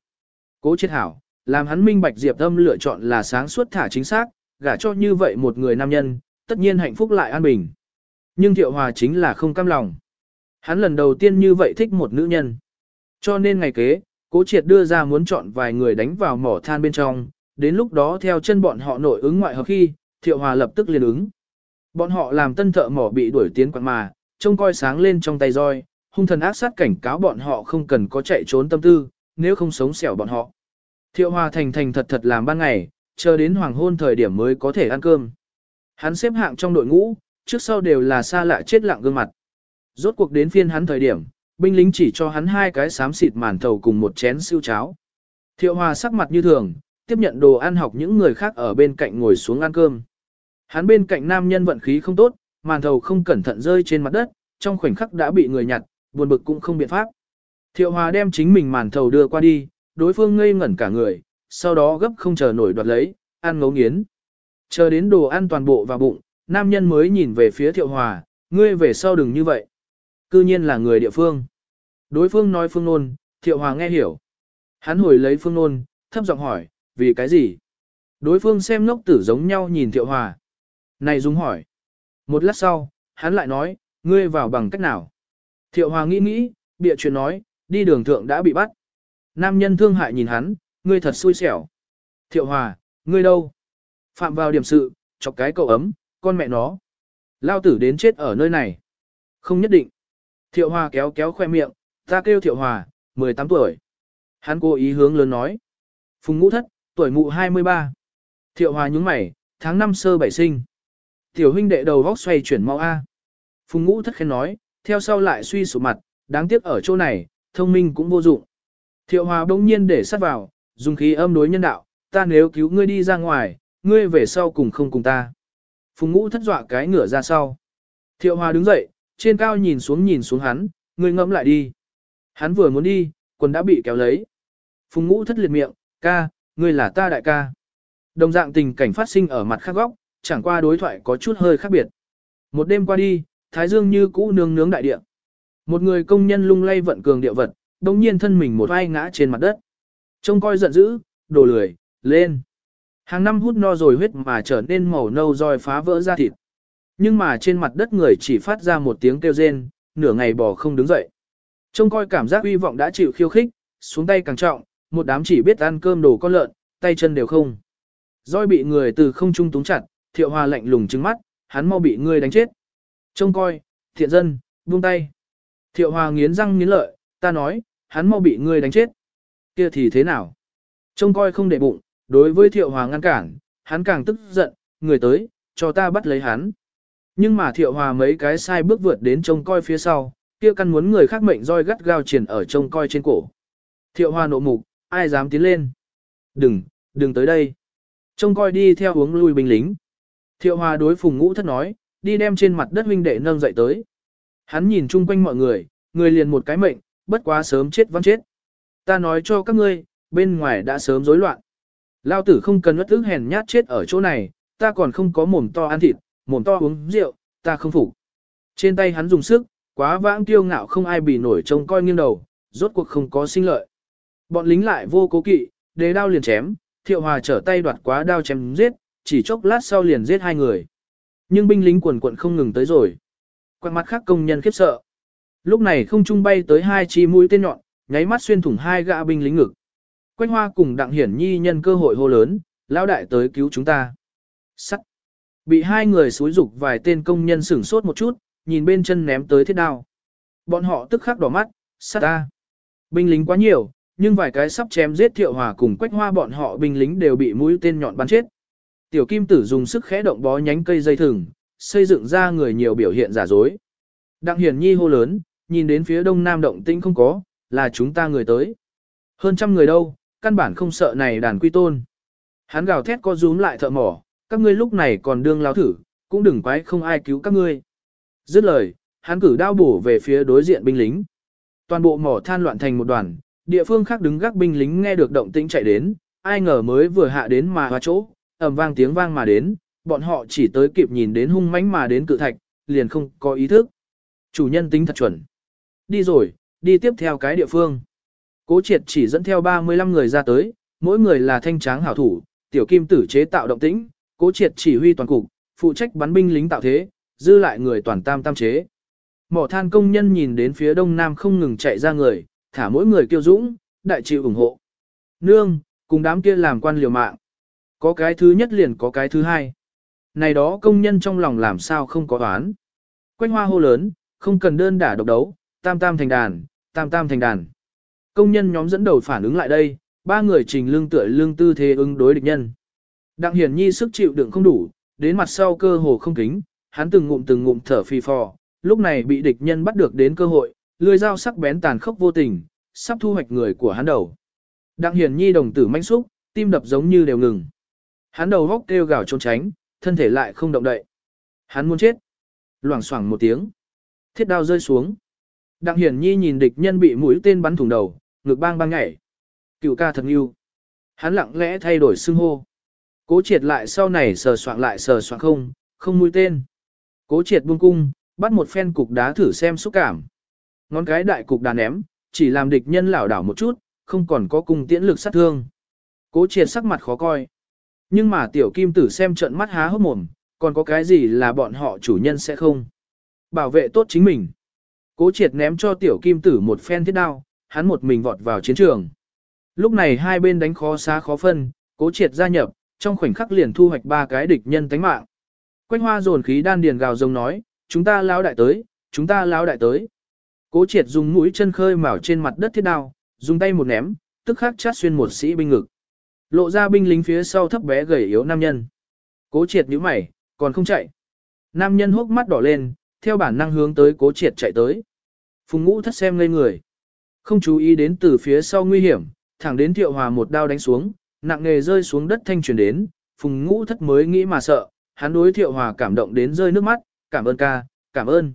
Cố chết hảo, làm hắn minh bạch diệp âm lựa chọn là sáng suốt thả chính xác, gả cho như vậy một người nam nhân, tất nhiên hạnh phúc lại an bình. Nhưng thiệu hòa chính là không cam lòng. Hắn lần đầu tiên như vậy thích một nữ nhân. Cho nên ngày kế, cố triệt đưa ra muốn chọn vài người đánh vào mỏ than bên trong, đến lúc đó theo chân bọn họ nội ứng ngoại hợp khi, thiệu hòa lập tức liền ứng. Bọn họ làm tân thợ mỏ bị đuổi tiến quạt mà, trông coi sáng lên trong tay roi, hung thần ác sát cảnh cáo bọn họ không cần có chạy trốn tâm tư, nếu không sống xẻo bọn họ. Thiệu hòa thành thành thật thật làm ban ngày, chờ đến hoàng hôn thời điểm mới có thể ăn cơm. Hắn xếp hạng trong đội ngũ, trước sau đều là xa lạ chết lặng gương mặt. Rốt cuộc đến phiên hắn thời điểm, binh lính chỉ cho hắn hai cái xám xịt màn thầu cùng một chén siêu cháo. Thiệu hòa sắc mặt như thường, tiếp nhận đồ ăn học những người khác ở bên cạnh ngồi xuống ăn cơm. Hắn bên cạnh nam nhân vận khí không tốt, màn thầu không cẩn thận rơi trên mặt đất, trong khoảnh khắc đã bị người nhặt, buồn bực cũng không biện pháp. Thiệu hòa đem chính mình màn thầu đưa qua đi, đối phương ngây ngẩn cả người, sau đó gấp không chờ nổi đoạt lấy, ăn ngấu nghiến. Chờ đến đồ ăn toàn bộ vào bụng, nam nhân mới nhìn về phía thiệu hòa, ngươi về sau đừng như vậy. Cư nhiên là người địa phương. Đối phương nói phương nôn, thiệu hòa nghe hiểu. Hắn hồi lấy phương nôn, thấp giọng hỏi, vì cái gì? Đối phương xem ngốc tử giống nhau nhìn thiệu hòa. Này Dung hỏi. Một lát sau, hắn lại nói, ngươi vào bằng cách nào? Thiệu hòa nghĩ nghĩ, bịa chuyện nói, đi đường thượng đã bị bắt. Nam nhân thương hại nhìn hắn, ngươi thật xui xẻo. Thiệu hòa, ngươi đâu? Phạm vào điểm sự, chọc cái cậu ấm, con mẹ nó. Lao tử đến chết ở nơi này. Không nhất định. Thiệu hòa kéo kéo khoe miệng, ta kêu thiệu hòa, 18 tuổi. Hắn cố ý hướng lớn nói. Phùng ngũ thất, tuổi mụ 23. Thiệu hòa nhúng mày, tháng 5 sơ bảy sinh. Tiểu huynh đệ đầu vóc xoay chuyển mau A. Phùng ngũ thất khen nói, theo sau lại suy sụp mặt, đáng tiếc ở chỗ này, thông minh cũng vô dụng. Thiệu hòa bỗng nhiên để sát vào, dùng khí âm đối nhân đạo, ta nếu cứu ngươi đi ra ngoài, ngươi về sau cùng không cùng ta. Phùng ngũ thất dọa cái ngửa ra sau. Thiệu hòa đứng dậy, trên cao nhìn xuống nhìn xuống hắn, ngươi ngẫm lại đi. Hắn vừa muốn đi, quần đã bị kéo lấy. Phùng ngũ thất liệt miệng, ca, ngươi là ta đại ca. Đồng dạng tình cảnh phát sinh ở mặt khác góc, chẳng qua đối thoại có chút hơi khác biệt. Một đêm qua đi, Thái Dương như cũ nương nướng đại địa. Một người công nhân lung lay vận cường địa vật, đồng nhiên thân mình một vai ngã trên mặt đất. Trông coi giận dữ, đồ lười, lên. Hàng năm hút no rồi huyết mà trở nên màu nâu roi phá vỡ ra thịt. Nhưng mà trên mặt đất người chỉ phát ra một tiếng kêu rên, nửa ngày bò không đứng dậy. Trông coi cảm giác uy vọng đã chịu khiêu khích, xuống tay càng trọng, một đám chỉ biết ăn cơm đồ con lợn, tay chân đều không. Roi bị người từ không trung túng chặt, thiệu hòa lạnh lùng trừng mắt, hắn mau bị ngươi đánh chết. Trông coi, thiện dân, buông tay. Thiệu hòa nghiến răng nghiến lợi, ta nói, hắn mau bị ngươi đánh chết. Kia thì thế nào? Trông coi không để bụng, đối với thiệu hòa ngăn cản, hắn càng tức giận, người tới, cho ta bắt lấy hắn. Nhưng mà thiệu hòa mấy cái sai bước vượt đến trông coi phía sau, kia căn muốn người khác mệnh roi gắt gao triển ở trông coi trên cổ. Thiệu hòa nộ mục, ai dám tiến lên? Đừng, đừng tới đây. Trông coi đi theo hướng lui binh lính. Thiệu hòa đối phùng ngũ thất nói, đi đem trên mặt đất huynh đệ nâng dậy tới. Hắn nhìn chung quanh mọi người, người liền một cái mệnh, bất quá sớm chết văn chết. Ta nói cho các ngươi, bên ngoài đã sớm rối loạn. Lao tử không cần bất ức hèn nhát chết ở chỗ này, ta còn không có mồm to ăn thịt, mồm to uống rượu, ta không phục. Trên tay hắn dùng sức, quá vãng kiêu ngạo không ai bị nổi trông coi nghiêng đầu, rốt cuộc không có sinh lợi. Bọn lính lại vô cố kỵ, đề đao liền chém, thiệu hòa trở tay đoạt quá đao chém giết, chỉ chốc lát sau liền giết hai người. Nhưng binh lính quần quận không ngừng tới rồi. Quạt mặt khác công nhân khiếp sợ. Lúc này không trung bay tới hai chi mũi tên nhọn, nháy mắt xuyên thủng hai gã binh lính ngực. Quách hoa cùng đặng hiển nhi nhân cơ hội hô lớn, lão đại tới cứu chúng ta. Sắt. Bị hai người xúi dục vài tên công nhân sửng sốt một chút, nhìn bên chân ném tới thiết đao. Bọn họ tức khắc đỏ mắt, sát ta. Binh lính quá nhiều, nhưng vài cái sắp chém giết thiệu hòa cùng quách hoa bọn họ binh lính đều bị mũi tên nhọn bắn chết. Tiểu kim tử dùng sức khẽ động bó nhánh cây dây thừng, xây dựng ra người nhiều biểu hiện giả dối. Đặng hiển nhi hô lớn, nhìn đến phía đông nam động tĩnh không có, là chúng ta người tới. Hơn trăm người đâu, căn bản không sợ này đàn quy tôn. Hắn gào thét co rúm lại thợ mỏ, các ngươi lúc này còn đương lao thử, cũng đừng quái không ai cứu các ngươi. Dứt lời, hắn cử đao bổ về phía đối diện binh lính. Toàn bộ mỏ than loạn thành một đoàn, địa phương khác đứng gác binh lính nghe được động tĩnh chạy đến, ai ngờ mới vừa hạ đến mà hoa chỗ, ầm vang tiếng vang mà đến, bọn họ chỉ tới kịp nhìn đến hung mãnh mà đến cự thạch, liền không có ý thức. Chủ nhân tính thật chuẩn. Đi rồi, đi tiếp theo cái địa phương. Cố triệt chỉ dẫn theo 35 người ra tới, mỗi người là thanh tráng hảo thủ, tiểu kim tử chế tạo động tĩnh, cố triệt chỉ huy toàn cục, phụ trách bắn binh lính tạo thế, dư lại người toàn tam tam chế. Mỏ than công nhân nhìn đến phía đông nam không ngừng chạy ra người, thả mỗi người kêu dũng, đại chịu ủng hộ. Nương, cùng đám kia làm quan liều mạng. Có cái thứ nhất liền có cái thứ hai. Này đó công nhân trong lòng làm sao không có toán. Quanh hoa hô lớn, không cần đơn đả độc đấu, tam tam thành đàn, tam tam thành đàn. Công nhân nhóm dẫn đầu phản ứng lại đây, ba người trình lương tựa lương tư thế ứng đối địch nhân. Đặng hiển nhi sức chịu đựng không đủ, đến mặt sau cơ hồ không kính, hắn từng ngụm từng ngụm thở phì phò, lúc này bị địch nhân bắt được đến cơ hội, lưỡi dao sắc bén tàn khốc vô tình, sắp thu hoạch người của hắn đầu. Đặng hiển nhi đồng tử manh xúc, tim đập giống như đều ngừng. Hắn đầu góc kêu gào trốn tránh, thân thể lại không động đậy. Hắn muốn chết. Loảng xoảng một tiếng. Thiết đao rơi xuống. Đặng hiển nhi nhìn địch nhân bị mũi tên bắn thủng đầu, ngực bang bang nhảy. Cựu ca thật yêu. Hắn lặng lẽ thay đổi xưng hô. Cố triệt lại sau này sờ soạn lại sờ soạn không, không mũi tên. Cố triệt buông cung, bắt một phen cục đá thử xem xúc cảm. Ngón cái đại cục đá ném, chỉ làm địch nhân lảo đảo một chút, không còn có cung tiễn lực sát thương. Cố triệt sắc mặt khó coi. Nhưng mà tiểu kim tử xem trận mắt há hốc mồm, còn có cái gì là bọn họ chủ nhân sẽ không. Bảo vệ tốt chính mình. Cố triệt ném cho tiểu kim tử một phen thiết đao, hắn một mình vọt vào chiến trường. Lúc này hai bên đánh khó xa khó phân, cố triệt gia nhập, trong khoảnh khắc liền thu hoạch ba cái địch nhân tánh mạng. Quanh hoa dồn khí đan điền gào rông nói, chúng ta lao đại tới, chúng ta lao đại tới. Cố triệt dùng mũi chân khơi mào trên mặt đất thiết đao, dùng tay một ném, tức khắc chát xuyên một sĩ binh ngực. Lộ ra binh lính phía sau thấp bé gầy yếu nam nhân. Cố triệt nhíu mày, còn không chạy. Nam nhân hốc mắt đỏ lên, theo bản năng hướng tới cố triệt chạy tới. Phùng ngũ thất xem ngây người. Không chú ý đến từ phía sau nguy hiểm, thẳng đến thiệu hòa một đao đánh xuống, nặng nghề rơi xuống đất thanh truyền đến, phùng ngũ thất mới nghĩ mà sợ, hắn đối thiệu hòa cảm động đến rơi nước mắt, cảm ơn ca, cảm ơn.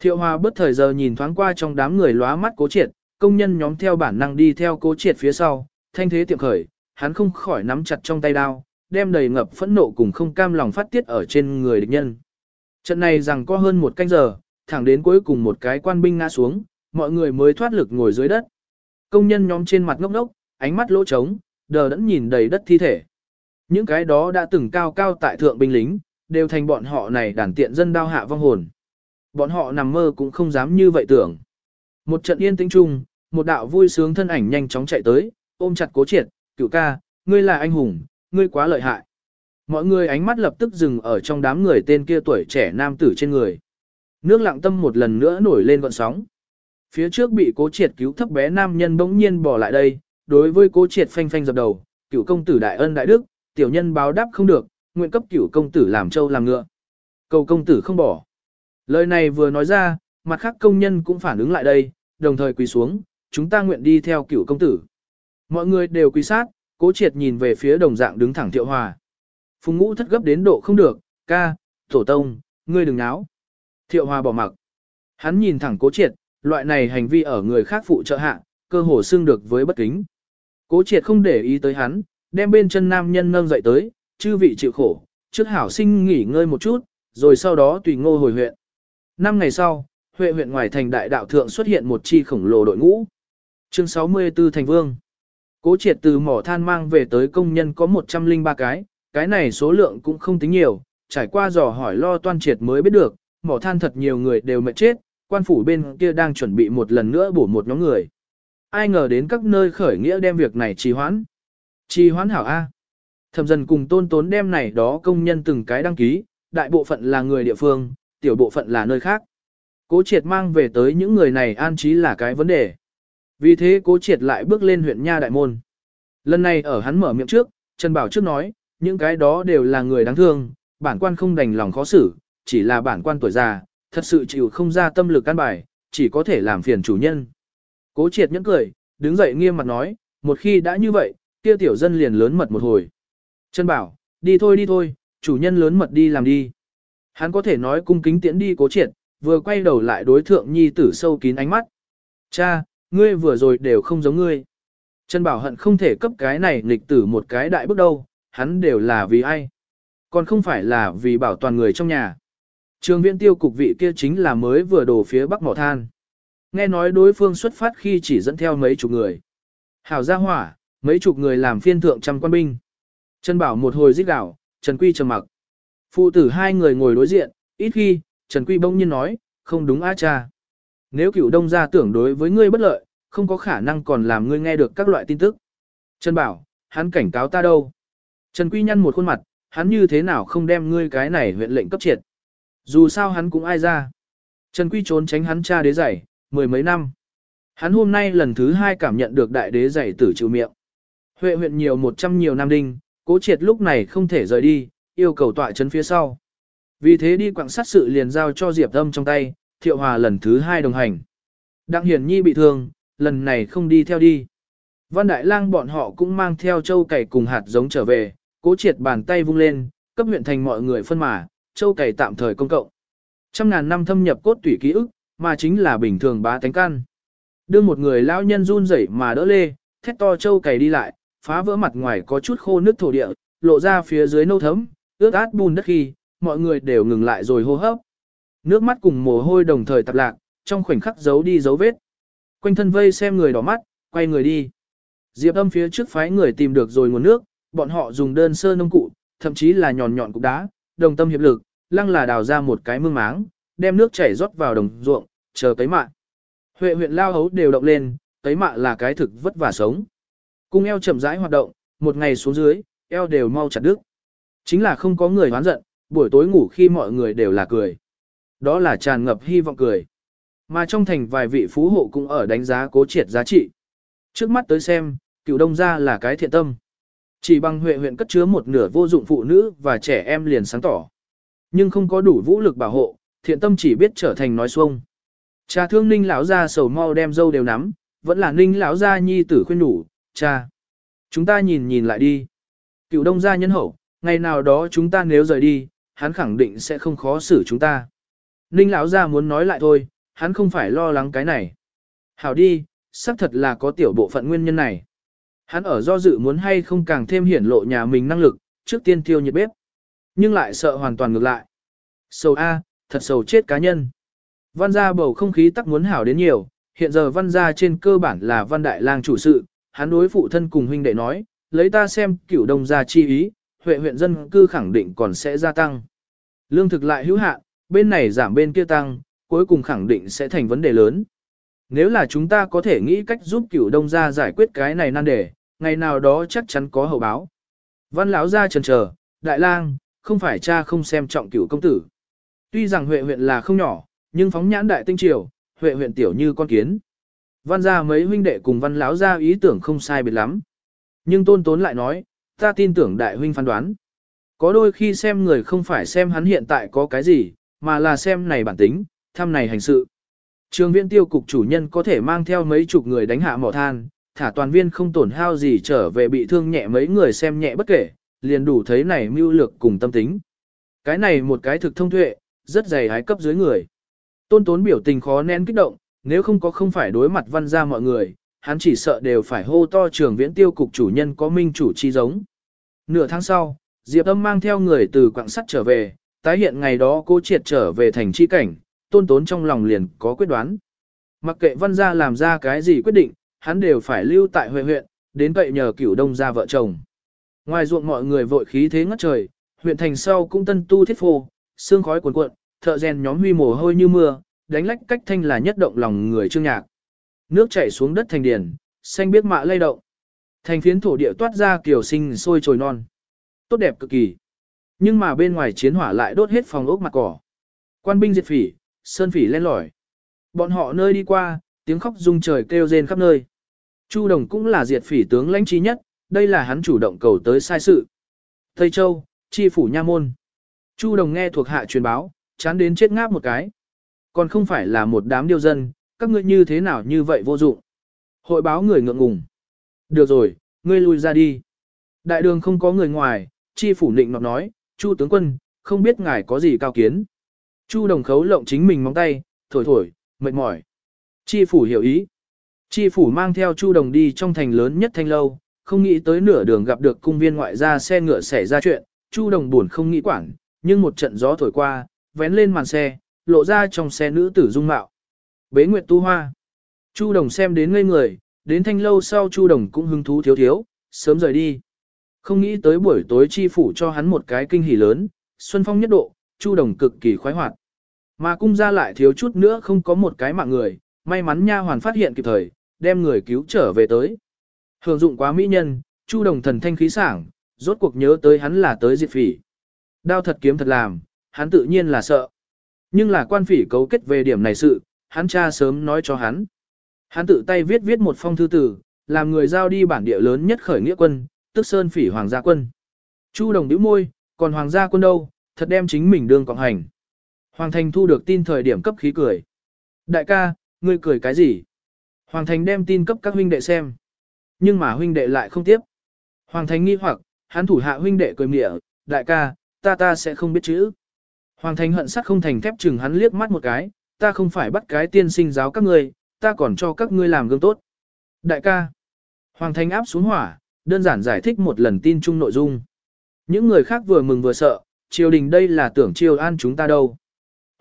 Thiệu hòa bất thời giờ nhìn thoáng qua trong đám người lóa mắt cố triệt, công nhân nhóm theo bản năng đi theo cố triệt phía sau, thanh thế tiệm khởi, hắn không khỏi nắm chặt trong tay đao, đem đầy ngập phẫn nộ cùng không cam lòng phát tiết ở trên người địch nhân. Trận này rằng có hơn một canh giờ, thẳng đến cuối cùng một cái quan binh ngã xuống, mọi người mới thoát lực ngồi dưới đất. Công nhân nhóm trên mặt ngốc ngốc, ánh mắt lỗ trống, đờ đẫn nhìn đầy đất thi thể. Những cái đó đã từng cao cao tại thượng binh lính, đều thành bọn họ này đàn tiện dân đao hạ vong hồn. Bọn họ nằm mơ cũng không dám như vậy tưởng. Một trận yên tĩnh chung, một đạo vui sướng thân ảnh nhanh chóng chạy tới, ôm chặt cố triệt, cựu ca, ngươi là anh hùng, ngươi quá lợi hại. Mọi người ánh mắt lập tức dừng ở trong đám người tên kia tuổi trẻ nam tử trên người. Nước lặng tâm một lần nữa nổi lên gọn sóng. Phía trước bị cố triệt cứu thấp bé nam nhân bỗng nhiên bỏ lại đây, đối với cố triệt phanh phanh dập đầu, cựu công tử đại ân đại đức, tiểu nhân báo đáp không được, nguyện cấp cựu công tử làm trâu làm ngựa. Cầu công tử không bỏ. Lời này vừa nói ra, mặt khác công nhân cũng phản ứng lại đây, đồng thời quỳ xuống, chúng ta nguyện đi theo cựu công tử. Mọi người đều quỳ sát, cố triệt nhìn về phía đồng dạng đứng thẳng thiệu hòa. Phùng ngũ thất gấp đến độ không được, ca, tổ tông, ngươi đừng náo. Thiệu hòa bỏ mặc. Hắn nhìn thẳng cố triệt, loại này hành vi ở người khác phụ trợ hạ, cơ hồ xưng được với bất kính. Cố triệt không để ý tới hắn, đem bên chân nam nhân nâng dậy tới, chư vị chịu khổ, trước hảo sinh nghỉ ngơi một chút, rồi sau đó tùy ngô hồi huyện. Năm ngày sau, Huệ huyện ngoài thành đại đạo thượng xuất hiện một chi khổng lồ đội ngũ. Chương 64 Thành Vương Cố triệt từ mỏ than mang về tới công nhân có 103 cái, cái này số lượng cũng không tính nhiều, trải qua dò hỏi lo toan triệt mới biết được, mỏ than thật nhiều người đều mệt chết, quan phủ bên kia đang chuẩn bị một lần nữa bổ một nhóm người. Ai ngờ đến các nơi khởi nghĩa đem việc này trì hoãn. Trì hoãn hảo A. Thẩm dần cùng tôn tốn đem này đó công nhân từng cái đăng ký, đại bộ phận là người địa phương, tiểu bộ phận là nơi khác. Cố triệt mang về tới những người này an trí là cái vấn đề. Vì thế cố triệt lại bước lên huyện Nha Đại Môn. Lần này ở hắn mở miệng trước, Trần Bảo trước nói, những cái đó đều là người đáng thương, bản quan không đành lòng khó xử, chỉ là bản quan tuổi già, thật sự chịu không ra tâm lực căn bài, chỉ có thể làm phiền chủ nhân. Cố triệt nhẫn cười, đứng dậy nghiêm mặt nói, một khi đã như vậy, kia tiểu dân liền lớn mật một hồi. chân Bảo, đi thôi đi thôi, chủ nhân lớn mật đi làm đi. Hắn có thể nói cung kính tiễn đi cố triệt, vừa quay đầu lại đối thượng nhi tử sâu kín ánh mắt. Cha, ngươi vừa rồi đều không giống ngươi. chân Bảo hận không thể cấp cái này nghịch tử một cái đại bước đâu, hắn đều là vì ai. Còn không phải là vì bảo toàn người trong nhà. Trường viện tiêu cục vị kia chính là mới vừa đổ phía bắc mỏ than. Nghe nói đối phương xuất phát khi chỉ dẫn theo mấy chục người. Hảo gia hỏa, mấy chục người làm phiên thượng trăm quan binh. Trần Bảo một hồi rít gào, Trần Quy trầm mặc. Phụ tử hai người ngồi đối diện, ít khi, Trần Quy bỗng nhiên nói, không đúng á cha. Nếu cửu đông gia tưởng đối với ngươi bất lợi, không có khả năng còn làm ngươi nghe được các loại tin tức. Trần Bảo, hắn cảnh cáo ta đâu? Trần Quy nhăn một khuôn mặt, hắn như thế nào không đem ngươi cái này huyện lệnh cấp triệt. Dù sao hắn cũng ai ra. Trần Quy trốn tránh hắn cha đế giải, mười mấy năm. Hắn hôm nay lần thứ hai cảm nhận được đại đế giải tử chịu miệng. Huệ huyện nhiều một trăm nhiều nam đinh, cố triệt lúc này không thể rời đi, yêu cầu tọa chấn phía sau. Vì thế đi quặng sát sự liền giao cho Diệp Âm trong tay, thiệu hòa lần thứ hai đồng hành. Đặng Hiển Nhi bị thương, lần này không đi theo đi. Văn Đại Lang bọn họ cũng mang theo châu cày cùng hạt giống trở về, cố triệt bàn tay vung lên, cấp huyện thành mọi người phân mà, châu cày tạm thời công cộng. Trăm ngàn năm thâm nhập cốt tủy ký ức, mà chính là bình thường bá tánh căn. Đưa một người lão nhân run rẩy mà đỡ lê, thét to châu cày đi lại, phá vỡ mặt ngoài có chút khô nước thổ địa, lộ ra phía dưới nâu thấm, ướt át bùn đất khi, mọi người đều ngừng lại rồi hô hấp. Nước mắt cùng mồ hôi đồng thời tạp lạc, trong khoảnh khắc giấu đi dấu vết. Quanh thân vây xem người đỏ mắt, quay người đi. Diệp âm phía trước phái người tìm được rồi nguồn nước, bọn họ dùng đơn sơ nông cụ, thậm chí là nhọn nhọn cục đá, đồng tâm hiệp lực, lăng là đào ra một cái mương máng, đem nước chảy rót vào đồng ruộng, chờ cấy mạ. Huệ huyện lao hấu đều động lên, cấy mạ là cái thực vất vả sống. Cung eo chậm rãi hoạt động, một ngày xuống dưới, eo đều mau chặt đứt. Chính là không có người hoán giận, buổi tối ngủ khi mọi người đều là cười. Đó là tràn ngập hy vọng cười. Mà trong thành vài vị phú hộ cũng ở đánh giá cố triệt giá trị. Trước mắt tới xem, cựu đông gia là cái thiện tâm. Chỉ bằng huệ huyện cất chứa một nửa vô dụng phụ nữ và trẻ em liền sáng tỏ. Nhưng không có đủ vũ lực bảo hộ, thiện tâm chỉ biết trở thành nói xuông. Cha thương ninh lão gia sầu mau đem dâu đều nắm, vẫn là ninh lão gia nhi tử khuyên đủ, cha. Chúng ta nhìn nhìn lại đi. Cựu đông gia nhân hậu, ngày nào đó chúng ta nếu rời đi, hắn khẳng định sẽ không khó xử chúng ta. Ninh lão gia muốn nói lại thôi, hắn không phải lo lắng cái này. Hảo đi, xác thật là có tiểu bộ phận nguyên nhân này. Hắn ở do dự muốn hay không càng thêm hiển lộ nhà mình năng lực, trước tiên thiêu nhiệt bếp. Nhưng lại sợ hoàn toàn ngược lại. Sầu A, thật sầu chết cá nhân. Văn gia bầu không khí tắc muốn hảo đến nhiều, hiện giờ văn gia trên cơ bản là văn đại lang chủ sự, hắn đối phụ thân cùng huynh đệ nói, lấy ta xem cửu đông gia chi ý, huệ huyện dân cư khẳng định còn sẽ gia tăng. Lương thực lại hữu hạn, bên này giảm bên kia tăng, cuối cùng khẳng định sẽ thành vấn đề lớn. Nếu là chúng ta có thể nghĩ cách giúp cửu đông gia giải quyết cái này nan đề, ngày nào đó chắc chắn có hậu báo. Văn lão gia trần chờ, đại lang, không phải cha không xem trọng cửu công tử. Tuy rằng Huệ huyện là không nhỏ, nhưng phóng nhãn đại tinh triều, Huệ huyện tiểu như con kiến. Văn gia mấy huynh đệ cùng văn lão gia ý tưởng không sai biệt lắm. Nhưng tôn tốn lại nói, ta tin tưởng đại huynh phán đoán. Có đôi khi xem người không phải xem hắn hiện tại có cái gì, mà là xem này bản tính, thăm này hành sự. Trường viên tiêu cục chủ nhân có thể mang theo mấy chục người đánh hạ mỏ than, thả toàn viên không tổn hao gì trở về bị thương nhẹ mấy người xem nhẹ bất kể, liền đủ thấy này mưu lược cùng tâm tính. Cái này một cái thực thông tuệ, rất dày hái cấp dưới người. Tôn tốn biểu tình khó nén kích động, nếu không có không phải đối mặt văn ra mọi người, hắn chỉ sợ đều phải hô to trường viễn tiêu cục chủ nhân có minh chủ chi giống. Nửa tháng sau, Diệp âm mang theo người từ quạng sắt trở về, tái hiện ngày đó cô triệt trở về thành chi cảnh, tôn tốn trong lòng liền có quyết đoán. Mặc kệ văn gia làm ra cái gì quyết định, hắn đều phải lưu tại Huệ huyện, đến vậy nhờ cửu đông gia vợ chồng. Ngoài ruộng mọi người vội khí thế ngất trời, huyện thành sau cũng tân tu thiết phô, sương khói cuồn cuộn, thợ rèn nhóm huy mồ hôi như mưa, đánh lách cách thanh là nhất động lòng người trương nhạc. Nước chảy xuống đất thành điển, xanh biết mạ lay động. Thành phiến thổ địa toát ra kiểu sinh sôi trồi non. Tốt đẹp cực kỳ. Nhưng mà bên ngoài chiến hỏa lại đốt hết phòng ốc mặt cỏ. Quan binh diệt phỉ, sơn phỉ len lỏi. Bọn họ nơi đi qua, tiếng khóc rung trời kêu rên khắp nơi. Chu Đồng cũng là diệt phỉ tướng lãnh trí nhất, đây là hắn chủ động cầu tới sai sự. Tây Châu, chi phủ nha môn. Chu Đồng nghe thuộc hạ truyền báo, chán đến chết ngáp một cái. Còn không phải là một đám điêu dân, các ngươi như thế nào như vậy vô dụng. Hội báo người ngượng ngùng. Được rồi, ngươi lui ra đi. Đại đường không có người ngoài, chi phủ định nọt nói, Chu tướng quân, không biết ngài có gì cao kiến. Chu đồng khấu lộng chính mình móng tay, thổi thổi, mệt mỏi. Chi phủ hiểu ý. Chi phủ mang theo Chu đồng đi trong thành lớn nhất thanh lâu, không nghĩ tới nửa đường gặp được cung viên ngoại gia xe ngựa xảy ra chuyện, Chu đồng buồn không nghĩ quản, nhưng một trận gió thổi qua, vén lên màn xe, lộ ra trong xe nữ tử dung mạo. Bế Nguyệt Tu Hoa. Chu đồng xem đến ngây người, đến thanh lâu sau Chu đồng cũng hứng thú thiếu thiếu, sớm rời đi. Không nghĩ tới buổi tối chi phủ cho hắn một cái kinh hỉ lớn, xuân phong nhất độ, Chu Đồng cực kỳ khoái hoạt. Mà cung ra lại thiếu chút nữa không có một cái mạng người, may mắn nha hoàn phát hiện kịp thời, đem người cứu trở về tới. Hưởng dụng quá mỹ nhân, Chu Đồng thần thanh khí sảng, rốt cuộc nhớ tới hắn là tới diệt phỉ. Đao thật kiếm thật làm, hắn tự nhiên là sợ. Nhưng là quan phỉ cấu kết về điểm này sự, hắn cha sớm nói cho hắn. Hắn tự tay viết viết một phong thư tử, làm người giao đi bản địa lớn nhất khởi nghĩa quân, tức sơn phỉ hoàng gia quân. Chu đồng bĩu môi, còn hoàng gia quân đâu, thật đem chính mình đương cộng hành. Hoàng thành thu được tin thời điểm cấp khí cười. Đại ca, ngươi cười cái gì? Hoàng thành đem tin cấp các huynh đệ xem. Nhưng mà huynh đệ lại không tiếp. Hoàng thành nghi hoặc, hắn thủ hạ huynh đệ cười mỉa, đại ca, ta ta sẽ không biết chữ. Hoàng thành hận sắt không thành thép chừng hắn liếc mắt một cái, ta không phải bắt cái tiên sinh giáo các ngươi, ta còn cho các ngươi làm gương tốt. Đại ca, Hoàng thành áp xuống hỏa, đơn giản giải thích một lần tin chung nội dung. Những người khác vừa mừng vừa sợ, triều đình đây là tưởng triều an chúng ta đâu.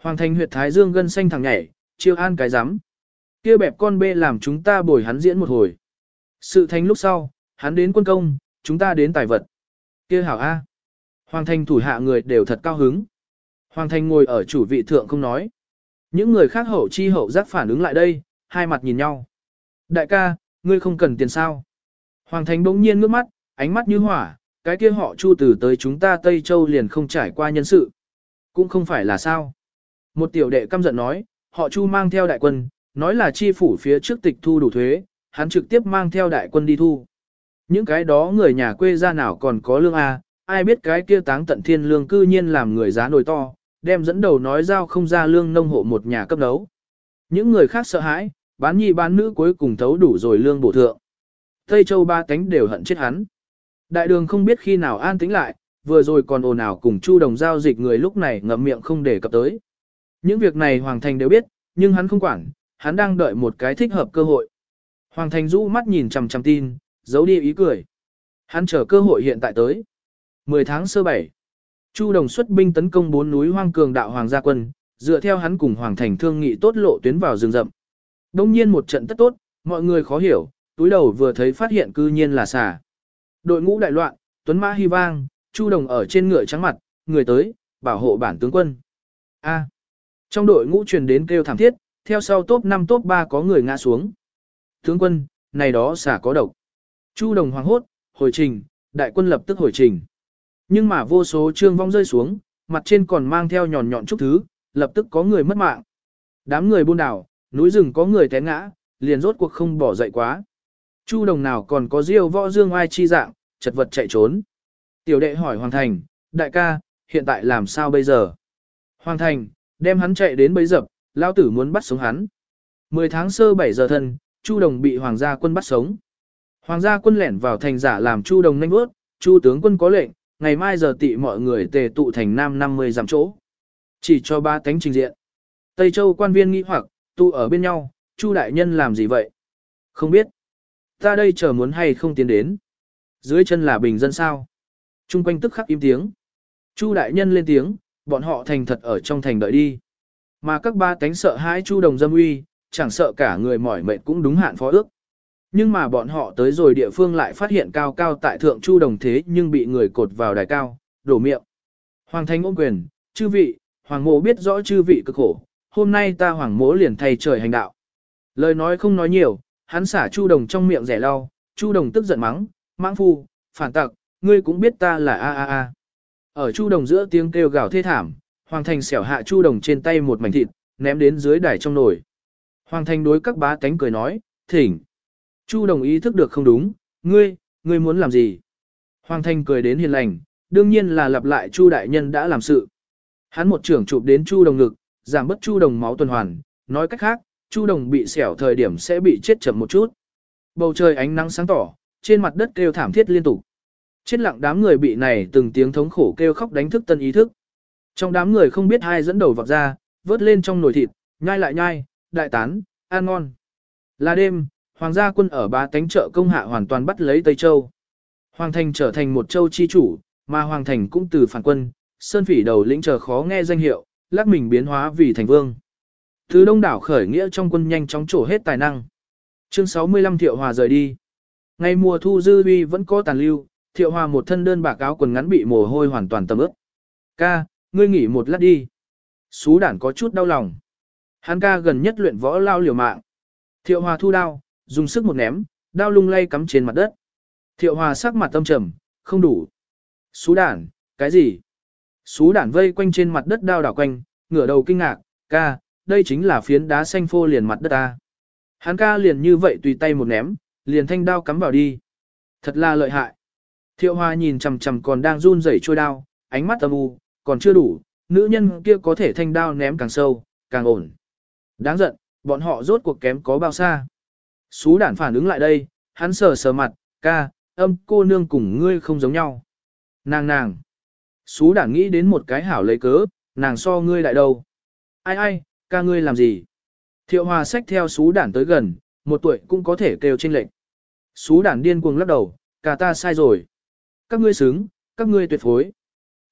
Hoàng thành huyệt thái dương gân xanh thẳng nhảy, triều an cái rắm kia bẹp con bê làm chúng ta bồi hắn diễn một hồi. Sự thành lúc sau, hắn đến quân công, chúng ta đến tài vật. kia hảo A. Hoàng thành thủ hạ người đều thật cao hứng. Hoàng thành ngồi ở chủ vị thượng không nói. Những người khác hậu chi hậu giác phản ứng lại đây, hai mặt nhìn nhau. Đại ca, ngươi không cần tiền sao. Hoàng thành bỗng nhiên ngước mắt, ánh mắt như hỏa, cái kia họ chu từ tới chúng ta Tây Châu liền không trải qua nhân sự. Cũng không phải là sao. Một tiểu đệ căm giận nói, họ chu mang theo đại quân, nói là chi phủ phía trước tịch thu đủ thuế, hắn trực tiếp mang theo đại quân đi thu. Những cái đó người nhà quê ra nào còn có lương A, ai biết cái kia táng tận thiên lương cư nhiên làm người giá nổi to, đem dẫn đầu nói giao không ra lương nông hộ một nhà cấp đấu. Những người khác sợ hãi, bán nhi bán nữ cuối cùng thấu đủ rồi lương bổ thượng. Tây Châu ba cánh đều hận chết hắn. Đại đường không biết khi nào an tĩnh lại, vừa rồi còn ồn ào cùng Chu Đồng giao dịch người lúc này ngậm miệng không để cập tới. Những việc này Hoàng Thành đều biết, nhưng hắn không quản, hắn đang đợi một cái thích hợp cơ hội. Hoàng Thành rũ mắt nhìn chằm chằm tin, giấu đi ý cười. Hắn chờ cơ hội hiện tại tới. 10 tháng sơ bảy, Chu Đồng xuất binh tấn công bốn núi hoang cường đạo Hoàng gia quân, dựa theo hắn cùng Hoàng Thành thương nghị tốt lộ tuyến vào rừng rậm. Đông nhiên một trận tất tốt, mọi người khó hiểu, túi đầu vừa thấy phát hiện cư nhiên là xà. Đội ngũ đại loạn, tuấn mã hy vang, Chu Đồng ở trên ngựa trắng mặt, người tới, bảo hộ bản tướng quân. A. Trong đội ngũ truyền đến kêu thảm thiết, theo sau top 5 top 3 có người ngã xuống. Tướng quân, này đó xả có độc. Chu Đồng hoàng hốt, hồi trình, đại quân lập tức hồi trình. Nhưng mà vô số trương vong rơi xuống, mặt trên còn mang theo nhọn nhọn chút thứ, lập tức có người mất mạng. Đám người buôn đảo, núi rừng có người té ngã, liền rốt cuộc không bỏ dậy quá. Chu đồng nào còn có diêu võ dương ai chi dạng, chật vật chạy trốn. Tiểu đệ hỏi Hoàng Thành, đại ca, hiện tại làm sao bây giờ? Hoàng Thành, đem hắn chạy đến bấy dập, lao tử muốn bắt sống hắn. 10 tháng sơ 7 giờ thân, Chu đồng bị Hoàng gia quân bắt sống. Hoàng gia quân lẻn vào thành giả làm Chu đồng nhanh bước, Chu tướng quân có lệnh, ngày mai giờ tị mọi người tề tụ thành nam 50 giảm chỗ. Chỉ cho ba tánh trình diện. Tây Châu quan viên nghĩ hoặc, tụ ở bên nhau, Chu đại nhân làm gì vậy? Không biết. Ta đây chờ muốn hay không tiến đến. Dưới chân là bình dân sao. Trung quanh tức khắc im tiếng. Chu đại nhân lên tiếng, bọn họ thành thật ở trong thành đợi đi. Mà các ba tánh sợ hãi chu đồng dâm uy, chẳng sợ cả người mỏi mệt cũng đúng hạn phó ước. Nhưng mà bọn họ tới rồi địa phương lại phát hiện cao cao tại thượng chu đồng thế nhưng bị người cột vào đài cao, đổ miệng. Hoàng thành ôm quyền, chư vị, hoàng mộ biết rõ chư vị cực khổ, hôm nay ta hoàng mỗ liền thay trời hành đạo. Lời nói không nói nhiều, hắn xả Chu Đồng trong miệng rẻ lau, Chu Đồng tức giận mắng, mãng phu, phản tặc, ngươi cũng biết ta là a a a. Ở Chu Đồng giữa tiếng kêu gào thê thảm, Hoàng Thành xẻo hạ Chu Đồng trên tay một mảnh thịt, ném đến dưới đài trong nồi. Hoàng Thành đối các bá cánh cười nói, thỉnh. Chu Đồng ý thức được không đúng, ngươi, ngươi muốn làm gì? Hoàng Thanh cười đến hiền lành, đương nhiên là lặp lại Chu đại nhân đã làm sự. Hắn một trưởng chụp đến Chu Đồng ngực, giảm bớt Chu Đồng máu tuần hoàn, nói cách khác, Chu Đồng bị xẻo thời điểm sẽ bị chết chậm một chút. Bầu trời ánh nắng sáng tỏ, trên mặt đất kêu thảm thiết liên tục. Chết lặng đám người bị này từng tiếng thống khổ kêu khóc đánh thức tân ý thức. Trong đám người không biết ai dẫn đầu vọt ra, vớt lên trong nồi thịt, nhai lại nhai, đại tán, ăn ngon. Là đêm, hoàng gia quân ở ba tánh trợ công hạ hoàn toàn bắt lấy Tây Châu. Hoàng thành trở thành một châu chi chủ, mà hoàng thành cũng từ phản quân, sơn phỉ đầu lĩnh chờ khó nghe danh hiệu, lắc mình biến hóa vì thành vương. Thứ đông đảo khởi nghĩa trong quân nhanh chóng trổ hết tài năng. Chương 65 Thiệu Hòa rời đi. Ngày mùa thu dư uy vẫn có tàn lưu, Thiệu Hòa một thân đơn bạc áo quần ngắn bị mồ hôi hoàn toàn tầm ướt. Ca, ngươi nghỉ một lát đi. Xú đản có chút đau lòng. Hắn ca gần nhất luyện võ lao liều mạng. Thiệu Hòa thu đao, dùng sức một ném, đao lung lay cắm trên mặt đất. Thiệu Hòa sắc mặt tâm trầm, không đủ. Xú đản, cái gì? Xú đản vây quanh trên mặt đất đao đảo quanh, ngửa đầu kinh ngạc, ca, đây chính là phiến đá xanh phô liền mặt đất ta. Hắn ca liền như vậy tùy tay một ném, liền thanh đao cắm vào đi. Thật là lợi hại. Thiệu Hoa nhìn chằm chằm còn đang run rẩy trôi đao, ánh mắt âm u, còn chưa đủ, nữ nhân kia có thể thanh đao ném càng sâu, càng ổn. Đáng giận, bọn họ rốt cuộc kém có bao xa. Xú đản phản ứng lại đây, hắn sờ sờ mặt, ca, âm cô nương cùng ngươi không giống nhau. Nàng nàng. Xú đản nghĩ đến một cái hảo lấy cớ, nàng so ngươi lại đâu. Ai ai, ca ngươi làm gì? Thiệu hòa xách theo xú đản tới gần, một tuổi cũng có thể kêu trên lệnh. Xú đản điên cuồng lắc đầu, cả ta sai rồi. Các ngươi xứng, các ngươi tuyệt phối.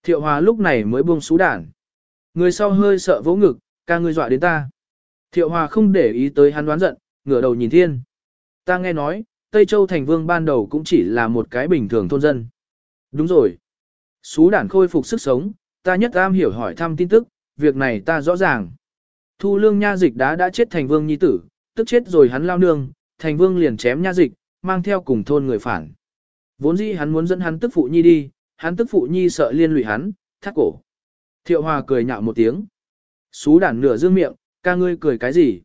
Thiệu hòa lúc này mới buông xú đản. Người sau hơi sợ vỗ ngực, ca ngươi dọa đến ta. Thiệu hòa không để ý tới hắn đoán giận, ngửa đầu nhìn thiên. Ta nghe nói, Tây Châu thành vương ban đầu cũng chỉ là một cái bình thường thôn dân. Đúng rồi. Xú đản khôi phục sức sống, ta nhất am hiểu hỏi thăm tin tức, việc này ta rõ ràng. Thu lương nha dịch đã đã chết thành vương nhi tử, tức chết rồi hắn lao nương, thành vương liền chém nha dịch, mang theo cùng thôn người phản. Vốn dĩ hắn muốn dẫn hắn tức phụ nhi đi, hắn tức phụ nhi sợ liên lụy hắn, thắt cổ. Thiệu hòa cười nhạo một tiếng. Xú đản nửa dương miệng, ca ngươi cười cái gì?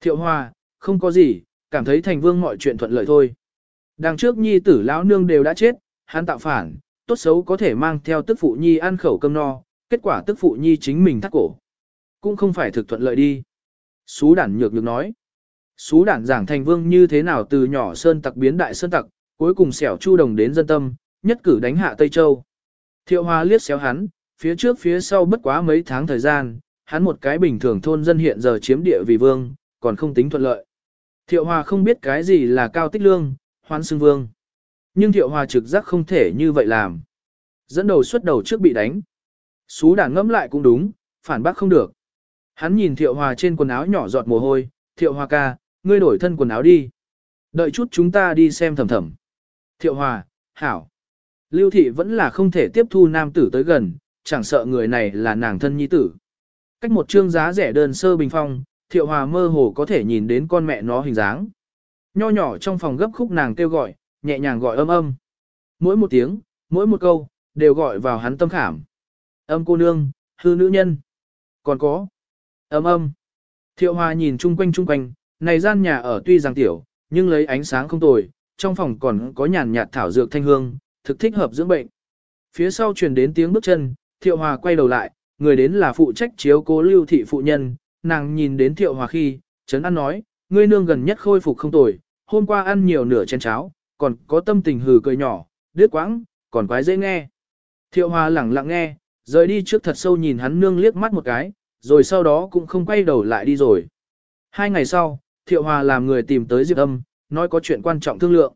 Thiệu hòa, không có gì, cảm thấy thành vương mọi chuyện thuận lợi thôi. Đằng trước nhi tử lão nương đều đã chết, hắn tạo phản, tốt xấu có thể mang theo tức phụ nhi ăn khẩu cơm no, kết quả tức phụ nhi chính mình thắt cổ. Cũng không phải thực thuận lợi đi. Xú đản nhược nhược nói. Xú đản giảng thành vương như thế nào từ nhỏ sơn tặc biến đại sơn tặc, cuối cùng xẻo chu đồng đến dân tâm, nhất cử đánh hạ Tây Châu. Thiệu Hoa liếc xéo hắn, phía trước phía sau bất quá mấy tháng thời gian, hắn một cái bình thường thôn dân hiện giờ chiếm địa vì vương, còn không tính thuận lợi. Thiệu Hoa không biết cái gì là cao tích lương, hoan xưng vương. Nhưng Thiệu Hoa trực giác không thể như vậy làm. Dẫn đầu xuất đầu trước bị đánh. Xú đảng ngẫm lại cũng đúng, phản bác không được. Hắn nhìn Thiệu Hòa trên quần áo nhỏ giọt mồ hôi, Thiệu Hòa ca, ngươi đổi thân quần áo đi. Đợi chút chúng ta đi xem thầm thầm. Thiệu Hòa, hảo. Lưu thị vẫn là không thể tiếp thu nam tử tới gần, chẳng sợ người này là nàng thân nhi tử. Cách một trương giá rẻ đơn sơ bình phong, Thiệu Hòa mơ hồ có thể nhìn đến con mẹ nó hình dáng. Nho nhỏ trong phòng gấp khúc nàng kêu gọi, nhẹ nhàng gọi âm âm. Mỗi một tiếng, mỗi một câu, đều gọi vào hắn tâm khảm. Âm cô nương, hư nữ nhân. Còn có. Âm âm. Thiệu Hòa nhìn chung quanh chung quanh, này gian nhà ở tuy rằng tiểu, nhưng lấy ánh sáng không tồi, trong phòng còn có nhàn nhạt thảo dược thanh hương, thực thích hợp dưỡng bệnh. Phía sau truyền đến tiếng bước chân, Thiệu Hòa quay đầu lại, người đến là phụ trách chiếu cố lưu thị phụ nhân, nàng nhìn đến Thiệu Hòa khi, chấn ăn nói, ngươi nương gần nhất khôi phục không tồi, hôm qua ăn nhiều nửa chén cháo, còn có tâm tình hừ cười nhỏ, đứt quãng, còn quái dễ nghe. Thiệu Hòa lẳng lặng nghe, rời đi trước thật sâu nhìn hắn nương liếc mắt một cái, rồi sau đó cũng không quay đầu lại đi rồi. Hai ngày sau, Thiệu Hòa làm người tìm tới Diệp Âm, nói có chuyện quan trọng thương lượng.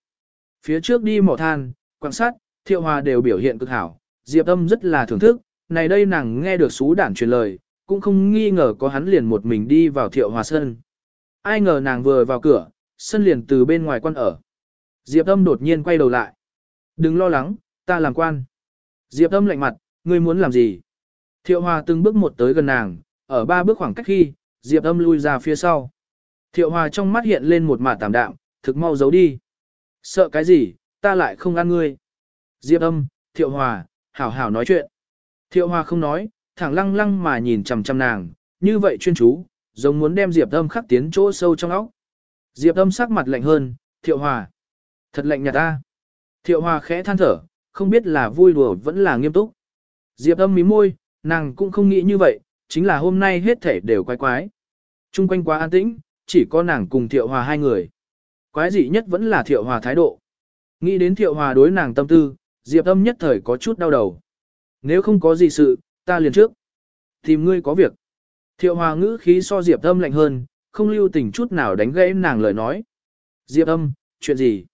Phía trước đi mỏ than, quan sát, Thiệu Hòa đều biểu hiện cực hảo, Diệp Âm rất là thưởng thức, này đây nàng nghe được xú đản truyền lời, cũng không nghi ngờ có hắn liền một mình đi vào Thiệu Hòa sân. Ai ngờ nàng vừa vào cửa, sân liền từ bên ngoài quan ở. Diệp Âm đột nhiên quay đầu lại. Đừng lo lắng, ta làm quan. Diệp Âm lạnh mặt, Ngươi muốn làm gì? Thiệu Hòa từng bước một tới gần nàng, ở ba bước khoảng cách khi, Diệp Âm lui ra phía sau. Thiệu Hòa trong mắt hiện lên một mạt tạm đạm, thực mau giấu đi. Sợ cái gì, ta lại không ăn ngươi. Diệp Âm, Thiệu Hòa, hảo hảo nói chuyện. Thiệu Hòa không nói, thẳng lăng lăng mà nhìn chằm chằm nàng, như vậy chuyên chú, giống muốn đem Diệp Âm khắc tiến chỗ sâu trong óc. Diệp Âm sắc mặt lạnh hơn, Thiệu Hòa. Thật lạnh nhạt ta. Thiệu Hòa khẽ than thở, không biết là vui đùa vẫn là nghiêm túc. Diệp Âm mí môi, nàng cũng không nghĩ như vậy, chính là hôm nay hết thể đều quái quái. Trung quanh quá an tĩnh, chỉ có nàng cùng Thiệu Hòa hai người. Quái dị nhất vẫn là Thiệu Hòa thái độ. Nghĩ đến Thiệu Hòa đối nàng tâm tư, Diệp Âm nhất thời có chút đau đầu. Nếu không có gì sự, ta liền trước. Tìm ngươi có việc. Thiệu Hòa ngữ khí so Diệp Âm lạnh hơn, không lưu tình chút nào đánh gãy nàng lời nói. Diệp Âm, chuyện gì?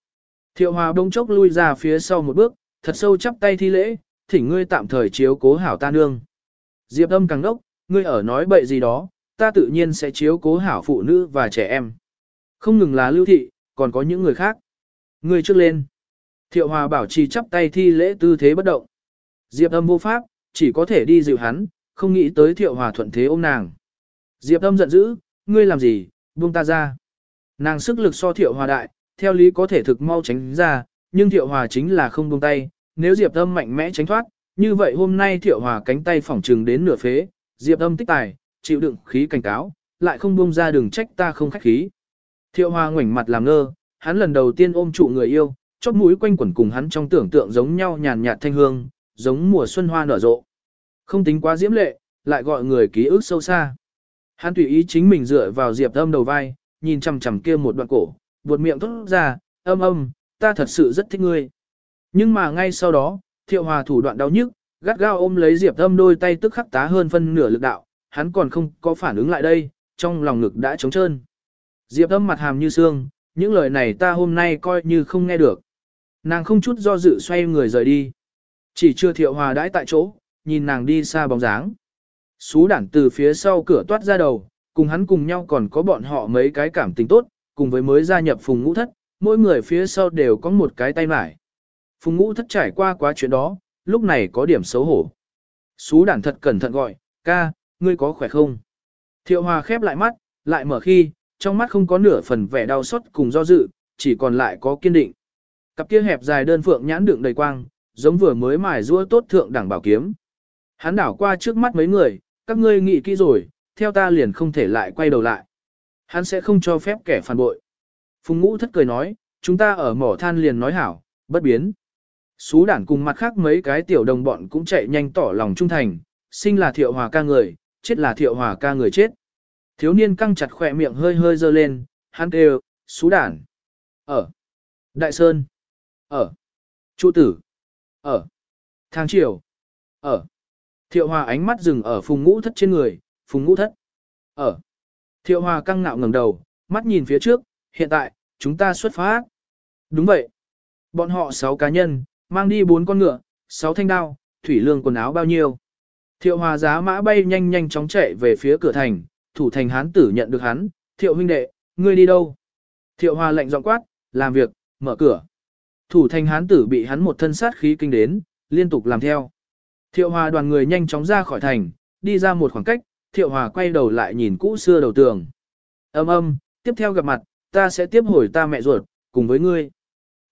Thiệu Hòa đông chốc lui ra phía sau một bước, thật sâu chắp tay thi lễ, thỉnh ngươi tạm thời chiếu cố hảo ta nương. Diệp Âm càng đốc, ngươi ở nói bậy gì đó, ta tự nhiên sẽ chiếu cố hảo phụ nữ và trẻ em. Không ngừng là lưu thị, còn có những người khác. Ngươi trước lên. Thiệu Hòa bảo trì chắp tay thi lễ tư thế bất động. Diệp âm vô pháp, chỉ có thể đi dịu hắn, không nghĩ tới Thiệu Hòa thuận thế ôm nàng. Diệp âm giận dữ, ngươi làm gì, buông ta ra. Nàng sức lực so Thiệu Hòa đại, theo lý có thể thực mau tránh ra, nhưng Thiệu Hòa chính là không buông tay, nếu Diệp âm mạnh mẽ tránh thoát, như vậy hôm nay Thiệu Hòa cánh tay phỏng trừng đến nửa phế, Diệp âm tích tài, chịu đựng khí cảnh cáo, lại không buông ra đừng trách ta không khách khí. Thiệu Hòa ngoảnh mặt làm ngơ, hắn lần đầu tiên ôm trụ người yêu, chóp mũi quanh quẩn cùng hắn trong tưởng tượng giống nhau nhàn nhạt thanh hương, giống mùa xuân hoa nở rộ. Không tính quá diễm lệ, lại gọi người ký ức sâu xa. Hắn tùy ý chính mình dựa vào Diệp Âm đầu vai, nhìn chằm chằm kia một đoạn cổ, buột miệng thốt ra, "Âm âm, ta thật sự rất thích ngươi." Nhưng mà ngay sau đó, Thiệu Hòa thủ đoạn đau nhức, gắt gao ôm lấy Diệp Âm đôi tay tức khắc tá hơn phân nửa lực đạo, hắn còn không có phản ứng lại đây, trong lòng ngực đã trống trơn. Diệp Âm mặt hàm như xương, những lời này ta hôm nay coi như không nghe được. Nàng không chút do dự xoay người rời đi. Chỉ chưa thiệu hòa đãi tại chỗ, nhìn nàng đi xa bóng dáng. Xú đản từ phía sau cửa toát ra đầu, cùng hắn cùng nhau còn có bọn họ mấy cái cảm tình tốt, cùng với mới gia nhập phùng ngũ thất, mỗi người phía sau đều có một cái tay mải. Phùng ngũ thất trải qua quá chuyện đó, lúc này có điểm xấu hổ. Xú đản thật cẩn thận gọi, ca, ngươi có khỏe không? Thiệu hòa khép lại mắt, lại mở khi, trong mắt không có nửa phần vẻ đau xót cùng do dự, chỉ còn lại có kiên định. Cặp kia hẹp dài đơn phượng nhãn đựng đầy quang, giống vừa mới mài rũa tốt thượng đẳng bảo kiếm. Hắn đảo qua trước mắt mấy người, các ngươi nghĩ kỹ rồi, theo ta liền không thể lại quay đầu lại. Hắn sẽ không cho phép kẻ phản bội. Phùng ngũ thất cười nói, chúng ta ở mỏ than liền nói hảo, bất biến. Xú đản cùng mặt khác mấy cái tiểu đồng bọn cũng chạy nhanh tỏ lòng trung thành, sinh là thiệu hòa ca người, chết là thiệu hòa ca người chết. Thiếu niên căng chặt khỏe miệng hơi hơi dơ lên, hắn kêu, xú đản. Ở. Đại Sơn. Ở. Trụ tử. Ở. Thang chiều, Ở. Thiệu Hòa ánh mắt dừng ở phùng ngũ thất trên người, phùng ngũ thất. Ở. Thiệu Hòa căng ngạo ngẩng đầu, mắt nhìn phía trước, hiện tại, chúng ta xuất phát. Đúng vậy. Bọn họ 6 cá nhân, mang đi 4 con ngựa, 6 thanh đao, thủy lương quần áo bao nhiêu. Thiệu Hòa giá mã bay nhanh nhanh chóng chạy về phía cửa thành, thủ thành hán tử nhận được hắn, thiệu huynh đệ, ngươi đi đâu? Thiệu Hòa lệnh giọng quát, làm việc, mở cửa. Thủ thành hán tử bị hắn một thân sát khí kinh đến, liên tục làm theo. Thiệu hòa đoàn người nhanh chóng ra khỏi thành, đi ra một khoảng cách, thiệu hòa quay đầu lại nhìn cũ xưa đầu tường. Âm âm, tiếp theo gặp mặt, ta sẽ tiếp hồi ta mẹ ruột, cùng với ngươi.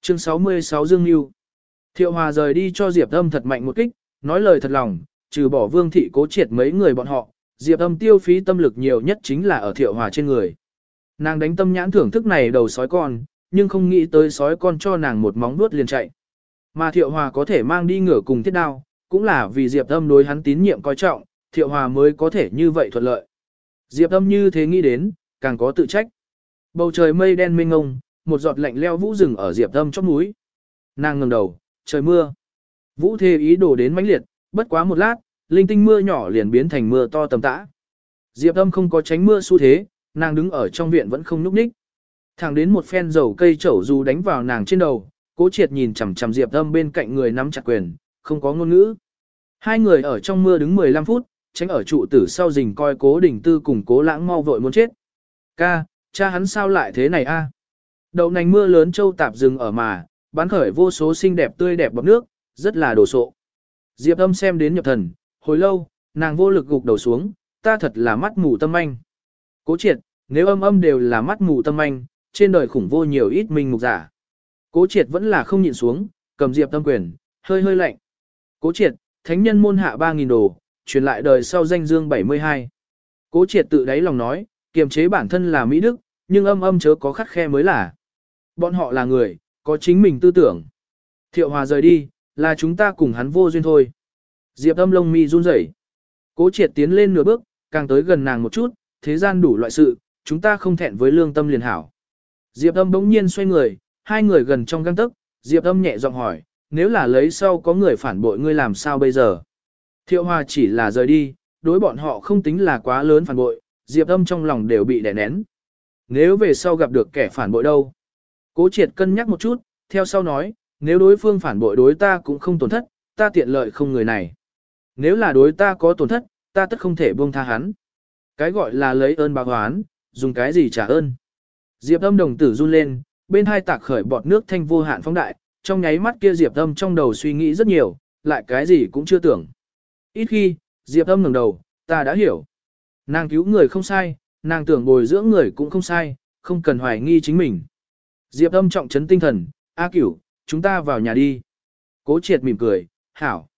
Chương 66 Dương Nhu Thiệu hòa rời đi cho Diệp âm thật mạnh một kích, nói lời thật lòng, trừ bỏ vương thị cố triệt mấy người bọn họ, Diệp âm tiêu phí tâm lực nhiều nhất chính là ở thiệu hòa trên người. Nàng đánh tâm nhãn thưởng thức này đầu sói con, nhưng không nghĩ tới sói con cho nàng một móng vuốt liền chạy. Mà Thiệu Hòa có thể mang đi ngửa cùng thiết đao, cũng là vì Diệp Âm đối hắn tín nhiệm coi trọng, Thiệu Hòa mới có thể như vậy thuận lợi. Diệp Âm như thế nghĩ đến, càng có tự trách. Bầu trời mây đen mênh ngông, một giọt lạnh leo vũ rừng ở Diệp Âm chót núi. Nàng ngẩng đầu, trời mưa. Vũ thê ý đồ đến mãnh liệt, bất quá một lát, linh tinh mưa nhỏ liền biến thành mưa to tầm tã. Diệp Âm không có tránh mưa xu thế, nàng đứng ở trong viện vẫn không nhúc nhích. Thẳng đến một phen dầu cây chẩu dù đánh vào nàng trên đầu, cố triệt nhìn chằm chằm Diệp Âm bên cạnh người nắm chặt quyền, không có ngôn ngữ. Hai người ở trong mưa đứng 15 phút, tránh ở trụ tử sau rình coi cố đình tư cùng cố lãng mau vội muốn chết. Ca, cha hắn sao lại thế này a? Đậu nành mưa lớn châu tạp rừng ở mà, bán khởi vô số xinh đẹp tươi đẹp bọc nước, rất là đồ sộ. Diệp âm xem đến nhập thần, hồi lâu, nàng vô lực gục đầu xuống, ta thật là mắt mù tâm anh. Cố triệt, nếu âm âm đều là mắt mù tâm anh, trên đời khủng vô nhiều ít minh mục giả. Cố triệt vẫn là không nhịn xuống, cầm diệp tâm quyền, hơi hơi lạnh. Cố triệt, thánh nhân môn hạ 3.000 đồ, truyền lại đời sau danh dương 72. Cố triệt tự đáy lòng nói, kiềm chế bản thân là Mỹ Đức, nhưng âm âm chớ có khắt khe mới là. Bọn họ là người, có chính mình tư tưởng. Thiệu hòa rời đi, là chúng ta cùng hắn vô duyên thôi. Diệp âm lông mi run rẩy. Cố triệt tiến lên nửa bước, càng tới gần nàng một chút, thế gian đủ loại sự, chúng ta không thẹn với lương tâm liền hảo. Diệp âm bỗng nhiên xoay người, hai người gần trong găng tức, Diệp âm nhẹ giọng hỏi, nếu là lấy sau có người phản bội ngươi làm sao bây giờ? Thiệu hòa chỉ là rời đi, đối bọn họ không tính là quá lớn phản bội, Diệp âm trong lòng đều bị đè nén. Nếu về sau gặp được kẻ phản bội đâu? Cố triệt cân nhắc một chút, theo sau nói, nếu đối phương phản bội đối ta cũng không tổn thất, ta tiện lợi không người này. Nếu là đối ta có tổn thất, ta tất không thể buông tha hắn. Cái gọi là lấy ơn báo oán, dùng cái gì trả ơn. Diệp âm đồng tử run lên, bên hai tạc khởi bọt nước thanh vô hạn phóng đại, trong nháy mắt kia Diệp âm trong đầu suy nghĩ rất nhiều, lại cái gì cũng chưa tưởng. Ít khi, Diệp âm ngẩng đầu, ta đã hiểu. Nàng cứu người không sai, nàng tưởng bồi dưỡng người cũng không sai, không cần hoài nghi chính mình. Diệp âm trọng trấn tinh thần, A cửu, chúng ta vào nhà đi. Cố triệt mỉm cười, hảo.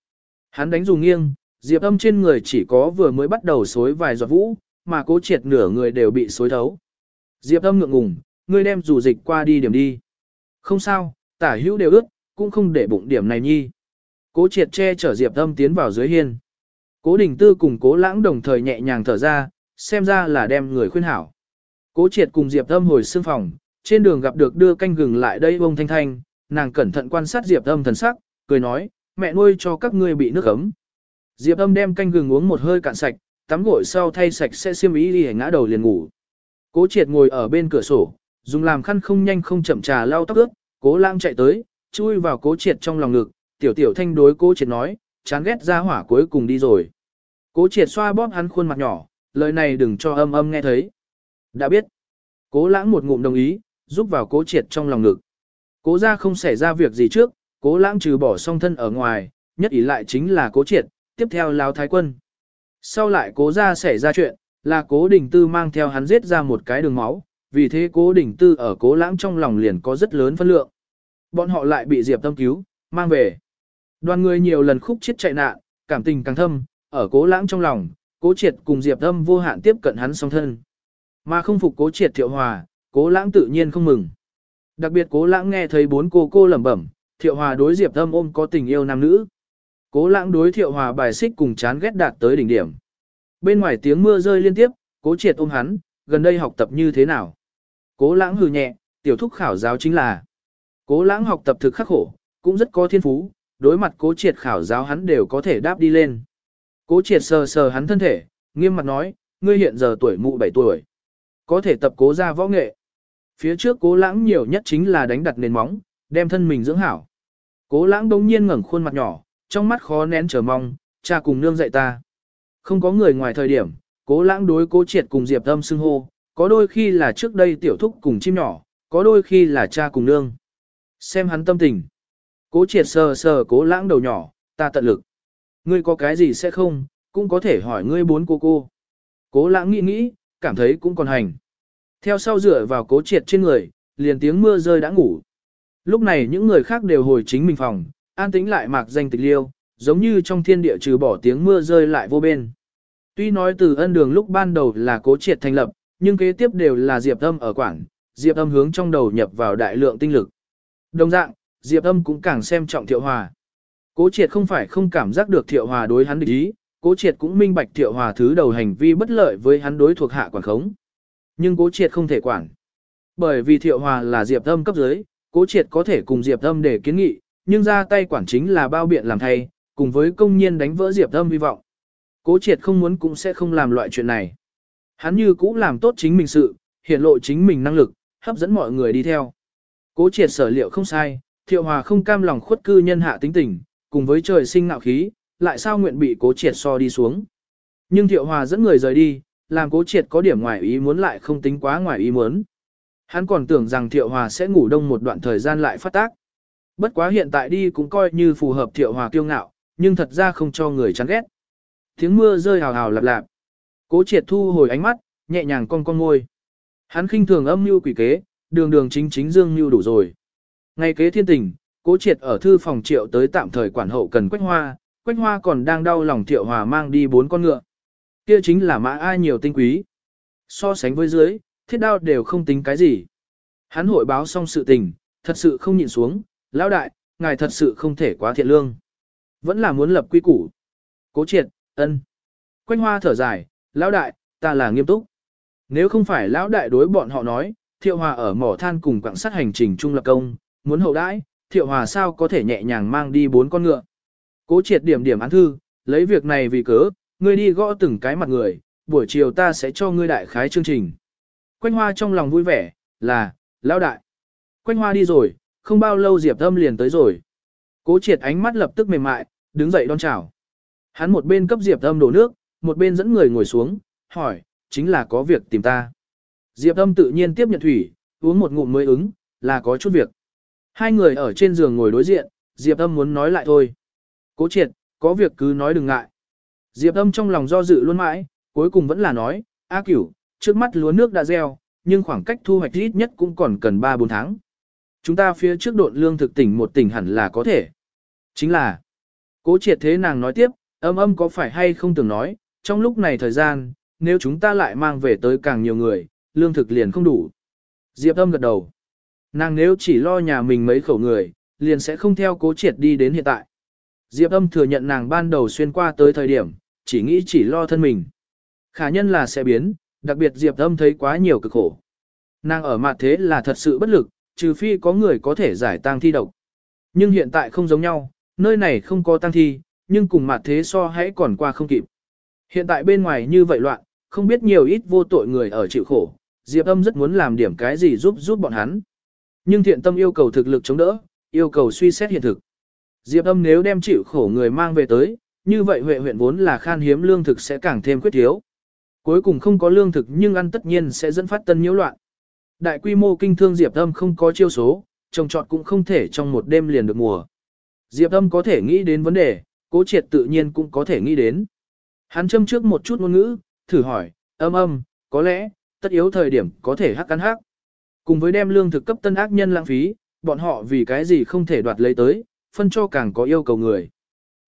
Hắn đánh dù nghiêng, Diệp âm trên người chỉ có vừa mới bắt đầu xối vài giọt vũ, mà cố triệt nửa người đều bị xối thấu. Diệp âm ngượng ngùng, ngươi đem dù dịch qua đi điểm đi. Không sao, tả hữu đều ướt, cũng không để bụng điểm này nhi. Cố triệt che chở Diệp âm tiến vào dưới hiên. Cố đình tư cùng cố lãng đồng thời nhẹ nhàng thở ra, xem ra là đem người khuyên hảo. Cố triệt cùng Diệp âm hồi xương phòng, trên đường gặp được đưa canh gừng lại đây bông thanh thanh, nàng cẩn thận quan sát Diệp âm thần sắc, cười nói, mẹ nuôi cho các ngươi bị nước ấm. Diệp âm đem canh gừng uống một hơi cạn sạch, tắm gội sau thay sạch sẽ xiêm ý đi ngã đầu liền ngủ. Cố triệt ngồi ở bên cửa sổ, dùng làm khăn không nhanh không chậm trà lau tóc ướt, cố lãng chạy tới, chui vào cố triệt trong lòng ngực, tiểu tiểu thanh đối cố triệt nói, chán ghét ra hỏa cuối cùng đi rồi. Cố triệt xoa bóp hắn khuôn mặt nhỏ, lời này đừng cho âm âm nghe thấy. Đã biết. Cố lãng một ngụm đồng ý, giúp vào cố triệt trong lòng ngực. Cố ra không xảy ra việc gì trước, cố lãng trừ bỏ song thân ở ngoài, nhất ý lại chính là cố triệt, tiếp theo lao thái quân. Sau lại cố ra xảy ra chuyện, là cố đình tư mang theo hắn giết ra một cái đường máu, vì thế cố đình tư ở cố lãng trong lòng liền có rất lớn phân lượng. Bọn họ lại bị Diệp Tâm cứu, mang về. Đoàn người nhiều lần khúc chết chạy nạn, cảm tình càng thâm, ở cố lãng trong lòng, cố triệt cùng Diệp Tâm vô hạn tiếp cận hắn song thân. Mà không phục cố triệt thiệu hòa, cố lãng tự nhiên không mừng. Đặc biệt cố lãng nghe thấy bốn cô cô lẩm bẩm, thiệu hòa đối Diệp Tâm ôm có tình yêu nam nữ. Cố lãng đối thiệu hòa bài xích cùng chán ghét đạt tới đỉnh điểm. Bên ngoài tiếng mưa rơi liên tiếp, cố triệt ôm hắn, gần đây học tập như thế nào. Cố lãng hừ nhẹ, tiểu thúc khảo giáo chính là. Cố lãng học tập thực khắc khổ, cũng rất có thiên phú, đối mặt cố triệt khảo giáo hắn đều có thể đáp đi lên. Cố triệt sờ sờ hắn thân thể, nghiêm mặt nói, ngươi hiện giờ tuổi mụ 7 tuổi. Có thể tập cố ra võ nghệ. Phía trước cố lãng nhiều nhất chính là đánh đặt nền móng, đem thân mình dưỡng hảo. Cố lãng đông nhiên ngẩng khuôn mặt nhỏ, trong mắt khó nén chờ mong, cha cùng nương dạy ta. Không có người ngoài thời điểm, cố lãng đối cố triệt cùng Diệp Âm xưng hô, có đôi khi là trước đây tiểu thúc cùng chim nhỏ, có đôi khi là cha cùng nương. Xem hắn tâm tình. Cố triệt sờ sờ cố lãng đầu nhỏ, ta tận lực. Ngươi có cái gì sẽ không, cũng có thể hỏi ngươi bốn cô cô. Cố lãng nghĩ nghĩ, cảm thấy cũng còn hành. Theo sau dựa vào cố triệt trên người, liền tiếng mưa rơi đã ngủ. Lúc này những người khác đều hồi chính mình phòng, an tĩnh lại mạc danh tịch liêu, giống như trong thiên địa trừ bỏ tiếng mưa rơi lại vô bên. Tuy nói từ ân đường lúc ban đầu là cố triệt thành lập, nhưng kế tiếp đều là Diệp Âm ở quảng, Diệp Âm hướng trong đầu nhập vào đại lượng tinh lực. Đồng dạng, Diệp Âm cũng càng xem trọng Thiệu Hòa. Cố triệt không phải không cảm giác được Thiệu Hòa đối hắn địch ý, cố triệt cũng minh bạch Thiệu Hòa thứ đầu hành vi bất lợi với hắn đối thuộc hạ quản khống. Nhưng cố triệt không thể quản. Bởi vì Thiệu Hòa là Diệp Âm cấp dưới, cố triệt có thể cùng Diệp Âm để kiến nghị, nhưng ra tay quản chính là bao biện làm thay, cùng với công nhiên đánh vỡ Diệp Âm hy vọng. Cố triệt không muốn cũng sẽ không làm loại chuyện này. Hắn như cũ làm tốt chính mình sự, hiện lộ chính mình năng lực, hấp dẫn mọi người đi theo. Cố triệt sở liệu không sai, thiệu hòa không cam lòng khuất cư nhân hạ tính tình, cùng với trời sinh ngạo khí, lại sao nguyện bị cố triệt so đi xuống. Nhưng thiệu hòa dẫn người rời đi, làm cố triệt có điểm ngoài ý muốn lại không tính quá ngoài ý muốn. Hắn còn tưởng rằng thiệu hòa sẽ ngủ đông một đoạn thời gian lại phát tác. Bất quá hiện tại đi cũng coi như phù hợp thiệu hòa kiêu ngạo, nhưng thật ra không cho người chán ghét. Tiếng mưa rơi hào hào lạp lạp. Cố triệt thu hồi ánh mắt, nhẹ nhàng cong cong ngôi. Hắn khinh thường âm mưu quỷ kế, đường đường chính chính dương mưu đủ rồi. Ngày kế thiên tình, cố triệt ở thư phòng triệu tới tạm thời quản hậu cần quách hoa, quách hoa còn đang đau lòng thiệu hòa mang đi bốn con ngựa. Kia chính là mã ai nhiều tinh quý. So sánh với dưới, thiết đao đều không tính cái gì. Hắn hội báo xong sự tình, thật sự không nhịn xuống, lão đại, ngài thật sự không thể quá thiện lương. Vẫn là muốn lập quy củ. Cố triệt, ân. Quanh hoa thở dài, lão đại, ta là nghiêm túc. Nếu không phải lão đại đối bọn họ nói, thiệu hòa ở mỏ than cùng quảng sát hành trình trung lập công, muốn hậu đãi, thiệu hòa sao có thể nhẹ nhàng mang đi bốn con ngựa. Cố triệt điểm điểm án thư, lấy việc này vì cớ, ngươi đi gõ từng cái mặt người, buổi chiều ta sẽ cho ngươi đại khái chương trình. Quanh hoa trong lòng vui vẻ, là, lão đại. Quanh hoa đi rồi, không bao lâu Diệp Âm liền tới rồi. Cố triệt ánh mắt lập tức mềm mại, đứng dậy đón chào. Hắn một bên cấp Diệp Âm đổ nước, một bên dẫn người ngồi xuống, hỏi, chính là có việc tìm ta. Diệp Âm tự nhiên tiếp nhận thủy, uống một ngụm mới ứng, là có chút việc. Hai người ở trên giường ngồi đối diện, Diệp Âm muốn nói lại thôi. Cố triệt, có việc cứ nói đừng ngại. Diệp Âm trong lòng do dự luôn mãi, cuối cùng vẫn là nói, A cửu, trước mắt lúa nước đã gieo, nhưng khoảng cách thu hoạch ít nhất cũng còn cần 3-4 tháng. Chúng ta phía trước độn lương thực tỉnh một tỉnh hẳn là có thể. Chính là, cố triệt thế nàng nói tiếp, âm âm có phải hay không từng nói, trong lúc này thời gian, nếu chúng ta lại mang về tới càng nhiều người, lương thực liền không đủ. Diệp âm gật đầu. Nàng nếu chỉ lo nhà mình mấy khẩu người, liền sẽ không theo cố triệt đi đến hiện tại. Diệp âm thừa nhận nàng ban đầu xuyên qua tới thời điểm, chỉ nghĩ chỉ lo thân mình. Khả nhân là sẽ biến, đặc biệt Diệp âm thấy quá nhiều cực khổ. Nàng ở mặt thế là thật sự bất lực, trừ phi có người có thể giải tang thi độc. Nhưng hiện tại không giống nhau, nơi này không có tang thi, nhưng cùng mặt thế so hãy còn qua không kịp. Hiện tại bên ngoài như vậy loạn, không biết nhiều ít vô tội người ở chịu khổ, Diệp âm rất muốn làm điểm cái gì giúp giúp bọn hắn. Nhưng thiện tâm yêu cầu thực lực chống đỡ, yêu cầu suy xét hiện thực. Diệp âm nếu đem chịu khổ người mang về tới, như vậy huệ huyện vốn là khan hiếm lương thực sẽ càng thêm quyết thiếu. Cuối cùng không có lương thực nhưng ăn tất nhiên sẽ dẫn phát tân nhiễu loạn. Đại quy mô kinh thương Diệp Âm không có chiêu số, trồng trọt cũng không thể trong một đêm liền được mùa. Diệp Âm có thể nghĩ đến vấn đề, cố triệt tự nhiên cũng có thể nghĩ đến. Hắn châm trước một chút ngôn ngữ, thử hỏi, âm âm, có lẽ, tất yếu thời điểm có thể hắc cắn hắc. Cùng với đem lương thực cấp tân ác nhân lãng phí, bọn họ vì cái gì không thể đoạt lấy tới, phân cho càng có yêu cầu người.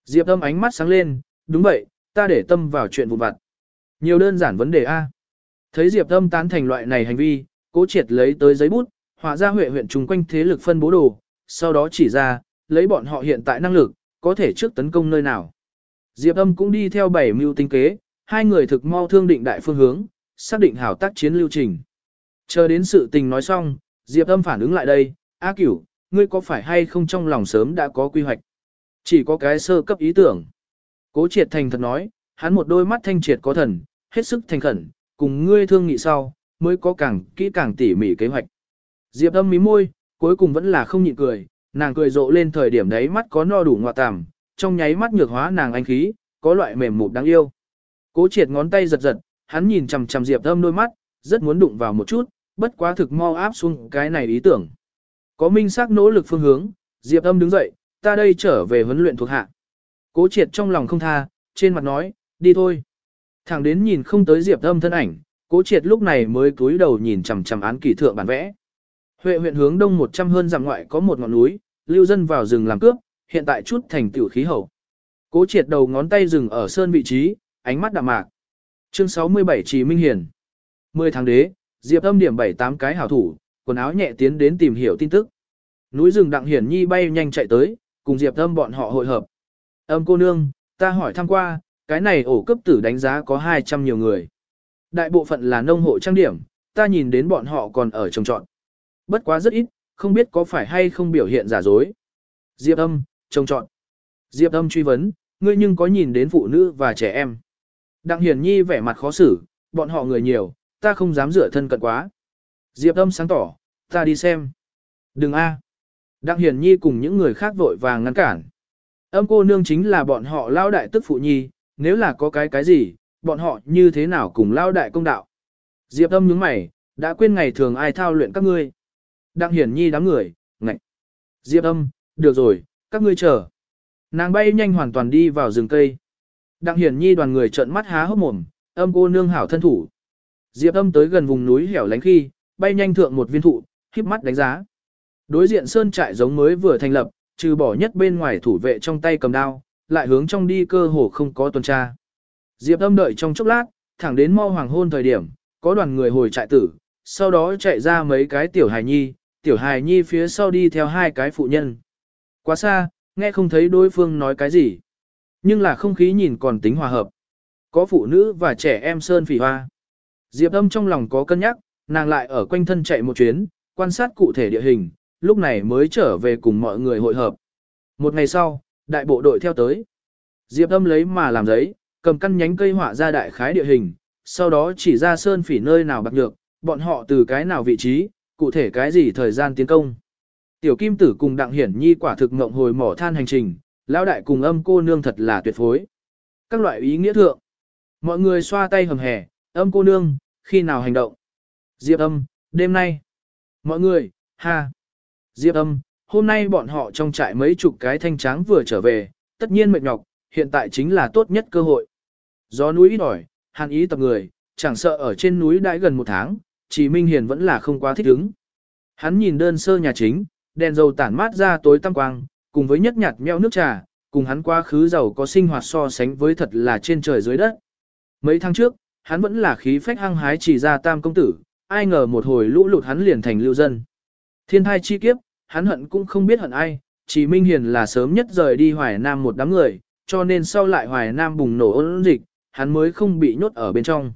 Diệp âm ánh mắt sáng lên, đúng vậy, ta để tâm vào chuyện vụn vặt. Nhiều đơn giản vấn đề A. Thấy Diệp âm tán thành loại này hành vi, cố triệt lấy tới giấy bút, họa ra huệ huyện chung quanh thế lực phân bố đồ, sau đó chỉ ra, lấy bọn họ hiện tại năng lực, có thể trước tấn công nơi nào. Diệp âm cũng đi theo bảy mưu tinh kế, hai người thực mau thương định đại phương hướng, xác định hảo tác chiến lưu trình. Chờ đến sự tình nói xong, Diệp âm phản ứng lại đây, A cửu, ngươi có phải hay không trong lòng sớm đã có quy hoạch? Chỉ có cái sơ cấp ý tưởng. Cố triệt thành thật nói, hắn một đôi mắt thanh triệt có thần, hết sức thành khẩn, cùng ngươi thương nghị sau, mới có càng kỹ càng tỉ mỉ kế hoạch. Diệp âm mí môi, cuối cùng vẫn là không nhịn cười, nàng cười rộ lên thời điểm đấy mắt có no đủ ngọa tàm, trong nháy mắt nhược hóa nàng anh khí, có loại mềm mụt đáng yêu. Cố triệt ngón tay giật giật, hắn nhìn chằm chằm Diệp âm đôi mắt, rất muốn đụng vào một chút, bất quá thực mau áp xuống cái này ý tưởng. Có minh xác nỗ lực phương hướng, Diệp âm đứng dậy, ta đây trở về huấn luyện thuộc hạ. Cố triệt trong lòng không tha, trên mặt nói, đi thôi. Thẳng đến nhìn không tới Diệp âm thân ảnh, Cố triệt lúc này mới cúi đầu nhìn chằm chằm án kỷ thượng bản vẽ. Huệ huyện hướng đông 100 hơn dặm ngoại có một ngọn núi, lưu dân vào rừng làm cướp, hiện tại chút thành tiểu khí hậu. Cố triệt đầu ngón tay rừng ở sơn vị trí, ánh mắt đạm mạc. Chương 67 Trì Minh Hiền 10 tháng đế, Diệp âm điểm 7-8 cái hảo thủ, quần áo nhẹ tiến đến tìm hiểu tin tức. Núi rừng Đặng Hiển Nhi bay nhanh chạy tới, cùng Diệp âm bọn họ hội hợp. Âm cô nương, ta hỏi thăm qua, cái này ổ cấp tử đánh giá có 200 nhiều người. Đại bộ phận là nông hộ trang điểm, ta nhìn đến bọn họ còn ở trồng trọt. Bất quá rất ít, không biết có phải hay không biểu hiện giả dối. Diệp âm, trông trọn. Diệp âm truy vấn, ngươi nhưng có nhìn đến phụ nữ và trẻ em. Đặng Hiển Nhi vẻ mặt khó xử, bọn họ người nhiều, ta không dám rửa thân cận quá. Diệp âm sáng tỏ, ta đi xem. Đừng a. Đặng Hiển Nhi cùng những người khác vội vàng ngăn cản. Âm cô nương chính là bọn họ lao đại tức phụ nhi, nếu là có cái cái gì, bọn họ như thế nào cùng lao đại công đạo. Diệp âm nhướng mày, đã quên ngày thường ai thao luyện các ngươi. Đặng hiển nhi đám người, ngạch. Diệp âm, được rồi, các ngươi chờ. Nàng bay nhanh hoàn toàn đi vào rừng cây. Đặng Hiển Nhi đoàn người trợn mắt há hốc mồm, âm cô nương hảo thân thủ. Diệp âm tới gần vùng núi hẻo lánh khi, bay nhanh thượng một viên thụ, híp mắt đánh giá. Đối diện sơn trại giống mới vừa thành lập, trừ bỏ nhất bên ngoài thủ vệ trong tay cầm đao, lại hướng trong đi cơ hồ không có tuần tra. Diệp âm đợi trong chốc lát, thẳng đến mau hoàng hôn thời điểm, có đoàn người hồi trại tử, sau đó chạy ra mấy cái tiểu hài nhi, tiểu hài nhi phía sau đi theo hai cái phụ nhân. Quá xa, nghe không thấy đối phương nói cái gì. Nhưng là không khí nhìn còn tính hòa hợp. Có phụ nữ và trẻ em sơn phỉ hoa. Diệp âm trong lòng có cân nhắc, nàng lại ở quanh thân chạy một chuyến, quan sát cụ thể địa hình, lúc này mới trở về cùng mọi người hội hợp. Một ngày sau, đại bộ đội theo tới. Diệp âm lấy mà làm giấy, cầm căn nhánh cây họa ra đại khái địa hình, sau đó chỉ ra sơn phỉ nơi nào bạc nhược, bọn họ từ cái nào vị trí, cụ thể cái gì thời gian tiến công. Tiểu kim tử cùng đặng hiển nhi quả thực ngộng hồi mỏ than hành trình, lão đại cùng âm cô nương thật là tuyệt phối. Các loại ý nghĩa thượng. Mọi người xoa tay hầm hè, âm cô nương, khi nào hành động. Diệp âm, đêm nay. Mọi người, ha. Diệp âm, hôm nay bọn họ trong trại mấy chục cái thanh tráng vừa trở về, tất nhiên mệt nhọc, hiện tại chính là tốt nhất cơ hội. Gió núi ít ỏi, hàn ý tập người, chẳng sợ ở trên núi đãi gần một tháng, chỉ Minh Hiền vẫn là không quá thích ứng. Hắn nhìn đơn sơ nhà chính, đèn dầu tản mát ra tối tăm quang, cùng với nhất nhạt meo nước trà, cùng hắn quá khứ giàu có sinh hoạt so sánh với thật là trên trời dưới đất. Mấy tháng trước, hắn vẫn là khí phách hăng hái chỉ ra tam công tử, ai ngờ một hồi lũ lụt hắn liền thành lưu dân. Thiên thai chi kiếp, hắn hận cũng không biết hận ai, chỉ Minh Hiền là sớm nhất rời đi Hoài Nam một đám người, cho nên sau lại Hoài Nam bùng nổ ôn dịch, hắn mới không bị nhốt ở bên trong.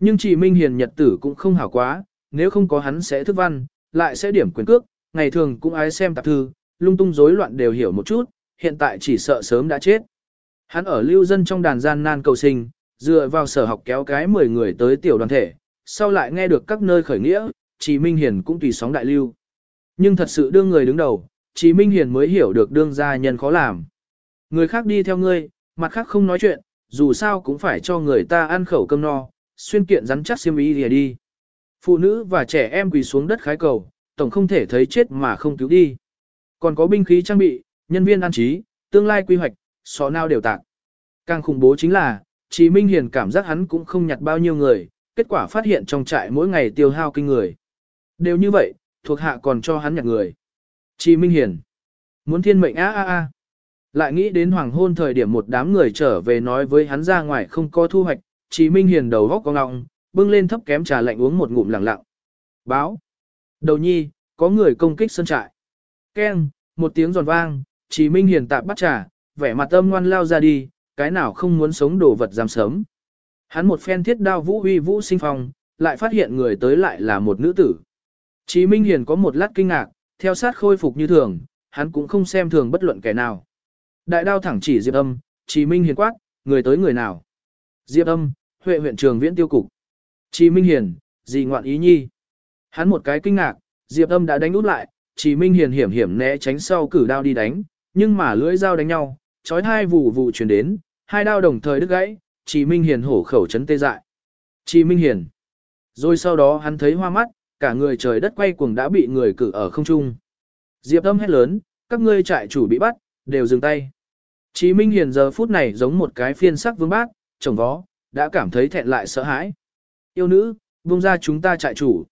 Nhưng chỉ Minh Hiền nhật tử cũng không hảo quá, nếu không có hắn sẽ thức văn, lại sẽ điểm quyền cước, ngày thường cũng ái xem tạp thư, lung tung rối loạn đều hiểu một chút, hiện tại chỉ sợ sớm đã chết. Hắn ở lưu dân trong đàn gian nan cầu sinh, dựa vào sở học kéo cái 10 người tới tiểu đoàn thể, sau lại nghe được các nơi khởi nghĩa, Chí Minh Hiền cũng tùy sóng đại lưu. Nhưng thật sự đương người đứng đầu, Chí Minh Hiền mới hiểu được đương gia nhân khó làm. Người khác đi theo ngươi, mặt khác không nói chuyện, dù sao cũng phải cho người ta ăn khẩu cơm no, xuyên kiện rắn chắc xiêm y lìa đi. Phụ nữ và trẻ em quỳ xuống đất khái cầu, tổng không thể thấy chết mà không cứu đi. Còn có binh khí trang bị, nhân viên an trí, tương lai quy hoạch, sọ nào đều tạc. Càng khủng bố chính là, Chí Minh Hiền cảm giác hắn cũng không nhặt bao nhiêu người, kết quả phát hiện trong trại mỗi ngày tiêu hao kinh người. Đều như vậy, thuộc hạ còn cho hắn nhặt người. Chí Minh Hiền, muốn thiên mệnh a a a. Lại nghĩ đến hoàng hôn thời điểm một đám người trở về nói với hắn ra ngoài không có thu hoạch, Chí Minh Hiền đầu góc con ngọng, bưng lên thấp kém trà lạnh uống một ngụm lặng lặng. Báo. Đầu nhi, có người công kích sân trại. Keng, một tiếng giòn vang, Chí Minh Hiền tạm bắt trà, vẻ mặt âm ngoan lao ra đi, cái nào không muốn sống đồ vật giam sớm. Hắn một phen thiết đao vũ huy vũ sinh phong, lại phát hiện người tới lại là một nữ tử. Chí Minh Hiền có một lát kinh ngạc, theo sát khôi phục như thường, hắn cũng không xem thường bất luận kẻ nào. Đại đao thẳng chỉ Diệp Âm, Chí Minh Hiền quát, người tới người nào? Diệp Âm, Huệ huyện trường viễn tiêu cục. Chí Minh Hiền, gì ngoạn ý nhi? Hắn một cái kinh ngạc, Diệp Âm đã đánh út lại, Chí Minh Hiền hiểm hiểm né tránh sau cử đao đi đánh, nhưng mà lưỡi dao đánh nhau, chói hai vụ vụ truyền đến, hai đao đồng thời đứt gãy, Chí Minh Hiền hổ khẩu chấn tê dại. Chí Minh Hiền. Rồi sau đó hắn thấy hoa mắt, cả người trời đất quay cuồng đã bị người cử ở không trung. Diệp Âm hét lớn, các ngươi trại chủ bị bắt, đều dừng tay. Chí Minh Hiền giờ phút này giống một cái phiên sắc vương bác, chồng vó, đã cảm thấy thẹn lại sợ hãi. Yêu nữ, buông ra chúng ta trại chủ.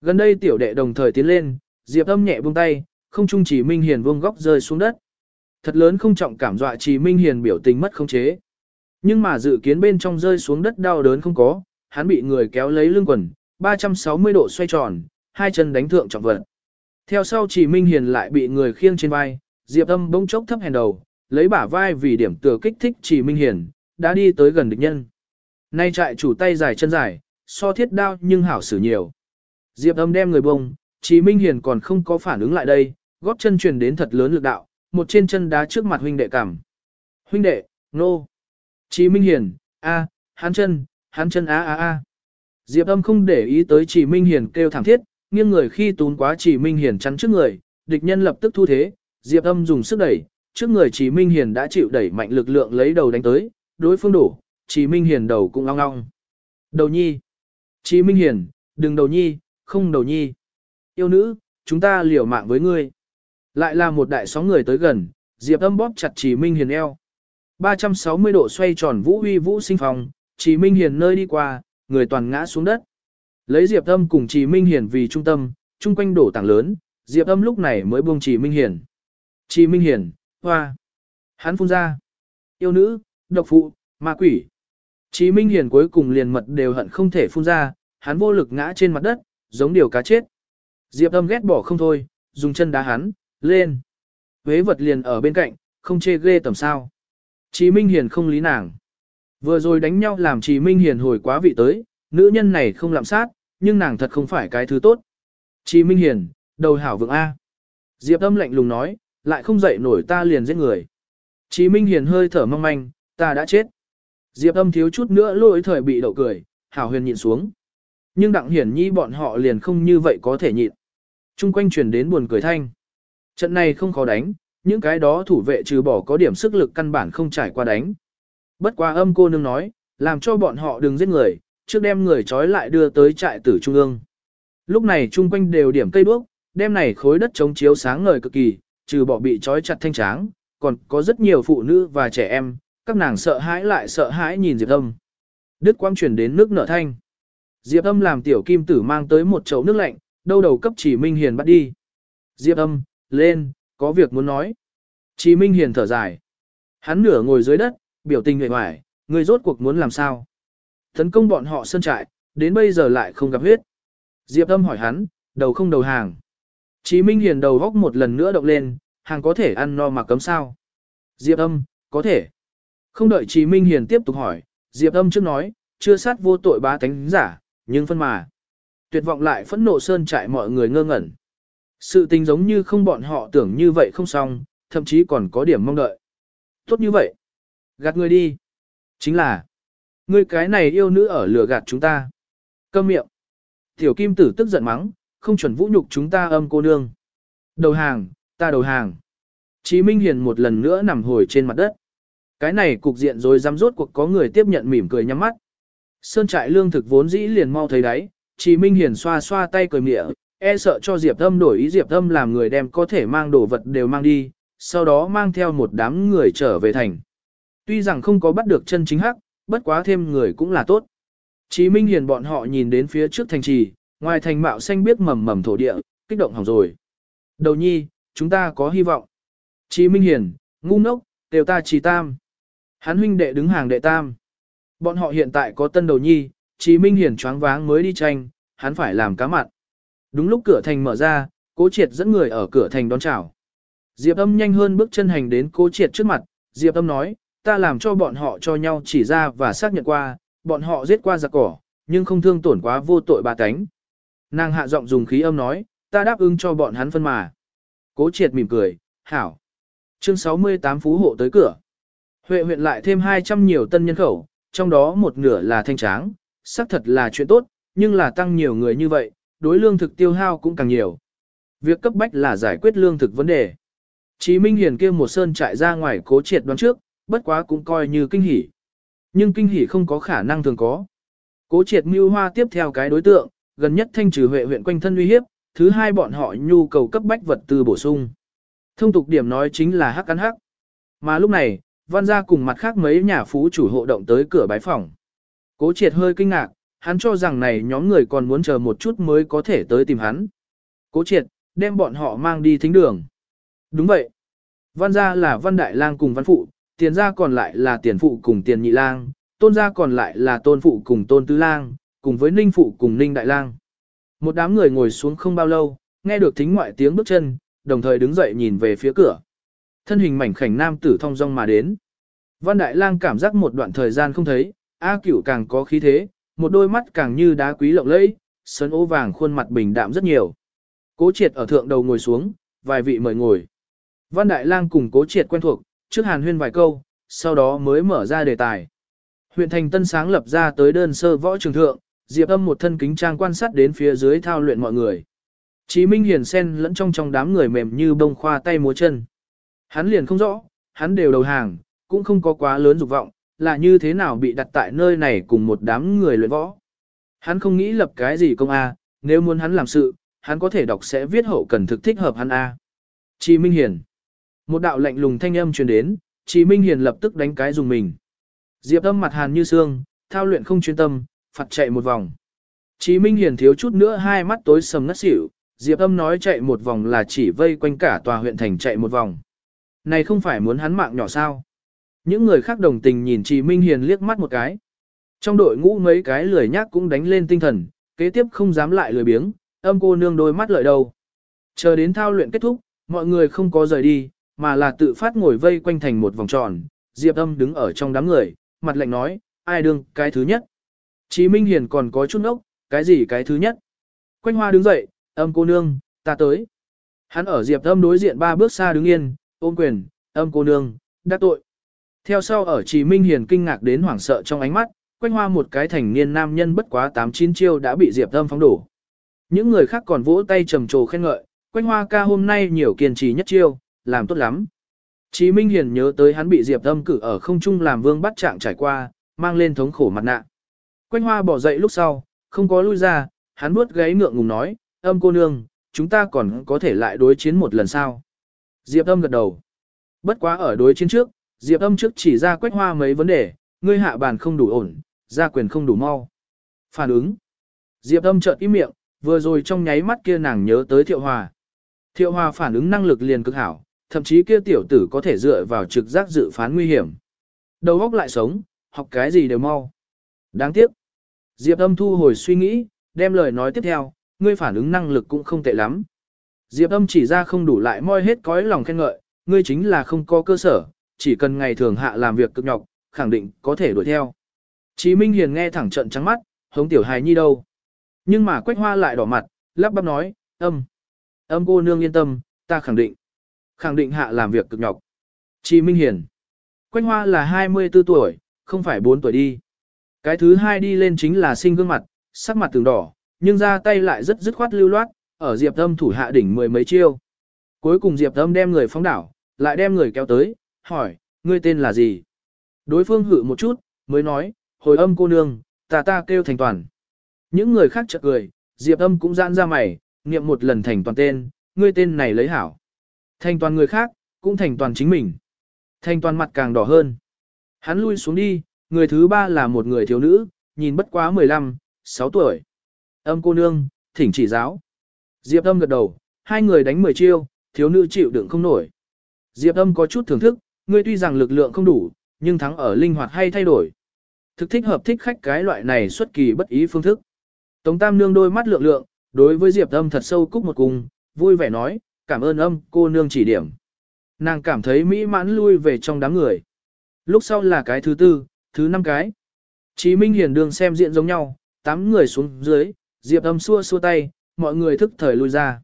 Gần đây tiểu đệ đồng thời tiến lên, Diệp Âm nhẹ buông tay, không trung chỉ Minh Hiền vuông góc rơi xuống đất. Thật lớn không trọng cảm dọa chỉ Minh Hiền biểu tình mất không chế. Nhưng mà dự kiến bên trong rơi xuống đất đau đớn không có, hắn bị người kéo lấy lưng quần, 360 độ xoay tròn, hai chân đánh thượng trọng vật. Theo sau chỉ Minh Hiền lại bị người khiêng trên vai, Diệp Âm bỗng chốc thấp hèn đầu, lấy bả vai vì điểm tựa kích thích chỉ Minh Hiền, đã đi tới gần địch nhân. Nay trại chủ tay dài chân dài, so thiết đao nhưng hảo xử nhiều. Diệp Âm đem người bông, Chí Minh Hiền còn không có phản ứng lại đây, góp chân truyền đến thật lớn lực đạo, một trên chân đá trước mặt huynh đệ cảm. Huynh đệ, nô. No. Chí Minh Hiền, a, hắn chân, hắn chân a a a. Diệp Âm không để ý tới Chí Minh Hiền kêu thảm thiết, nghiêng người khi tún quá Chí Minh Hiền chắn trước người, địch nhân lập tức thu thế, Diệp Âm dùng sức đẩy, trước người Chí Minh Hiền đã chịu đẩy mạnh lực lượng lấy đầu đánh tới, đối phương đổ, Chí Minh Hiền đầu cũng long long. Đầu nhi. Chí Minh Hiền, đừng đầu nhi, không đầu nhi. Yêu nữ, chúng ta liều mạng với ngươi. Lại là một đại sóng người tới gần, Diệp âm bóp chặt Chí Minh Hiền eo. 360 độ xoay tròn vũ uy vũ sinh phòng, Chí Minh Hiền nơi đi qua, người toàn ngã xuống đất. Lấy Diệp âm cùng Chí Minh Hiền vì trung tâm, chung quanh đổ tảng lớn, Diệp âm lúc này mới buông Chí Minh Hiền. Chí Minh Hiền, hoa. Hắn phun ra. Yêu nữ, độc phụ, ma quỷ. Chí Minh Hiền cuối cùng liền mật đều hận không thể phun ra, hắn vô lực ngã trên mặt đất, giống điều cá chết. Diệp âm ghét bỏ không thôi, dùng chân đá hắn, lên. Vế vật liền ở bên cạnh, không chê ghê tầm sao. Chí Minh Hiền không lý nàng. Vừa rồi đánh nhau làm Chí Minh Hiền hồi quá vị tới, nữ nhân này không làm sát, nhưng nàng thật không phải cái thứ tốt. Chí Minh Hiền, đầu hảo vượng A. Diệp âm lạnh lùng nói, lại không dậy nổi ta liền giết người. Chí Minh Hiền hơi thở mong manh, ta đã chết. Diệp âm thiếu chút nữa lỗi thời bị đậu cười, hảo huyền nhịn xuống. Nhưng đặng hiển nhi bọn họ liền không như vậy có thể nhịn. Trung quanh truyền đến buồn cười thanh. Trận này không khó đánh, những cái đó thủ vệ trừ bỏ có điểm sức lực căn bản không trải qua đánh. Bất qua âm cô nương nói, làm cho bọn họ đừng giết người, trước đem người trói lại đưa tới trại tử trung ương. Lúc này trung quanh đều điểm cây đuốc, đêm này khối đất chống chiếu sáng ngời cực kỳ, trừ bỏ bị trói chặt thanh tráng, còn có rất nhiều phụ nữ và trẻ em, các nàng sợ hãi lại sợ hãi nhìn Diệp Âm. Đức quang chuyển đến nước nở thanh. Diệp Âm làm tiểu kim tử mang tới một chậu nước lạnh, đâu đầu cấp chỉ Minh Hiền bắt đi. Diệp Âm, lên, có việc muốn nói. Chỉ Minh Hiền thở dài. Hắn nửa ngồi dưới đất, biểu tình người hoài, người rốt cuộc muốn làm sao. Tấn công bọn họ sơn trại, đến bây giờ lại không gặp huyết. Diệp Âm hỏi hắn, đầu không đầu hàng. Chí Minh Hiền đầu góc một lần nữa động lên, hàng có thể ăn no mà cấm sao. Diệp Âm, có thể. Không đợi Chí Minh Hiền tiếp tục hỏi, Diệp Âm trước nói, chưa sát vô tội bá tánh giả, nhưng phân mà. Tuyệt vọng lại phẫn nộ sơn trại mọi người ngơ ngẩn. Sự tình giống như không bọn họ tưởng như vậy không xong, thậm chí còn có điểm mong đợi. Tốt như vậy. Gạt người đi. Chính là, ngươi cái này yêu nữ ở lừa gạt chúng ta. Câm miệng. Tiểu kim tử tức giận mắng, không chuẩn vũ nhục chúng ta âm cô nương. Đầu hàng, ta đầu hàng. Chí Minh Hiền một lần nữa nằm hồi trên mặt đất. Cái này cục diện rồi dám rốt cuộc có người tiếp nhận mỉm cười nhắm mắt. Sơn trại lương thực vốn dĩ liền mau thấy đấy chỉ Minh Hiền xoa xoa tay cười mỉa, e sợ cho Diệp Thâm đổi ý Diệp Thâm làm người đem có thể mang đồ vật đều mang đi, sau đó mang theo một đám người trở về thành. Tuy rằng không có bắt được chân chính hắc, bất quá thêm người cũng là tốt. Chí Minh Hiền bọn họ nhìn đến phía trước thành trì, ngoài thành mạo xanh biết mầm mầm thổ địa, kích động hỏng rồi. Đầu nhi, chúng ta có hy vọng. Chí Minh Hiền, ngu ngốc, đều ta chỉ Tam. Hắn huynh đệ đứng hàng đệ Tam. Bọn họ hiện tại có tân đầu nhi, Chí Minh hiển choáng váng mới đi tranh, hắn phải làm cá mặn. Đúng lúc cửa thành mở ra, Cố Triệt dẫn người ở cửa thành đón chào. Diệp Âm nhanh hơn bước chân hành đến Cố Triệt trước mặt, Diệp Âm nói, ta làm cho bọn họ cho nhau chỉ ra và xác nhận qua, bọn họ giết qua giặc cỏ, nhưng không thương tổn quá vô tội bà cánh. Nàng hạ giọng dùng khí âm nói, ta đáp ứng cho bọn hắn phân mà. Cố triệt mỉm cười, hảo. Chương 68 phú hộ tới cửa. Huệ huyện lại thêm 200 nhiều tân nhân khẩu, trong đó một nửa là thanh tráng, xác thật là chuyện tốt, nhưng là tăng nhiều người như vậy, đối lương thực tiêu hao cũng càng nhiều. Việc cấp bách là giải quyết lương thực vấn đề. Chí Minh Hiền kia một sơn trại ra ngoài cố triệt đoán trước, bất quá cũng coi như kinh hỉ. Nhưng kinh hỉ không có khả năng thường có. Cố triệt mưu hoa tiếp theo cái đối tượng, gần nhất thanh trừ huệ huyện quanh thân uy hiếp, thứ hai bọn họ nhu cầu cấp bách vật tư bổ sung. Thông tục điểm nói chính là hắc ăn hắc. Mà lúc này, văn gia cùng mặt khác mấy nhà phú chủ hộ động tới cửa bái phòng. Cố triệt hơi kinh ngạc, hắn cho rằng này nhóm người còn muốn chờ một chút mới có thể tới tìm hắn. Cố triệt, đem bọn họ mang đi thính đường. Đúng vậy. Văn gia là văn đại lang cùng văn phụ, tiền gia còn lại là tiền phụ cùng tiền nhị lang, tôn gia còn lại là tôn phụ cùng tôn tứ lang, cùng với ninh phụ cùng ninh đại lang. Một đám người ngồi xuống không bao lâu, nghe được thính ngoại tiếng bước chân, đồng thời đứng dậy nhìn về phía cửa. Thân hình mảnh khảnh nam tử thong dong mà đến. Văn Đại Lang cảm giác một đoạn thời gian không thấy, A Cửu càng có khí thế, một đôi mắt càng như đá quý lộng lẫy, sơn ố vàng khuôn mặt bình đạm rất nhiều. Cố Triệt ở thượng đầu ngồi xuống, vài vị mời ngồi. Văn Đại Lang cùng Cố Triệt quen thuộc, trước hàn huyên vài câu, sau đó mới mở ra đề tài. Huyện thành tân sáng lập ra tới đơn sơ võ trường thượng, Diệp âm một thân kính trang quan sát đến phía dưới thao luyện mọi người. Chí Minh Hiền sen lẫn trong trong đám người mềm như bông khoa tay múa chân. Hắn liền không rõ, hắn đều đầu hàng, cũng không có quá lớn dục vọng, là như thế nào bị đặt tại nơi này cùng một đám người luyện võ. Hắn không nghĩ lập cái gì công A, nếu muốn hắn làm sự, hắn có thể đọc sẽ viết hậu cần thực thích hợp hắn A. Chí Minh Hiền. Một đạo lạnh lùng thanh âm truyền đến, Chí Minh Hiền lập tức đánh cái dùng mình. Diệp âm mặt hàn như xương, thao luyện không chuyên tâm, phạt chạy một vòng. Chí Minh Hiền thiếu chút nữa hai mắt tối sầm ngất xỉu, Diệp âm nói chạy một vòng là chỉ vây quanh cả tòa huyện thành chạy một vòng. Này không phải muốn hắn mạng nhỏ sao? Những người khác đồng tình nhìn Chí Minh Hiền liếc mắt một cái. Trong đội ngũ mấy cái lười nhác cũng đánh lên tinh thần, kế tiếp không dám lại lười biếng, âm cô nương đôi mắt lợi đầu, Chờ đến thao luyện kết thúc, mọi người không có rời đi, mà là tự phát ngồi vây quanh thành một vòng tròn. Diệp âm đứng ở trong đám người, mặt lạnh nói, ai đương cái thứ nhất. Chí Minh Hiền còn có chút ốc, cái gì cái thứ nhất. Quanh hoa đứng dậy, âm cô nương, ta tới. Hắn ở Diệp âm đối diện ba bước xa đứng yên, ôm quyền, âm cô nương, đã tội. Theo sau ở Chí Minh Hiền kinh ngạc đến hoảng sợ trong ánh mắt, quanh hoa một cái thành niên nam nhân bất quá 8-9 chiêu đã bị Diệp âm phóng đổ. Những người khác còn vỗ tay trầm trồ khen ngợi, quanh hoa ca hôm nay nhiều kiên trì nhất chiêu, làm tốt lắm. Chí Minh Hiền nhớ tới hắn bị Diệp Âm cử ở không trung làm vương bắt trạng trải qua, mang lên thống khổ mặt nạ. Quanh hoa bỏ dậy lúc sau, không có lui ra, hắn bước gáy ngượng ngùng nói, âm cô nương, chúng ta còn có thể lại đối chiến một lần sao. Diệp Âm gật đầu. Bất quá ở đối chiến trước, Diệp Âm trước chỉ ra quách hoa mấy vấn đề, ngươi hạ bàn không đủ ổn, ra quyền không đủ mau. Phản ứng. Diệp Âm chợt im miệng, vừa rồi trong nháy mắt kia nàng nhớ tới Thiệu Hòa. Thiệu Hòa phản ứng năng lực liền cực hảo, thậm chí kia tiểu tử có thể dựa vào trực giác dự phán nguy hiểm. Đầu óc lại sống, học cái gì đều mau. Đáng tiếc. Diệp âm thu hồi suy nghĩ, đem lời nói tiếp theo, ngươi phản ứng năng lực cũng không tệ lắm. Diệp âm chỉ ra không đủ lại moi hết cõi lòng khen ngợi, ngươi chính là không có cơ sở, chỉ cần ngày thường hạ làm việc cực nhọc, khẳng định có thể đuổi theo. Chí Minh Hiền nghe thẳng trận trắng mắt, hống tiểu hài nhi đâu. Nhưng mà quách hoa lại đỏ mặt, lắp bắp nói, âm. Âm cô nương yên tâm, ta khẳng định. Khẳng định hạ làm việc cực nhọc. Chí Minh Hiền. Quách Hoa là 24 tuổi, không phải 4 tuổi đi. Cái thứ hai đi lên chính là sinh gương mặt, sắc mặt từng đỏ, nhưng ra tay lại rất dứt khoát lưu loát, ở Diệp Âm thủ hạ đỉnh mười mấy chiêu. Cuối cùng Diệp Âm đem người phóng đảo, lại đem người kéo tới, hỏi, ngươi tên là gì? Đối phương hự một chút, mới nói, hồi âm cô nương, ta ta kêu thành toàn. Những người khác chợt cười, Diệp Âm cũng giãn ra mày, niệm một lần thành toàn tên, ngươi tên này lấy hảo. Thành toàn người khác, cũng thành toàn chính mình. Thành toàn mặt càng đỏ hơn. Hắn lui xuống đi, người thứ ba là một người thiếu nữ, nhìn bất quá 15, 6 tuổi. Âm cô nương, thỉnh chỉ giáo. Diệp âm gật đầu, hai người đánh 10 chiêu, thiếu nữ chịu đựng không nổi. Diệp âm có chút thưởng thức, ngươi tuy rằng lực lượng không đủ, nhưng thắng ở linh hoạt hay thay đổi. Thực thích hợp thích khách cái loại này xuất kỳ bất ý phương thức. Tống Tam nương đôi mắt lượng lượng, đối với Diệp âm thật sâu cúc một cung, vui vẻ nói, cảm ơn âm cô nương chỉ điểm. Nàng cảm thấy mỹ mãn lui về trong đám người. Lúc sau là cái thứ tư, thứ năm cái. Chí Minh Hiền đường xem diện giống nhau, tám người xuống dưới, Diệp âm xua xua tay, mọi người thức thời lui ra.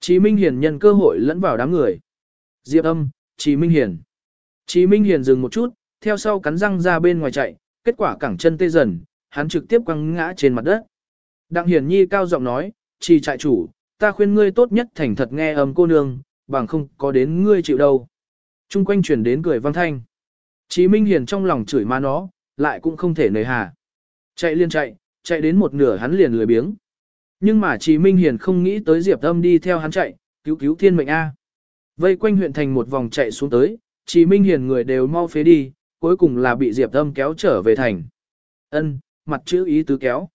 Chí Minh Hiền nhân cơ hội lẫn vào đám người. Diệp âm, Chí Minh Hiền. Chí Minh Hiền dừng một chút, theo sau cắn răng ra bên ngoài chạy, kết quả cẳng chân tê dần, hắn trực tiếp quăng ngã trên mặt đất. Đặng Hiền Nhi cao giọng nói, chỉ trại chủ, ta khuyên ngươi tốt nhất thành thật nghe âm cô nương, bằng không có đến ngươi chịu đâu. Trung quanh chuyển đến cười vang thanh. Chí Minh Hiền trong lòng chửi ma nó, lại cũng không thể nời hà. Chạy liên chạy, chạy đến một nửa hắn liền lười biếng. Nhưng mà Chí Minh Hiền không nghĩ tới Diệp Âm đi theo hắn chạy, cứu cứu thiên mệnh A. Vây quanh huyện thành một vòng chạy xuống tới, Chí Minh Hiền người đều mau phế đi, cuối cùng là bị Diệp Âm kéo trở về thành. Ân, mặt chữ ý tứ kéo.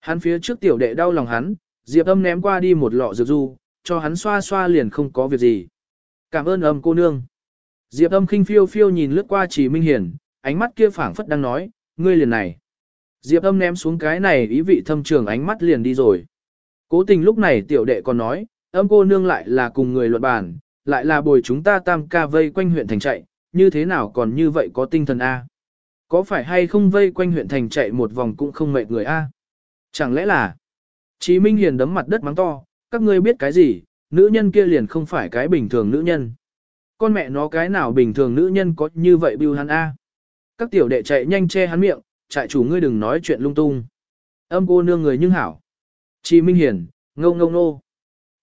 Hắn phía trước tiểu đệ đau lòng hắn, Diệp âm ném qua đi một lọ dược du, cho hắn xoa xoa liền không có việc gì. Cảm ơn âm cô nương. Diệp âm khinh phiêu phiêu nhìn lướt qua chỉ minh Hiền, ánh mắt kia phảng phất đang nói, ngươi liền này. Diệp âm ném xuống cái này ý vị thâm trường ánh mắt liền đi rồi. Cố tình lúc này tiểu đệ còn nói, âm cô nương lại là cùng người luận bàn, lại là bồi chúng ta tam ca vây quanh huyện thành chạy, như thế nào còn như vậy có tinh thần A. Có phải hay không vây quanh huyện thành chạy một vòng cũng không mệt người A. Chẳng lẽ là, Chí Minh Hiền đấm mặt đất mắng to, các ngươi biết cái gì, nữ nhân kia liền không phải cái bình thường nữ nhân. Con mẹ nó cái nào bình thường nữ nhân có như vậy bưu hắn a? Các tiểu đệ chạy nhanh che hắn miệng, trại chủ ngươi đừng nói chuyện lung tung. Âm cô nương người nhưng hảo. Chí Minh Hiền, ngâu ngâu nô.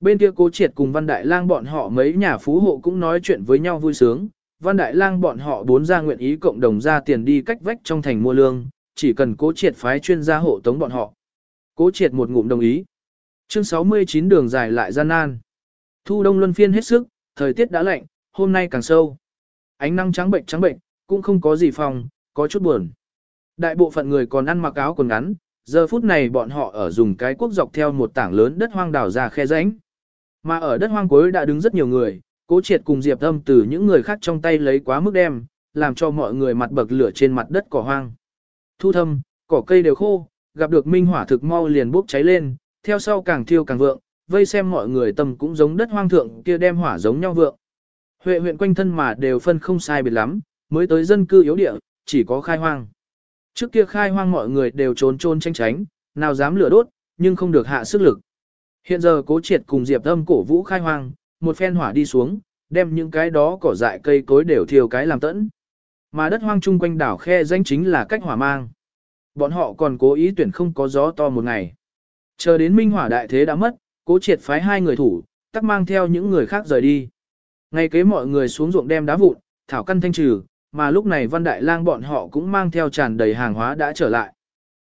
Bên kia cố triệt cùng Văn Đại Lang bọn họ mấy nhà phú hộ cũng nói chuyện với nhau vui sướng. Văn Đại Lang bọn họ bốn ra nguyện ý cộng đồng ra tiền đi cách vách trong thành mua lương, chỉ cần cố triệt phái chuyên gia hộ tống bọn họ. Cố triệt một ngụm đồng ý. Chương 69 đường dài lại gian nan. Thu đông luân phiên hết sức, thời tiết đã lạnh, hôm nay càng sâu. Ánh nắng trắng bệnh trắng bệnh, cũng không có gì phòng, có chút buồn. Đại bộ phận người còn ăn mặc áo quần ngắn, giờ phút này bọn họ ở dùng cái quốc dọc theo một tảng lớn đất hoang đảo ra khe rãnh. Mà ở đất hoang cuối đã đứng rất nhiều người, cố triệt cùng Diệp Âm từ những người khác trong tay lấy quá mức đem, làm cho mọi người mặt bậc lửa trên mặt đất cỏ hoang. Thu thâm, cỏ cây đều khô, gặp được minh hỏa thực mau liền bốc cháy lên, theo sau càng thiêu càng vượng, vây xem mọi người tâm cũng giống đất hoang thượng kia đem hỏa giống nhau vượng. Huệ huyện quanh thân mà đều phân không sai biệt lắm, mới tới dân cư yếu địa, chỉ có khai hoang. Trước kia khai hoang mọi người đều trốn trôn tranh tránh, nào dám lửa đốt, nhưng không được hạ sức lực. Hiện giờ cố triệt cùng Diệp Âm cổ vũ khai hoang, một phen hỏa đi xuống, đem những cái đó cỏ dại cây cối đều thiêu cái làm tẫn. Mà đất hoang chung quanh đảo khe danh chính là cách hỏa mang. Bọn họ còn cố ý tuyển không có gió to một ngày. Chờ đến minh hỏa đại thế đã mất, cố triệt phái hai người thủ, tắc mang theo những người khác rời đi. Ngay kế mọi người xuống ruộng đem đá vụn, thảo căn thanh trừ, mà lúc này văn đại lang bọn họ cũng mang theo tràn đầy hàng hóa đã trở lại.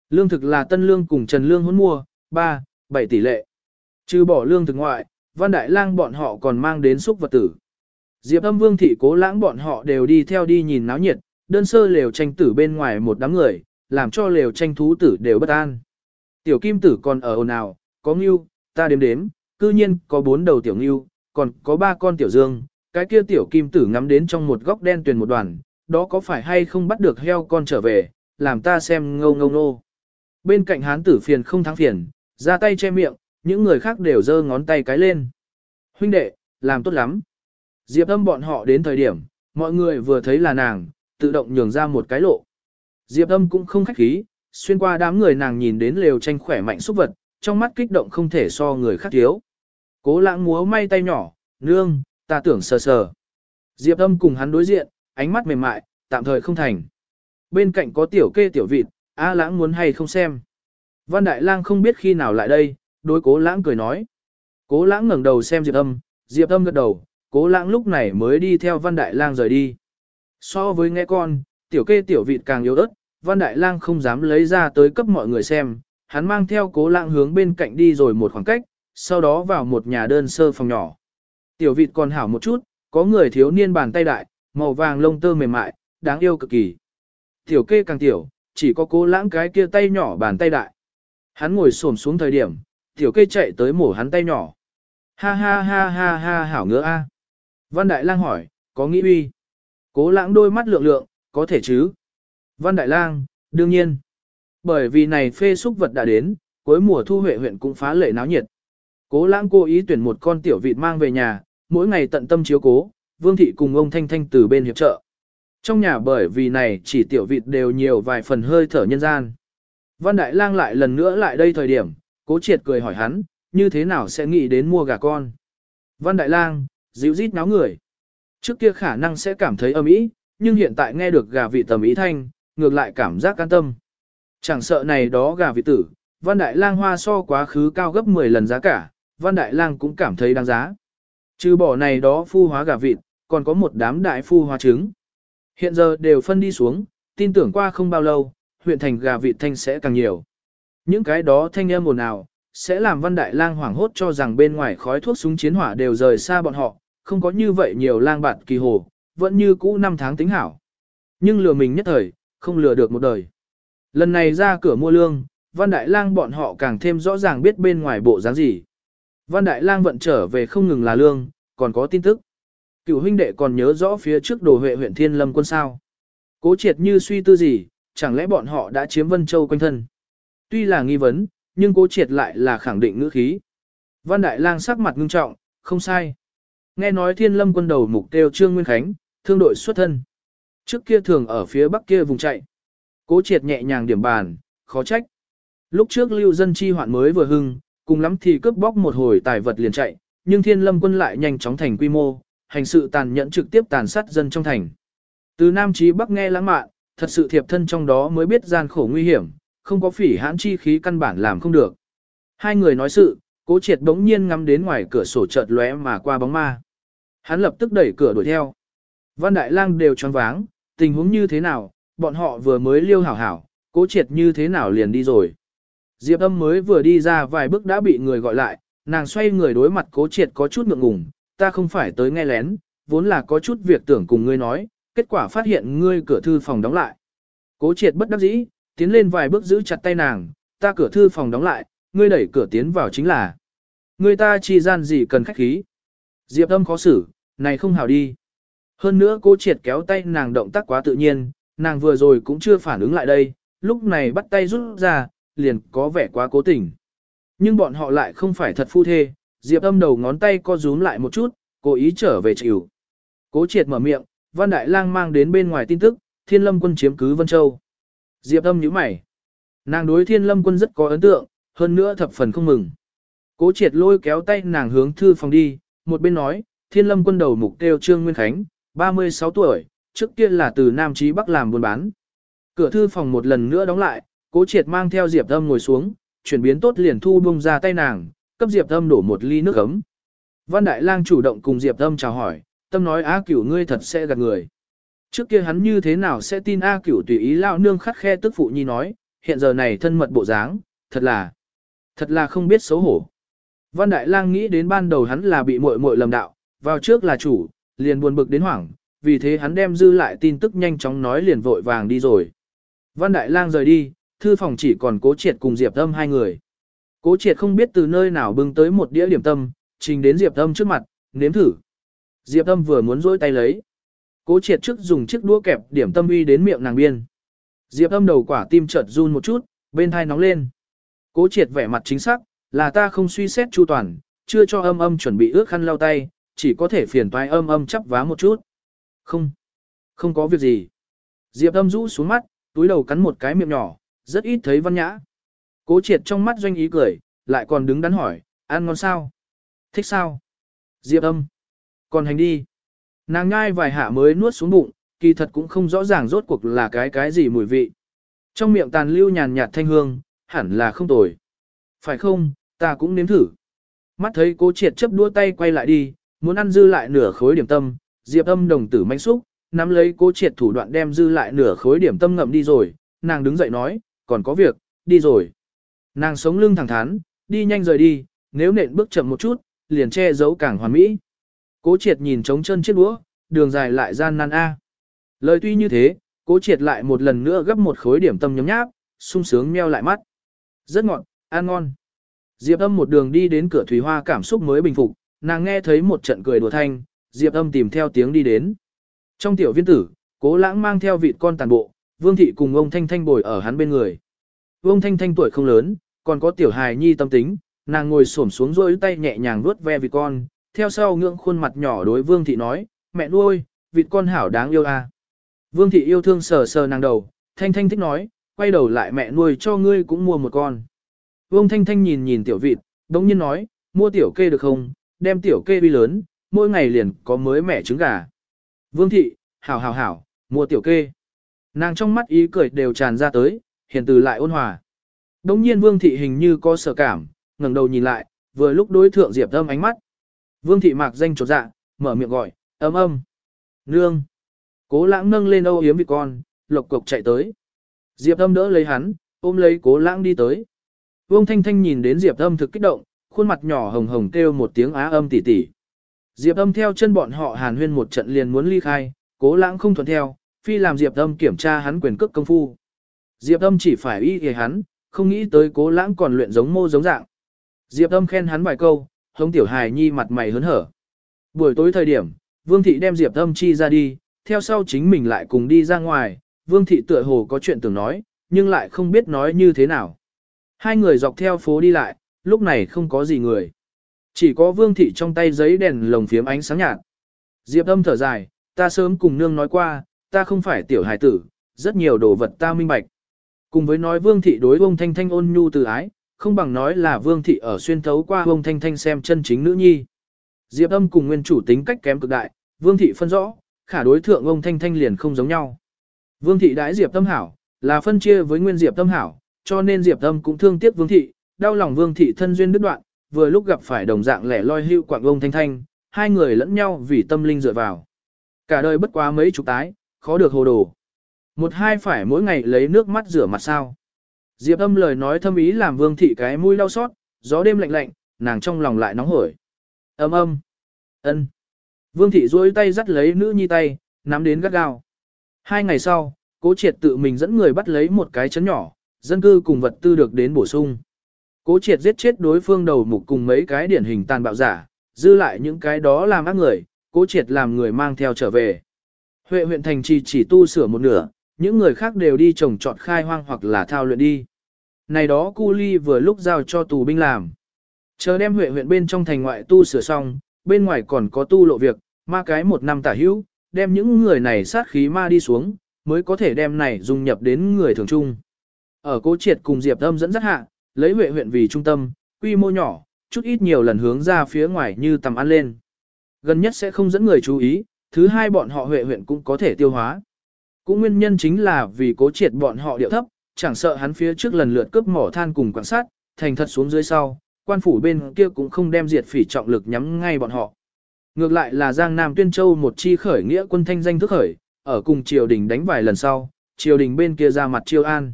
Lương thực là tân lương cùng trần lương hôn mua, 3, 7 tỷ lệ. Trừ bỏ lương thực ngoại, văn đại lang bọn họ còn mang đến xúc vật tử. Diệp âm vương thị cố lãng bọn họ đều đi theo đi nhìn náo nhiệt, đơn sơ lều tranh tử bên ngoài một đám người, làm cho lều tranh thú tử đều bất an. Tiểu kim tử còn ở ồn ào, có ngưu, ta đếm đếm, cư nhiên có bốn đầu tiểu ngưu, còn có ba con tiểu dương, cái kia tiểu kim tử ngắm đến trong một góc đen tuyền một đoàn, đó có phải hay không bắt được heo con trở về, làm ta xem ngâu ngâu nô. Bên cạnh hán tử phiền không thắng phiền, ra tay che miệng, những người khác đều giơ ngón tay cái lên. Huynh đệ, làm tốt lắm. Diệp âm bọn họ đến thời điểm, mọi người vừa thấy là nàng, tự động nhường ra một cái lộ. Diệp âm cũng không khách khí, xuyên qua đám người nàng nhìn đến lều tranh khỏe mạnh xúc vật, trong mắt kích động không thể so người khác thiếu. Cố lãng múa may tay nhỏ, nương, ta tưởng sờ sờ. Diệp âm cùng hắn đối diện, ánh mắt mềm mại, tạm thời không thành. Bên cạnh có tiểu kê tiểu vịt, A lãng muốn hay không xem. Văn Đại Lang không biết khi nào lại đây, đối cố lãng cười nói. Cố lãng ngẩng đầu xem Diệp âm, Diệp âm gật đầu, cố lãng lúc này mới đi theo Văn Đại Lang rời đi. So với nghe con, tiểu kê tiểu vịt càng yếu ớt, Văn Đại Lang không dám lấy ra tới cấp mọi người xem, hắn mang theo cố lãng hướng bên cạnh đi rồi một khoảng cách, sau đó vào một nhà đơn sơ phòng nhỏ. Tiểu vịt còn hảo một chút, có người thiếu niên bàn tay đại, màu vàng lông tơ mềm mại, đáng yêu cực kỳ. Tiểu kê càng tiểu, chỉ có cố lãng cái kia tay nhỏ bàn tay đại. Hắn ngồi xổm xuống thời điểm, tiểu kê chạy tới mổ hắn tay nhỏ. Ha ha ha ha ha hảo ngứa a. Văn Đại Lang hỏi, có nghĩ uy? Cố lãng đôi mắt lượng lượng, có thể chứ? Văn Đại Lang, đương nhiên. Bởi vì này phê xúc vật đã đến, cuối mùa thu huệ huyện cũng phá lệ náo nhiệt. Cố lãng cố ý tuyển một con tiểu vịt mang về nhà, mỗi ngày tận tâm chiếu cố, Vương Thị cùng ông Thanh Thanh từ bên hiệp trợ. Trong nhà bởi vì này chỉ tiểu vịt đều nhiều vài phần hơi thở nhân gian. Văn Đại Lang lại lần nữa lại đây thời điểm, cố triệt cười hỏi hắn, như thế nào sẽ nghĩ đến mua gà con. Văn Đại Lang, dịu rít náo người. Trước kia khả năng sẽ cảm thấy âm ý, nhưng hiện tại nghe được gà vị tầm ý thanh, ngược lại cảm giác can tâm. Chẳng sợ này đó gà vị tử, Văn Đại Lang hoa so quá khứ cao gấp 10 lần giá cả, Văn Đại Lang cũng cảm thấy đáng giá. Trừ bỏ này đó phu hóa gà vịt, còn có một đám đại phu hóa trứng. Hiện giờ đều phân đi xuống, tin tưởng qua không bao lâu, huyện thành gà vịt thanh sẽ càng nhiều. Những cái đó thanh âm ồn ào, sẽ làm Văn Đại Lang hoảng hốt cho rằng bên ngoài khói thuốc súng chiến hỏa đều rời xa bọn họ, không có như vậy nhiều lang bạt kỳ hồ, vẫn như cũ năm tháng tính hảo. Nhưng lừa mình nhất thời, không lừa được một đời. Lần này ra cửa mua lương, Văn Đại Lang bọn họ càng thêm rõ ràng biết bên ngoài bộ dáng gì. Văn Đại Lang vận trở về không ngừng là lương, còn có tin tức. Cựu huynh đệ còn nhớ rõ phía trước đồ huệ huyện Thiên Lâm quân sao. Cố triệt như suy tư gì, chẳng lẽ bọn họ đã chiếm Vân Châu quanh thân. Tuy là nghi vấn, nhưng cố triệt lại là khẳng định ngữ khí. Văn Đại Lang sắc mặt ngưng trọng, không sai. Nghe nói Thiên Lâm quân đầu mục tiêu Trương Nguyên Khánh, thương đội xuất thân. Trước kia thường ở phía bắc kia vùng chạy. Cố triệt nhẹ nhàng điểm bàn, khó trách. Lúc trước lưu dân chi hoạn mới vừa hưng, cùng lắm thì cướp bóc một hồi tài vật liền chạy, nhưng thiên lâm quân lại nhanh chóng thành quy mô, hành sự tàn nhẫn trực tiếp tàn sát dân trong thành. Từ Nam Chí Bắc nghe lãng mạn, thật sự thiệp thân trong đó mới biết gian khổ nguy hiểm, không có phỉ hãn chi khí căn bản làm không được. Hai người nói sự, cố triệt đống nhiên ngắm đến ngoài cửa sổ chợt lóe mà qua bóng ma. Hắn lập tức đẩy cửa đuổi theo. Văn Đại Lang đều choáng váng, tình huống như thế nào, bọn họ vừa mới liêu hảo hảo, cố triệt như thế nào liền đi rồi. Diệp âm mới vừa đi ra vài bước đã bị người gọi lại, nàng xoay người đối mặt cố triệt có chút ngượng ngùng, ta không phải tới nghe lén, vốn là có chút việc tưởng cùng ngươi nói, kết quả phát hiện ngươi cửa thư phòng đóng lại. Cố triệt bất đắc dĩ, tiến lên vài bước giữ chặt tay nàng, ta cửa thư phòng đóng lại, ngươi đẩy cửa tiến vào chính là. Ngươi ta chi gian gì cần khách khí. Diệp âm khó xử, này không hào đi. Hơn nữa cố triệt kéo tay nàng động tác quá tự nhiên, nàng vừa rồi cũng chưa phản ứng lại đây, lúc này bắt tay rút ra, liền có vẻ quá cố tình. Nhưng bọn họ lại không phải thật phu thê, Diệp âm đầu ngón tay co rúm lại một chút, cố ý trở về chịu. Cố triệt mở miệng, Văn Đại Lang mang đến bên ngoài tin tức, Thiên Lâm quân chiếm cứ Vân Châu. Diệp âm nhíu mày. Nàng đối Thiên Lâm quân rất có ấn tượng, hơn nữa thập phần không mừng. Cố triệt lôi kéo tay nàng hướng thư phòng đi, một bên nói, Thiên Lâm quân đầu mục tiêu Trương Nguyên Khánh, 36 tuổi, trước kia là từ Nam Chí Bắc làm buôn bán. Cửa thư phòng một lần nữa đóng lại, cố triệt mang theo Diệp âm ngồi xuống, chuyển biến tốt liền thu bông ra tay nàng, cấp Diệp âm đổ một ly nước ấm. Văn Đại Lang chủ động cùng Diệp âm chào hỏi, tâm nói á cửu ngươi thật sẽ gạt người. Trước kia hắn như thế nào sẽ tin A cửu tùy ý lao nương khắt khe tức phụ nhi nói, hiện giờ này thân mật bộ dáng, thật là, thật là không biết xấu hổ. Văn Đại Lang nghĩ đến ban đầu hắn là bị muội muội lầm đạo, vào trước là chủ, liền buồn bực đến hoảng, vì thế hắn đem dư lại tin tức nhanh chóng nói liền vội vàng đi rồi. Văn Đại Lang rời đi, thư phòng chỉ còn Cố Triệt cùng Diệp Âm hai người. Cố Triệt không biết từ nơi nào bưng tới một đĩa điểm tâm, trình đến Diệp Âm trước mặt, nếm thử. Diệp Âm vừa muốn rỗi tay lấy. Cố Triệt trước dùng chiếc đũa kẹp điểm tâm uy đến miệng nàng biên. Diệp Âm đầu quả tim chợt run một chút, bên thai nóng lên. Cố Triệt vẻ mặt chính xác, là ta không suy xét chu toàn, chưa cho âm âm chuẩn bị ước khăn lau tay, chỉ có thể phiền toái âm âm chắp vá một chút. Không, không có việc gì. Diệp âm rũ xuống mắt, túi đầu cắn một cái miệng nhỏ, rất ít thấy văn nhã. Cố triệt trong mắt doanh ý cười, lại còn đứng đắn hỏi, ăn ngon sao? Thích sao? Diệp âm. Còn hành đi. Nàng ngai vài hạ mới nuốt xuống bụng, kỳ thật cũng không rõ ràng rốt cuộc là cái cái gì mùi vị. Trong miệng tàn lưu nhàn nhạt thanh hương, hẳn là không tồi. Phải không, ta cũng nếm thử. Mắt thấy cố triệt chấp đua tay quay lại đi, muốn ăn dư lại nửa khối điểm tâm, diệp âm đồng tử manh xúc, nắm lấy cố triệt thủ đoạn đem dư lại nửa khối điểm tâm ngậm đi rồi, nàng đứng dậy nói, còn có việc, đi rồi. Nàng sống lưng thẳng thắn, đi nhanh rời đi, nếu nện bước chậm một chút, liền che giấu càng hoàn mỹ. Cố triệt nhìn trống chân chiếc đũa, đường dài lại gian nan a. Lời tuy như thế, cố triệt lại một lần nữa gấp một khối điểm tâm nhấm nháp, sung sướng meo lại mắt. Rất ngọt, ăn ngon. Diệp âm một đường đi đến cửa thủy hoa cảm xúc mới bình phục, nàng nghe thấy một trận cười đùa thanh, Diệp âm tìm theo tiếng đi đến. Trong tiểu viên tử, cố lãng mang theo vịt con tàn bộ, vương thị cùng ông Thanh Thanh bồi ở hắn bên người. Ông Thanh Thanh tuổi không lớn, còn có tiểu hài nhi tâm tính, nàng ngồi xổm xuống rôi tay nhẹ nhàng vuốt ve vịt con, theo sau ngưỡng khuôn mặt nhỏ đối vương thị nói, mẹ nuôi, vịt con hảo đáng yêu à. Vương thị yêu thương sờ sờ nàng đầu, Thanh Thanh thích nói, quay đầu lại mẹ nuôi cho ngươi cũng mua một con. Vương Thanh Thanh nhìn nhìn tiểu vịt, đống nhiên nói, mua tiểu kê được không, đem tiểu kê bi lớn, mỗi ngày liền có mới mẻ trứng gà. Vương thị, hảo hảo hảo, mua tiểu kê. Nàng trong mắt ý cười đều tràn ra tới, hiền từ lại ôn hòa. Đống nhiên vương thị hình như có sợ cảm, ngẩng đầu nhìn lại, vừa lúc đối thượng Diệp Âm ánh mắt. Vương thị mạc danh chột dạ, mở miệng gọi, ấm âm. Nương. Cố lãng nâng lên âu yếm vị con, lộc cộc chạy tới. Diệp Âm đỡ lấy hắn, ôm lấy cố lãng đi tới. Vương Thanh Thanh nhìn đến Diệp Âm thực kích động, khuôn mặt nhỏ hồng hồng kêu một tiếng á âm tỉ tỉ. Diệp Âm theo chân bọn họ hàn huyên một trận liền muốn ly khai, cố lãng không thuận theo, phi làm Diệp Âm kiểm tra hắn quyền cước công phu. Diệp Âm chỉ phải y hề hắn, không nghĩ tới cố lãng còn luyện giống mô giống dạng. Diệp Âm khen hắn vài câu, hống tiểu hài nhi mặt mày hớn hở. Buổi tối thời điểm, Vương Thị đem Diệp Âm chi ra đi, theo sau chính mình lại cùng đi ra ngoài, Vương Thị tựa hồ có chuyện tưởng nói, nhưng lại không biết nói như thế nào. Hai người dọc theo phố đi lại, lúc này không có gì người. Chỉ có vương thị trong tay giấy đèn lồng phiếm ánh sáng nhạt. Diệp âm thở dài, ta sớm cùng nương nói qua, ta không phải tiểu hài tử, rất nhiều đồ vật ta minh bạch. Cùng với nói vương thị đối ông thanh thanh ôn nhu từ ái, không bằng nói là vương thị ở xuyên thấu qua ông thanh thanh xem chân chính nữ nhi. Diệp âm cùng nguyên chủ tính cách kém cực đại, vương thị phân rõ, khả đối thượng ông thanh thanh liền không giống nhau. Vương thị đãi diệp tâm hảo, là phân chia với nguyên diệp tâm hảo, cho nên diệp tâm cũng thương tiếc vương thị, đau lòng vương thị thân duyên đứt đoạn, vừa lúc gặp phải đồng dạng lẻ loi hưu quạng ông thanh thanh, hai người lẫn nhau vì tâm linh dựa vào. Cả đời bất quá mấy chục tái, khó được hồ đồ. Một hai phải mỗi ngày lấy nước mắt rửa mặt sao. Diệp âm lời nói thâm ý làm vương thị cái mũi đau xót, gió đêm lạnh lạnh, nàng trong lòng lại nóng hổi. Âm âm. ân Vương thị duỗi tay dắt lấy nữ nhi tay, nắm đến gắt gao. Hai ngày sau, cố triệt tự mình dẫn người bắt lấy một cái chấn nhỏ, dân cư cùng vật tư được đến bổ sung. Cố triệt giết chết đối phương đầu mục cùng mấy cái điển hình tàn bạo giả, dư lại những cái đó làm ác người, cố triệt làm người mang theo trở về. Huệ huyện thành trì chỉ tu sửa một nửa, những người khác đều đi trồng trọt khai hoang hoặc là thao luyện đi. Này đó cu ly vừa lúc giao cho tù binh làm. Chờ đem Huệ huyện bên trong thành ngoại tu sửa xong, bên ngoài còn có tu lộ việc, ma cái một năm tả hữu, đem những người này sát khí ma đi xuống, mới có thể đem này dung nhập đến người thường trung. Ở cố triệt cùng Diệp Âm dẫn dắt hạ, lấy Huệ huyện vì trung tâm, quy mô nhỏ, chút ít nhiều lần hướng ra phía ngoài như tầm ăn lên. Gần nhất sẽ không dẫn người chú ý, thứ hai bọn họ Huệ huyện cũng có thể tiêu hóa. Cũng nguyên nhân chính là vì cố triệt bọn họ điệu thấp, chẳng sợ hắn phía trước lần lượt cướp mỏ than cùng quan sát, thành thật xuống dưới sau, quan phủ bên kia cũng không đem diệt phỉ trọng lực nhắm ngay bọn họ. Ngược lại là Giang Nam Tuyên Châu một chi khởi nghĩa quân thanh danh thức khởi, ở cùng triều đình đánh vài lần sau, triều đình bên kia ra mặt triều an.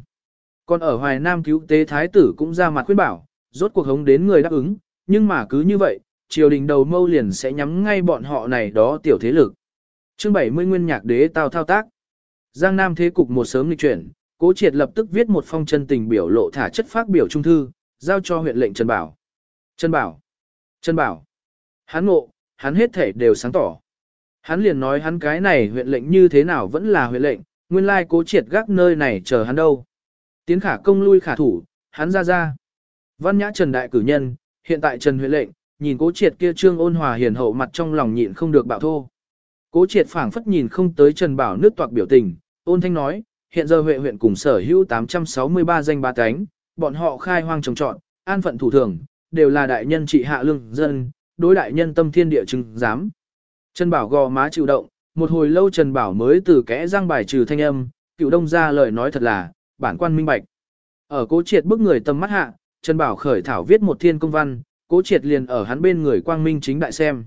Còn ở Hoài Nam cứu tế thái tử cũng ra mặt khuyên bảo, rốt cuộc hống đến người đáp ứng, nhưng mà cứ như vậy, triều đình đầu mâu liền sẽ nhắm ngay bọn họ này đó tiểu thế lực. Chương 70 Nguyên Nhạc Đế tao thao tác. Giang Nam thế cục một sớm lịch chuyển, Cố Triệt lập tức viết một phong chân tình biểu lộ thả chất phát biểu trung thư, giao cho huyện lệnh Trần Bảo. Trần Bảo. Trần Bảo. Hắn ngộ, hắn hết thể đều sáng tỏ. Hắn liền nói hắn cái này huyện lệnh như thế nào vẫn là huyện lệnh, nguyên lai cố triệt gác nơi này chờ hắn đâu. Tiến khả công lui khả thủ, hắn ra ra. Văn nhã Trần Đại cử nhân, hiện tại Trần huyện lệnh, nhìn cố triệt kia trương ôn hòa hiền hậu mặt trong lòng nhịn không được bạo thô. Cố triệt phảng phất nhìn không tới Trần Bảo nước toạc biểu tình, ôn thanh nói, hiện giờ Huệ huyện cùng sở hữu 863 danh ba cánh, bọn họ khai hoang trồng trọt, an phận thủ thường, đều là đại nhân trị hạ lương dân, đối đại nhân tâm thiên địa chứng giám. Trần Bảo gò má chịu động, một hồi lâu Trần Bảo mới từ kẽ răng bài trừ thanh âm, cựu đông ra lời nói thật là, bản quan minh bạch. Ở cố triệt bức người tâm mắt hạ, Trần Bảo khởi thảo viết một thiên công văn, cố triệt liền ở hắn bên người quang minh chính đại xem.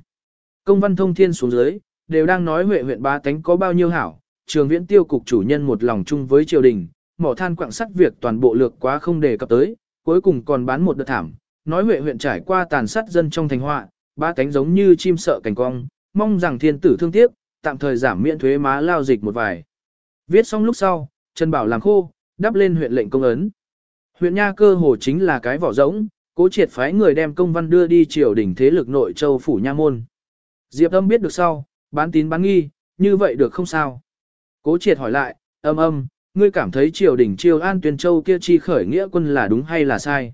Công văn thông thiên xuống dưới, đều đang nói huệ huyện ba tánh có bao nhiêu hảo, trường viễn tiêu cục chủ nhân một lòng chung với triều đình, mỏ than quạng sắt việc toàn bộ lược quá không đề cập tới, cuối cùng còn bán một đợt thảm, nói huệ huyện trải qua tàn sát dân trong thành họa, ba cánh giống như chim sợ cảnh cong, mong rằng thiên tử thương tiếc, tạm thời giảm miễn thuế má lao dịch một vài. Viết xong lúc sau, Trần Bảo làm khô, đắp lên huyện lệnh công ấn. Huyện Nha cơ hồ chính là cái vỏ rỗng, cố triệt phái người đem công văn đưa đi triều đình thế lực nội châu phủ nha môn. Diệp âm biết được sau, bán tín bán nghi, như vậy được không sao? Cố triệt hỏi lại, âm âm, ngươi cảm thấy triều đình triều an tuyên châu kia chi khởi nghĩa quân là đúng hay là sai?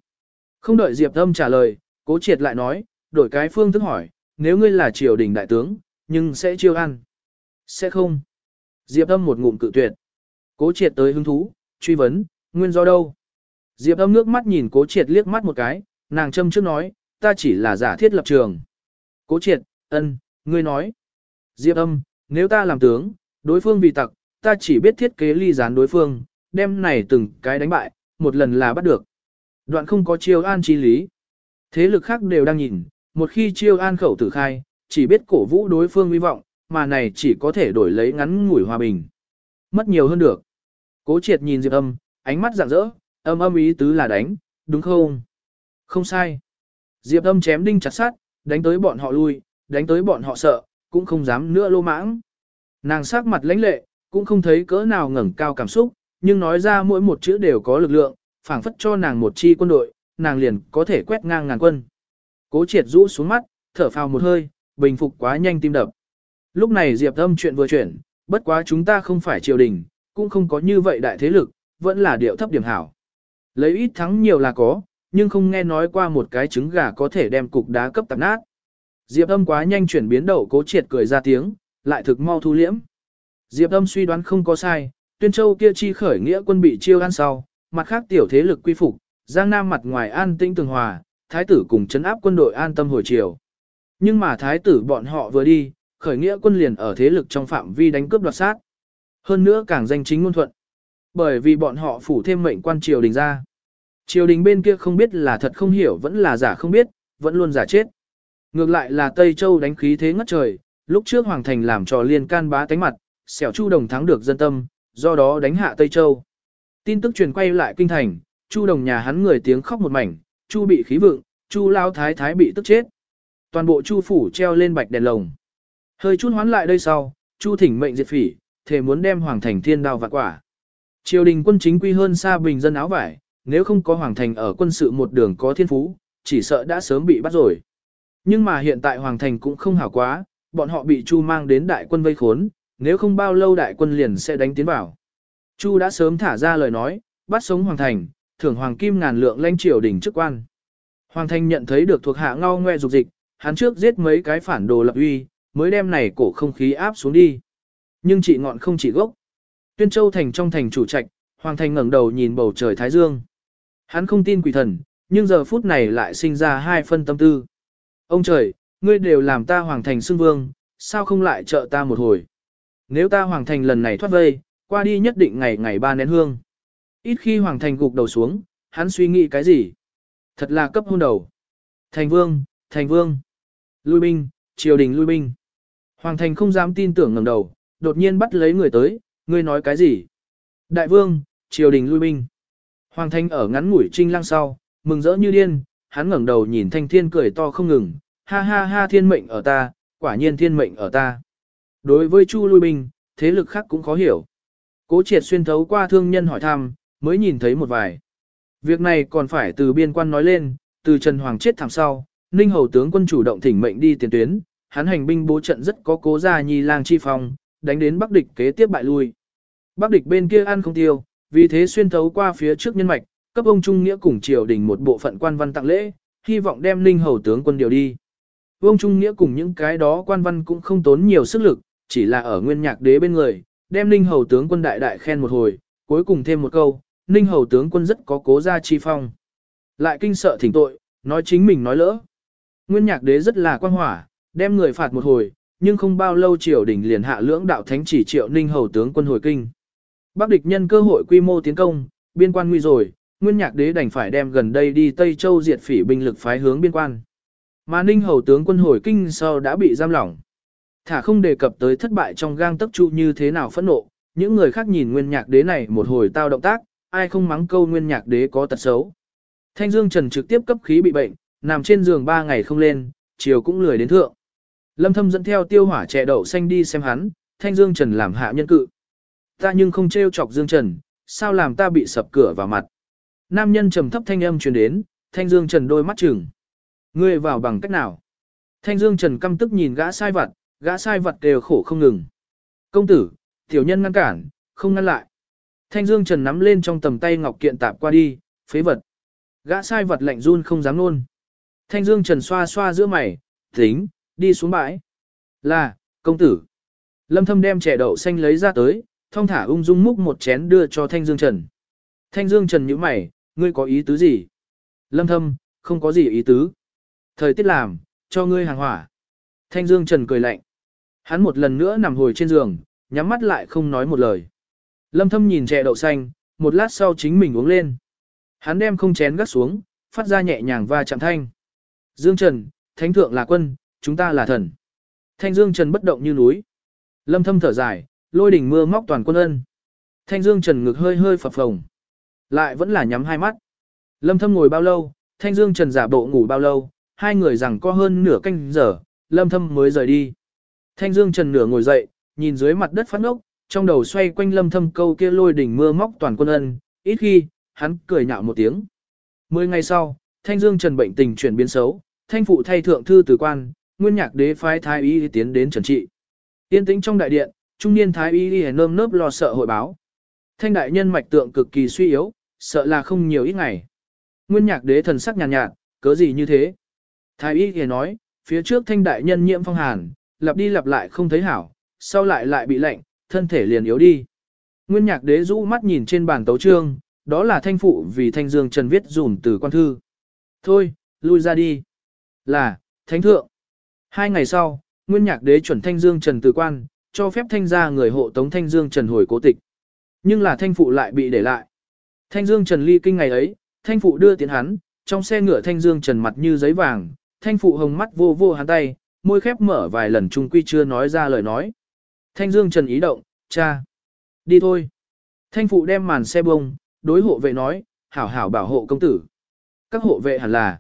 Không đợi Diệp âm trả lời, cố triệt lại nói, đổi cái phương thức hỏi, nếu ngươi là triều đình đại tướng, nhưng sẽ triều An? Sẽ không. Diệp âm một ngụm cự tuyệt. Cố triệt tới hứng thú, truy vấn, nguyên do đâu? Diệp âm nước mắt nhìn cố triệt liếc mắt một cái, nàng châm trước nói, ta chỉ là giả thiết lập trường. Cố triệt, ân, ngươi nói. Diệp âm, nếu ta làm tướng, đối phương vì tặc, ta chỉ biết thiết kế ly gián đối phương, đem này từng cái đánh bại, một lần là bắt được. Đoạn không có chiêu an chi lý. Thế lực khác đều đang nhìn, một khi chiêu an khẩu tử khai, chỉ biết cổ vũ đối phương hy vọng, mà này chỉ có thể đổi lấy ngắn ngủi hòa bình. Mất nhiều hơn được. Cố triệt nhìn Diệp âm, ánh mắt rạng rỡ, âm âm ý tứ là đánh, đúng không? Không sai. Diệp âm chém đinh chặt sát, đánh tới bọn họ lui, đánh tới bọn họ sợ, cũng không dám nữa lô mãng. Nàng sắc mặt lãnh lệ, cũng không thấy cỡ nào ngẩng cao cảm xúc, nhưng nói ra mỗi một chữ đều có lực lượng, phảng phất cho nàng một chi quân đội, nàng liền có thể quét ngang ngàn quân. Cố triệt rũ xuống mắt, thở phào một hơi, bình phục quá nhanh tim đập. Lúc này Diệp Âm chuyện vừa chuyển, bất quá chúng ta không phải triều đình, cũng không có như vậy đại thế lực, vẫn là điệu thấp điểm hảo. Lấy ít thắng nhiều là có, nhưng không nghe nói qua một cái trứng gà có thể đem cục đá cấp tạp nát. Diệp Âm quá nhanh chuyển biến đầu cố triệt cười ra tiếng, lại thực mau thu liễm. Diệp Âm suy đoán không có sai, Tuyên Châu kia chi khởi nghĩa quân bị chiêu ăn sau, mặt khác tiểu thế lực quy phục, Giang Nam mặt ngoài an tĩnh tường hòa, thái tử cùng chấn áp quân đội an tâm hồi chiều. Nhưng mà thái tử bọn họ vừa đi, khởi nghĩa quân liền ở thế lực trong phạm vi đánh cướp đoạt sát. Hơn nữa càng danh chính ngôn thuận. Bởi vì bọn họ phủ thêm mệnh quan triều đình ra. Triều đình bên kia không biết là thật không hiểu vẫn là giả không biết, vẫn luôn giả chết. Ngược lại là Tây Châu đánh khí thế ngất trời, lúc trước Hoàng Thành làm trò liên can bá tánh mặt, xẻo Chu Đồng thắng được dân tâm, do đó đánh hạ Tây Châu. Tin tức truyền quay lại kinh thành, Chu Đồng nhà hắn người tiếng khóc một mảnh, Chu bị khí vượng, Chu lao thái thái bị tức chết. Toàn bộ Chu phủ treo lên bạch đèn lồng. Hơi chút hoán lại đây sau, Chu thỉnh mệnh diệt phỉ, thề muốn đem hoàng thành thiên đao vạn quả. Triều đình quân chính quy hơn xa bình dân áo vải, nếu không có hoàng thành ở quân sự một đường có thiên phú, chỉ sợ đã sớm bị bắt rồi. Nhưng mà hiện tại hoàng thành cũng không hảo quá, bọn họ bị Chu mang đến đại quân vây khốn, nếu không bao lâu đại quân liền sẽ đánh tiến vào. Chu đã sớm thả ra lời nói, bắt sống hoàng thành, thưởng hoàng kim ngàn lượng lãnh triều đỉnh chức quan. Hoàng thành nhận thấy được thuộc hạ ngao ngoe dục dịch, hắn trước giết mấy cái phản đồ lập uy, mới đem này cổ không khí áp xuống đi. Nhưng chỉ ngọn không chỉ gốc. Tuyên Châu thành trong thành chủ trạch, hoàng thành ngẩng đầu nhìn bầu trời thái dương. Hắn không tin quỷ thần, nhưng giờ phút này lại sinh ra hai phân tâm tư. Ông trời, ngươi đều làm ta hoàng thành xưng vương, sao không lại trợ ta một hồi? Nếu ta hoàng thành lần này thoát vây, qua đi nhất định ngày ngày ba nén hương. Ít khi hoàng thành gục đầu xuống, hắn suy nghĩ cái gì? Thật là cấp hôn đầu. Thành vương, thành vương. Lui binh, triều đình lui binh. Hoàng thành không dám tin tưởng ngẩng đầu, đột nhiên bắt lấy người tới, ngươi nói cái gì? Đại vương, triều đình lui binh. Hoàng thành ở ngắn ngủi trinh lăng sau, mừng rỡ như điên, hắn ngẩng đầu nhìn thanh thiên cười to không ngừng, ha ha ha thiên mệnh ở ta, quả nhiên thiên mệnh ở ta. Đối với Chu lui binh, thế lực khác cũng khó hiểu. Cố triệt xuyên thấu qua thương nhân hỏi thăm, mới nhìn thấy một vài. Việc này còn phải từ biên quan nói lên, từ Trần Hoàng chết thảm sau, Ninh Hầu tướng quân chủ động thỉnh mệnh đi tiền tuyến, hắn hành binh bố trận rất có cố gia nhi lang chi phong, đánh đến Bắc địch kế tiếp bại lui. Bắc địch bên kia ăn không tiêu, vì thế xuyên thấu qua phía trước nhân mạch, cấp ông Trung Nghĩa cùng triều đình một bộ phận quan văn tặng lễ, hy vọng đem Ninh Hầu tướng quân điều đi. Ông Trung Nghĩa cùng những cái đó quan văn cũng không tốn nhiều sức lực, chỉ là ở nguyên nhạc đế bên người, đem Ninh Hầu tướng quân đại đại khen một hồi, cuối cùng thêm một câu, Ninh Hầu tướng quân rất có cố gia chi phong. Lại kinh sợ thỉnh tội, nói chính mình nói lỡ. Nguyên nhạc đế rất là quan hỏa, đem người phạt một hồi, nhưng không bao lâu triều đình liền hạ lưỡng đạo thánh chỉ triệu Ninh Hầu tướng quân hồi kinh. Bắc địch nhân cơ hội quy mô tiến công, biên quan nguy rồi, Nguyên nhạc đế đành phải đem gần đây đi Tây Châu diệt phỉ binh lực phái hướng biên quan. Mà Ninh Hầu tướng quân hồi kinh sau đã bị giam lỏng. Thả không đề cập tới thất bại trong gang tấc trụ như thế nào phẫn nộ, những người khác nhìn nguyên nhạc đế này một hồi tao động tác, ai không mắng câu nguyên nhạc đế có tật xấu. Thanh Dương Trần trực tiếp cấp khí bị bệnh, nằm trên giường 3 ngày không lên, chiều cũng lười đến thượng. Lâm Thâm dẫn theo tiêu hỏa trẻ đậu xanh đi xem hắn, Thanh Dương Trần làm hạ nhân cự. Ta nhưng không trêu chọc Dương Trần, sao làm ta bị sập cửa vào mặt. Nam nhân trầm thấp thanh âm truyền đến, Thanh Dương Trần đôi mắt chừng. Ngươi vào bằng cách nào? Thanh Dương Trần căm tức nhìn gã sai vật, gã sai vật đều khổ không ngừng. Công tử, tiểu nhân ngăn cản, không ngăn lại. Thanh Dương Trần nắm lên trong tầm tay ngọc kiện tạp qua đi, phế vật. Gã sai vật lạnh run không dám nôn. Thanh Dương Trần xoa xoa giữa mày, tính, đi xuống bãi. Là, công tử. Lâm Thâm đem chè đậu xanh lấy ra tới, thong thả ung dung múc một chén đưa cho Thanh Dương Trần. Thanh Dương Trần nhíu mày, ngươi có ý tứ gì? Lâm Thâm, không có gì ý tứ. Thời tiết làm, cho ngươi hàng hỏa. Thanh Dương Trần cười lạnh. Hắn một lần nữa nằm hồi trên giường, nhắm mắt lại không nói một lời. Lâm Thâm nhìn chè đậu xanh, một lát sau chính mình uống lên. Hắn đem không chén gắt xuống, phát ra nhẹ nhàng và chạm thanh. Dương Trần, Thánh Thượng là quân, chúng ta là thần. Thanh Dương Trần bất động như núi. Lâm Thâm thở dài, lôi đỉnh mưa móc toàn quân ân. Thanh Dương Trần ngực hơi hơi phập phồng. Lại vẫn là nhắm hai mắt. Lâm Thâm ngồi bao lâu, Thanh Dương Trần giả bộ ngủ bao lâu, hai người rằng có hơn nửa canh giờ, Lâm Thâm mới rời đi. Thanh Dương Trần nửa ngồi dậy, nhìn dưới mặt đất phát ngốc, trong đầu xoay quanh Lâm Thâm câu kia lôi đỉnh mưa móc toàn quân ân, ít khi, hắn cười nhạo một tiếng. Mười ngày sau, Thanh Dương Trần bệnh tình chuyển biến xấu, Thanh phụ thay thượng thư tử quan, nguyên nhạc đế phái thái y tiến đến trần trị. Tiên tĩnh trong đại điện, trung niên thái y nơm nớp lo sợ hội báo. Thanh đại nhân mạch tượng cực kỳ suy yếu, sợ là không nhiều ít ngày. Nguyên nhạc đế thần sắc nhàn nhạt, nhạt, cớ gì như thế? Thái y thì nói, phía trước thanh đại nhân nhiễm phong hàn, lặp đi lặp lại không thấy hảo, sau lại lại bị lạnh, thân thể liền yếu đi. Nguyên nhạc đế rũ mắt nhìn trên bàn tấu trương, đó là thanh phụ vì thanh dương trần viết dùm từ quan thư. Thôi, lui ra đi. Là, thánh thượng. Hai ngày sau, nguyên nhạc đế chuẩn thanh dương trần từ quan, cho phép thanh gia người hộ tống thanh dương trần hồi cố tịch. Nhưng là thanh phụ lại bị để lại. Thanh dương trần ly kinh ngày ấy, thanh phụ đưa tiến hắn, trong xe ngựa thanh dương trần mặt như giấy vàng, thanh phụ hồng mắt vô vô hắn tay, môi khép mở vài lần trung quy chưa nói ra lời nói. Thanh dương trần ý động, cha, đi thôi. Thanh phụ đem màn xe bông, đối hộ vệ nói, hảo hảo bảo hộ công tử. Các hộ vệ hẳn là,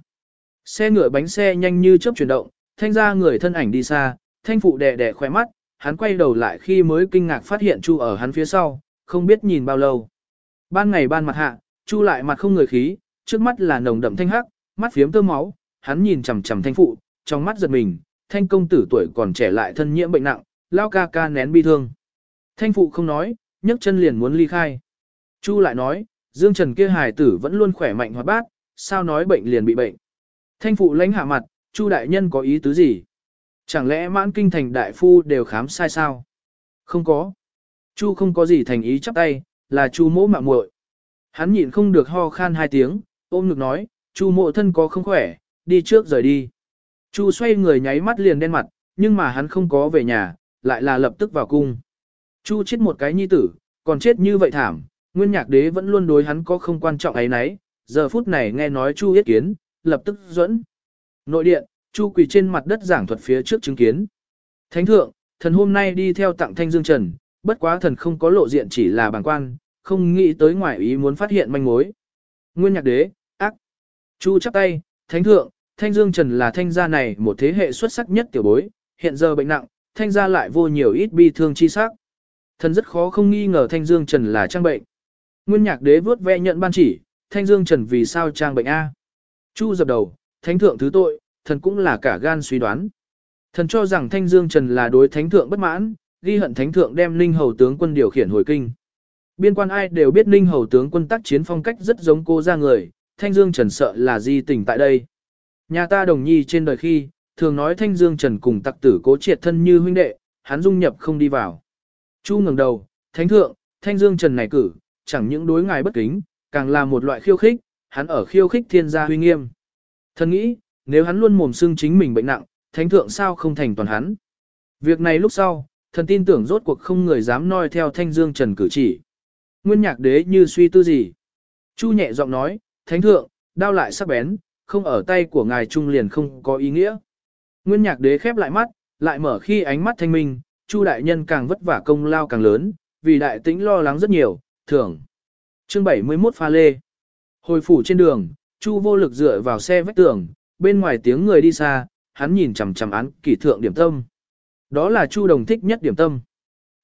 xe ngựa bánh xe nhanh như chớp chuyển động, thanh ra người thân ảnh đi xa, thanh phụ đè đè khoe mắt, hắn quay đầu lại khi mới kinh ngạc phát hiện Chu ở hắn phía sau, không biết nhìn bao lâu. Ban ngày ban mặt hạ, Chu lại mặt không người khí, trước mắt là nồng đậm thanh hắc, mắt phiếm tơ máu, hắn nhìn chằm chằm thanh phụ, trong mắt giật mình, thanh công tử tuổi còn trẻ lại thân nhiễm bệnh nặng, lao ca ca nén bi thương. Thanh phụ không nói, nhấc chân liền muốn ly khai. Chu lại nói, Dương Trần kia hài tử vẫn luôn khỏe mạnh hoạt bát, sao nói bệnh liền bị bệnh. Thanh phụ lãnh hạ mặt, Chu đại nhân có ý tứ gì? Chẳng lẽ mãn kinh thành đại phu đều khám sai sao? Không có. Chu không có gì thành ý chắp tay, là Chu mỗ mạo muội. Hắn nhịn không được ho khan hai tiếng, ôm ngực nói, Chu mộ thân có không khỏe, đi trước rời đi. Chu xoay người nháy mắt liền đen mặt, nhưng mà hắn không có về nhà, lại là lập tức vào cung. Chu chết một cái nhi tử, còn chết như vậy thảm, nguyên nhạc đế vẫn luôn đối hắn có không quan trọng ấy nấy, giờ phút này nghe nói Chu yết kiến, lập tức dẫn. Nội điện, Chu quỳ trên mặt đất giảng thuật phía trước chứng kiến. Thánh thượng, thần hôm nay đi theo tặng thanh dương trần, bất quá thần không có lộ diện chỉ là bàng quan, không nghĩ tới ngoại ý muốn phát hiện manh mối. Nguyên nhạc đế, ác. Chu chắp tay, thánh thượng, thanh dương trần là thanh gia này một thế hệ xuất sắc nhất tiểu bối, hiện giờ bệnh nặng, thanh gia lại vô nhiều ít bi thương chi sắc. Thần rất khó không nghi ngờ thanh dương trần là trang bệnh. Nguyên nhạc đế vuốt ve nhận ban chỉ, thanh dương trần vì sao trang bệnh A. Chu dập đầu, thánh thượng thứ tội, thần cũng là cả gan suy đoán. Thần cho rằng thanh dương trần là đối thánh thượng bất mãn, ghi hận thánh thượng đem ninh hầu tướng quân điều khiển hồi kinh. Biên quan ai đều biết ninh hầu tướng quân tác chiến phong cách rất giống cô ra người, thanh dương trần sợ là di tình tại đây. Nhà ta đồng nhi trên đời khi, thường nói thanh dương trần cùng tặc tử cố triệt thân như huynh đệ, hắn dung nhập không đi vào. Chu ngẩng đầu, thánh thượng, thanh dương trần này cử, chẳng những đối ngài bất kính, càng là một loại khiêu khích, hắn ở khiêu khích thiên gia huy nghiêm. Thần nghĩ, nếu hắn luôn mồm xưng chính mình bệnh nặng, thánh thượng sao không thành toàn hắn. Việc này lúc sau, thần tin tưởng rốt cuộc không người dám noi theo thanh dương trần cử chỉ. Nguyên nhạc đế như suy tư gì. Chu nhẹ giọng nói, thánh thượng, đao lại sắc bén, không ở tay của ngài trung liền không có ý nghĩa. Nguyên nhạc đế khép lại mắt, lại mở khi ánh mắt thanh minh, Chu đại nhân càng vất vả công lao càng lớn, vì đại tĩnh lo lắng rất nhiều, thưởng. Chương 71 pha lê. Hồi phủ trên đường, Chu vô lực dựa vào xe vách tường, bên ngoài tiếng người đi xa, hắn nhìn chằm chằm án kỷ thượng điểm tâm. Đó là Chu đồng thích nhất điểm tâm.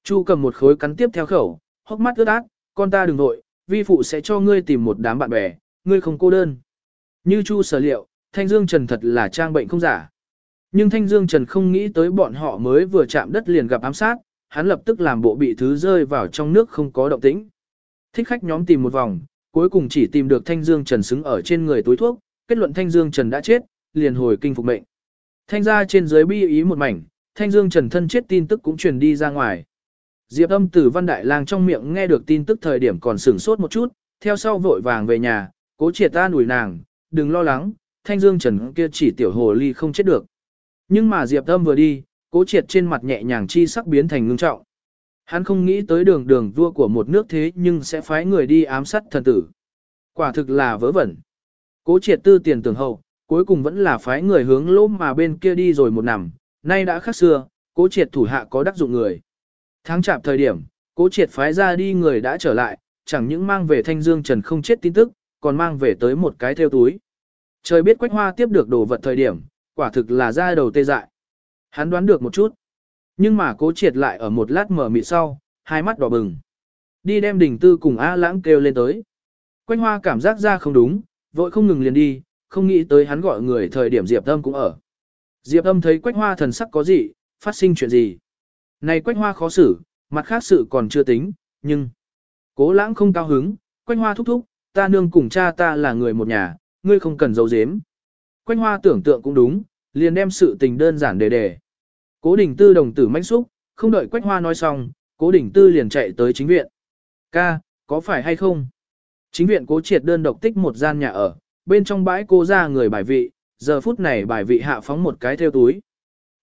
Chu cầm một khối cắn tiếp theo khẩu, hốc mắt ướt át, con ta đừng nội, vi phụ sẽ cho ngươi tìm một đám bạn bè, ngươi không cô đơn. Như Chu sở liệu, Thanh Dương Trần thật là trang bệnh không giả. Nhưng Thanh Dương Trần không nghĩ tới bọn họ mới vừa chạm đất liền gặp ám sát, hắn lập tức làm bộ bị thứ rơi vào trong nước không có động tĩnh. Thích khách nhóm tìm một vòng, cuối cùng chỉ tìm được Thanh Dương Trần xứng ở trên người túi thuốc, kết luận Thanh Dương Trần đã chết, liền hồi kinh phục mệnh. Thanh ra trên dưới bi ý một mảnh, Thanh Dương Trần thân chết tin tức cũng truyền đi ra ngoài. Diệp âm từ văn đại lang trong miệng nghe được tin tức thời điểm còn sửng sốt một chút, theo sau vội vàng về nhà, cố triệt ta nủi nàng, đừng lo lắng, Thanh Dương Trần kia chỉ tiểu hồ ly không chết được. Nhưng mà Diệp âm vừa đi, cố triệt trên mặt nhẹ nhàng chi sắc biến thành ngưng trọng. Hắn không nghĩ tới đường đường vua của một nước thế nhưng sẽ phái người đi ám sát thần tử. Quả thực là vớ vẩn. Cố triệt tư tiền tưởng hậu, cuối cùng vẫn là phái người hướng lỗ mà bên kia đi rồi một nằm, nay đã khác xưa, cố triệt thủ hạ có đắc dụng người. Tháng chạp thời điểm, cố triệt phái ra đi người đã trở lại, chẳng những mang về thanh dương trần không chết tin tức, còn mang về tới một cái theo túi. Trời biết quách hoa tiếp được đồ vật thời điểm, quả thực là ra đầu tê dại. Hắn đoán được một chút. Nhưng mà cố triệt lại ở một lát mở mịt sau, hai mắt đỏ bừng. Đi đem đỉnh tư cùng A lãng kêu lên tới. quách hoa cảm giác ra không đúng, vội không ngừng liền đi, không nghĩ tới hắn gọi người thời điểm Diệp Âm cũng ở. Diệp Âm thấy Quách Hoa thần sắc có gì, phát sinh chuyện gì. Này Quách Hoa khó xử, mặt khác sự còn chưa tính, nhưng... Cố lãng không cao hứng, Quách Hoa thúc thúc, ta nương cùng cha ta là người một nhà, ngươi không cần giấu giếm. Quách Hoa tưởng tượng cũng đúng, liền đem sự tình đơn giản đề đề. Cố Đình Tư đồng tử manh xúc, không đợi Quách Hoa nói xong, Cố Đình Tư liền chạy tới chính viện. Ca, có phải hay không? Chính viện cố triệt đơn độc tích một gian nhà ở, bên trong bãi cô ra người bài vị, giờ phút này bài vị hạ phóng một cái theo túi.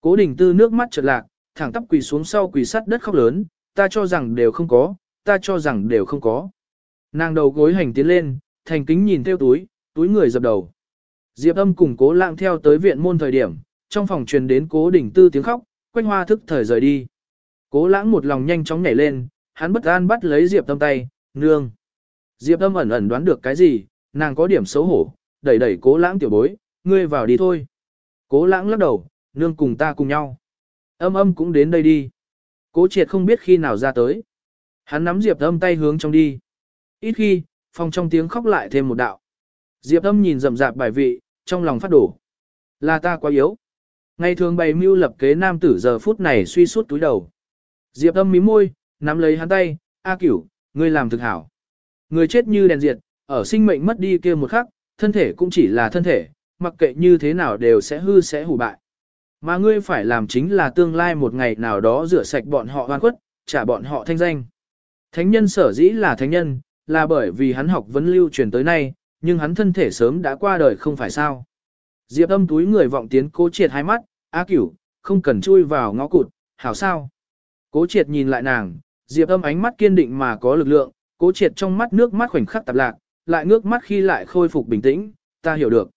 Cố đình tư nước mắt trật lạc, thẳng tắp quỳ xuống sau quỳ sắt đất khóc lớn, ta cho rằng đều không có, ta cho rằng đều không có. Nàng đầu gối hành tiến lên, thành kính nhìn theo túi, túi người dập đầu. Diệp âm cùng cố lãng theo tới viện môn thời điểm, trong phòng truyền đến cố đỉnh tư tiếng khóc, quanh hoa thức thời rời đi. Cố lãng một lòng nhanh chóng nhảy lên, hắn bất an bắt lấy Diệp Âm tay, nương. Diệp âm ẩn ẩn đoán được cái gì, nàng có điểm xấu hổ, đẩy đẩy cố lãng tiểu bối, ngươi vào đi thôi. Cố lãng lắc đầu, nương cùng ta cùng nhau. Âm âm cũng đến đây đi. Cố triệt không biết khi nào ra tới. Hắn nắm Diệp âm tay hướng trong đi. Ít khi, phòng trong tiếng khóc lại thêm một đạo. Diệp âm nhìn rậm rạp bài vị, trong lòng phát đổ. Là ta quá yếu. Ngày thường bày mưu lập kế nam tử giờ phút này suy suốt túi đầu. Diệp âm mím môi, nắm lấy hắn tay, A cửu, ngươi làm thực hảo. Người chết như đèn diệt, ở sinh mệnh mất đi kia một khắc, thân thể cũng chỉ là thân thể, mặc kệ như thế nào đều sẽ hư sẽ hủ bại. Mà ngươi phải làm chính là tương lai một ngày nào đó rửa sạch bọn họ hoan khuất, trả bọn họ thanh danh. Thánh nhân sở dĩ là thánh nhân, là bởi vì hắn học vấn lưu truyền tới nay, nhưng hắn thân thể sớm đã qua đời không phải sao. Diệp âm túi người vọng tiến cố triệt hai mắt, á cửu, không cần chui vào ngõ cụt, hảo sao. Cố triệt nhìn lại nàng, diệp âm ánh mắt kiên định mà có lực lượng, cố triệt trong mắt nước mắt khoảnh khắc tạp lạc, lại ngước mắt khi lại khôi phục bình tĩnh, ta hiểu được.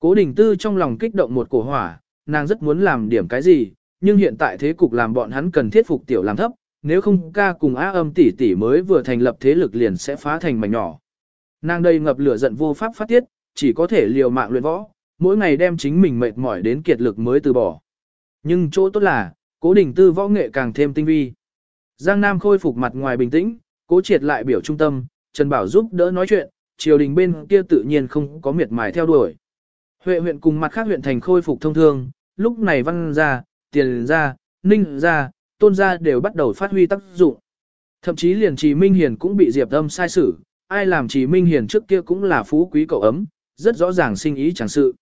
Cố đình tư trong lòng kích động một cổ hỏa, nàng rất muốn làm điểm cái gì, nhưng hiện tại thế cục làm bọn hắn cần thiết phục tiểu làm thấp, nếu không ca cùng á âm tỷ tỷ mới vừa thành lập thế lực liền sẽ phá thành mảnh nhỏ. Nàng đây ngập lửa giận vô pháp phát tiết, chỉ có thể liều mạng luyện võ, mỗi ngày đem chính mình mệt mỏi đến kiệt lực mới từ bỏ. Nhưng chỗ tốt là, cố đình tư võ nghệ càng thêm tinh vi. Giang Nam khôi phục mặt ngoài bình tĩnh, cố triệt lại biểu trung tâm, Trần Bảo giúp đỡ nói chuyện, triều đình bên kia tự nhiên không có miệt mài theo đuổi. Huệ huyện cùng mặt khác huyện thành khôi phục thông thương, lúc này văn ra, tiền ra, ninh ra, tôn gia đều bắt đầu phát huy tác dụng. Thậm chí liền trì Minh Hiền cũng bị Diệp Âm sai xử, ai làm trì Minh Hiền trước kia cũng là phú quý cậu ấm, rất rõ ràng sinh ý chẳng sự.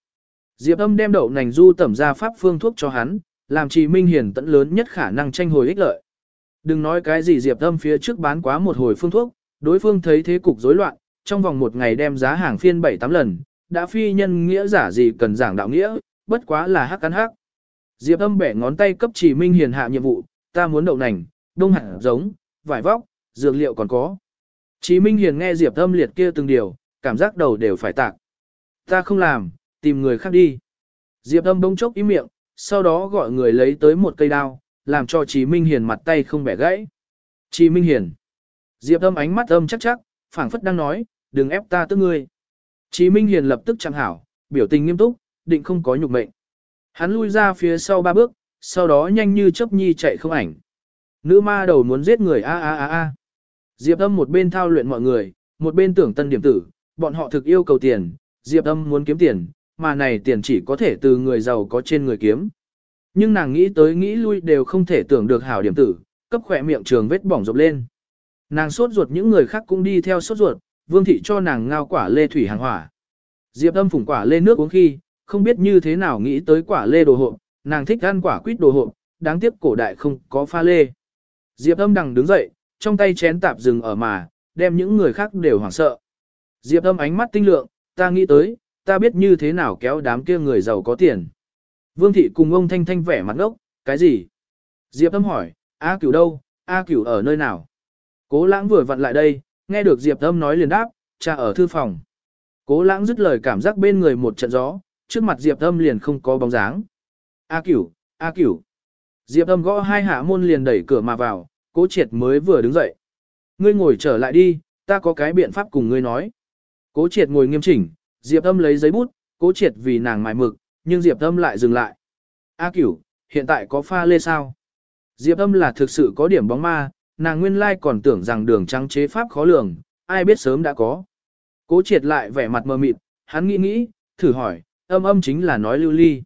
Diệp Âm đem đậu nành du tẩm ra pháp phương thuốc cho hắn, làm trì Minh Hiền tận lớn nhất khả năng tranh hồi ích lợi. Đừng nói cái gì Diệp Âm phía trước bán quá một hồi phương thuốc, đối phương thấy thế cục rối loạn, trong vòng một ngày đem giá hàng phiên 7-8 lần, đã phi nhân nghĩa giả gì cần giảng đạo nghĩa, bất quá là hắc cắn hắc. Diệp âm bẻ ngón tay cấp chỉ minh hiền hạ nhiệm vụ, ta muốn đậu nành, đông hạt giống, vải vóc, dược liệu còn có. Chí Minh Hiền nghe Diệp âm liệt kia từng điều, cảm giác đầu đều phải tạc. Ta không làm, tìm người khác đi. Diệp âm bỗng chốc im miệng, sau đó gọi người lấy tới một cây đao, làm cho Chí Minh Hiền mặt tay không bẻ gãy. Chí Minh Hiền. Diệp âm ánh mắt âm chắc chắc, phảng phất đang nói, đừng ép ta tức ngươi. Chí Minh Hiền lập tức chẳng hảo, biểu tình nghiêm túc, định không có nhục mệnh. Hắn lui ra phía sau ba bước, sau đó nhanh như chớp nhi chạy không ảnh. Nữ ma đầu muốn giết người a a a a. Diệp âm một bên thao luyện mọi người, một bên tưởng tân điểm tử, bọn họ thực yêu cầu tiền, Diệp âm muốn kiếm tiền, mà này tiền chỉ có thể từ người giàu có trên người kiếm. Nhưng nàng nghĩ tới nghĩ lui đều không thể tưởng được hảo điểm tử, cấp khỏe miệng trường vết bỏng rộp lên. Nàng sốt ruột những người khác cũng đi theo sốt ruột, vương thị cho nàng ngao quả lê thủy hàng hỏa. Diệp âm phủng quả lê nước uống khi, không biết như thế nào nghĩ tới quả lê đồ hộp, nàng thích ăn quả quýt đồ hộp, đáng tiếc cổ đại không có pha lê. Diệp âm đằng đứng dậy, trong tay chén tạp dừng ở mà, đem những người khác đều hoảng sợ. Diệp âm ánh mắt tinh lượng, ta nghĩ tới, ta biết như thế nào kéo đám kia người giàu có tiền. Vương thị cùng ông thanh thanh vẻ mặt ngốc, cái gì? Diệp âm hỏi, A cửu đâu, A cửu ở nơi nào? Cố lãng vừa vặn lại đây, nghe được Diệp âm nói liền đáp, cha ở thư phòng. Cố lãng dứt lời cảm giác bên người một trận gió, trước mặt Diệp âm liền không có bóng dáng. A cửu, A cửu. Diệp âm gõ hai hạ môn liền đẩy cửa mà vào, cố triệt mới vừa đứng dậy. Ngươi ngồi trở lại đi, ta có cái biện pháp cùng ngươi nói. Cố triệt ngồi nghiêm chỉnh, Diệp âm lấy giấy bút, cố triệt vì nàng mài mực, nhưng Diệp âm lại dừng lại. A cửu, hiện tại có pha lê sao? Diệp âm là thực sự có điểm bóng ma, nàng nguyên lai còn tưởng rằng đường trắng chế pháp khó lường, ai biết sớm đã có. Cố triệt lại vẻ mặt mờ mịt, hắn nghĩ nghĩ, thử hỏi, âm âm chính là nói lưu ly.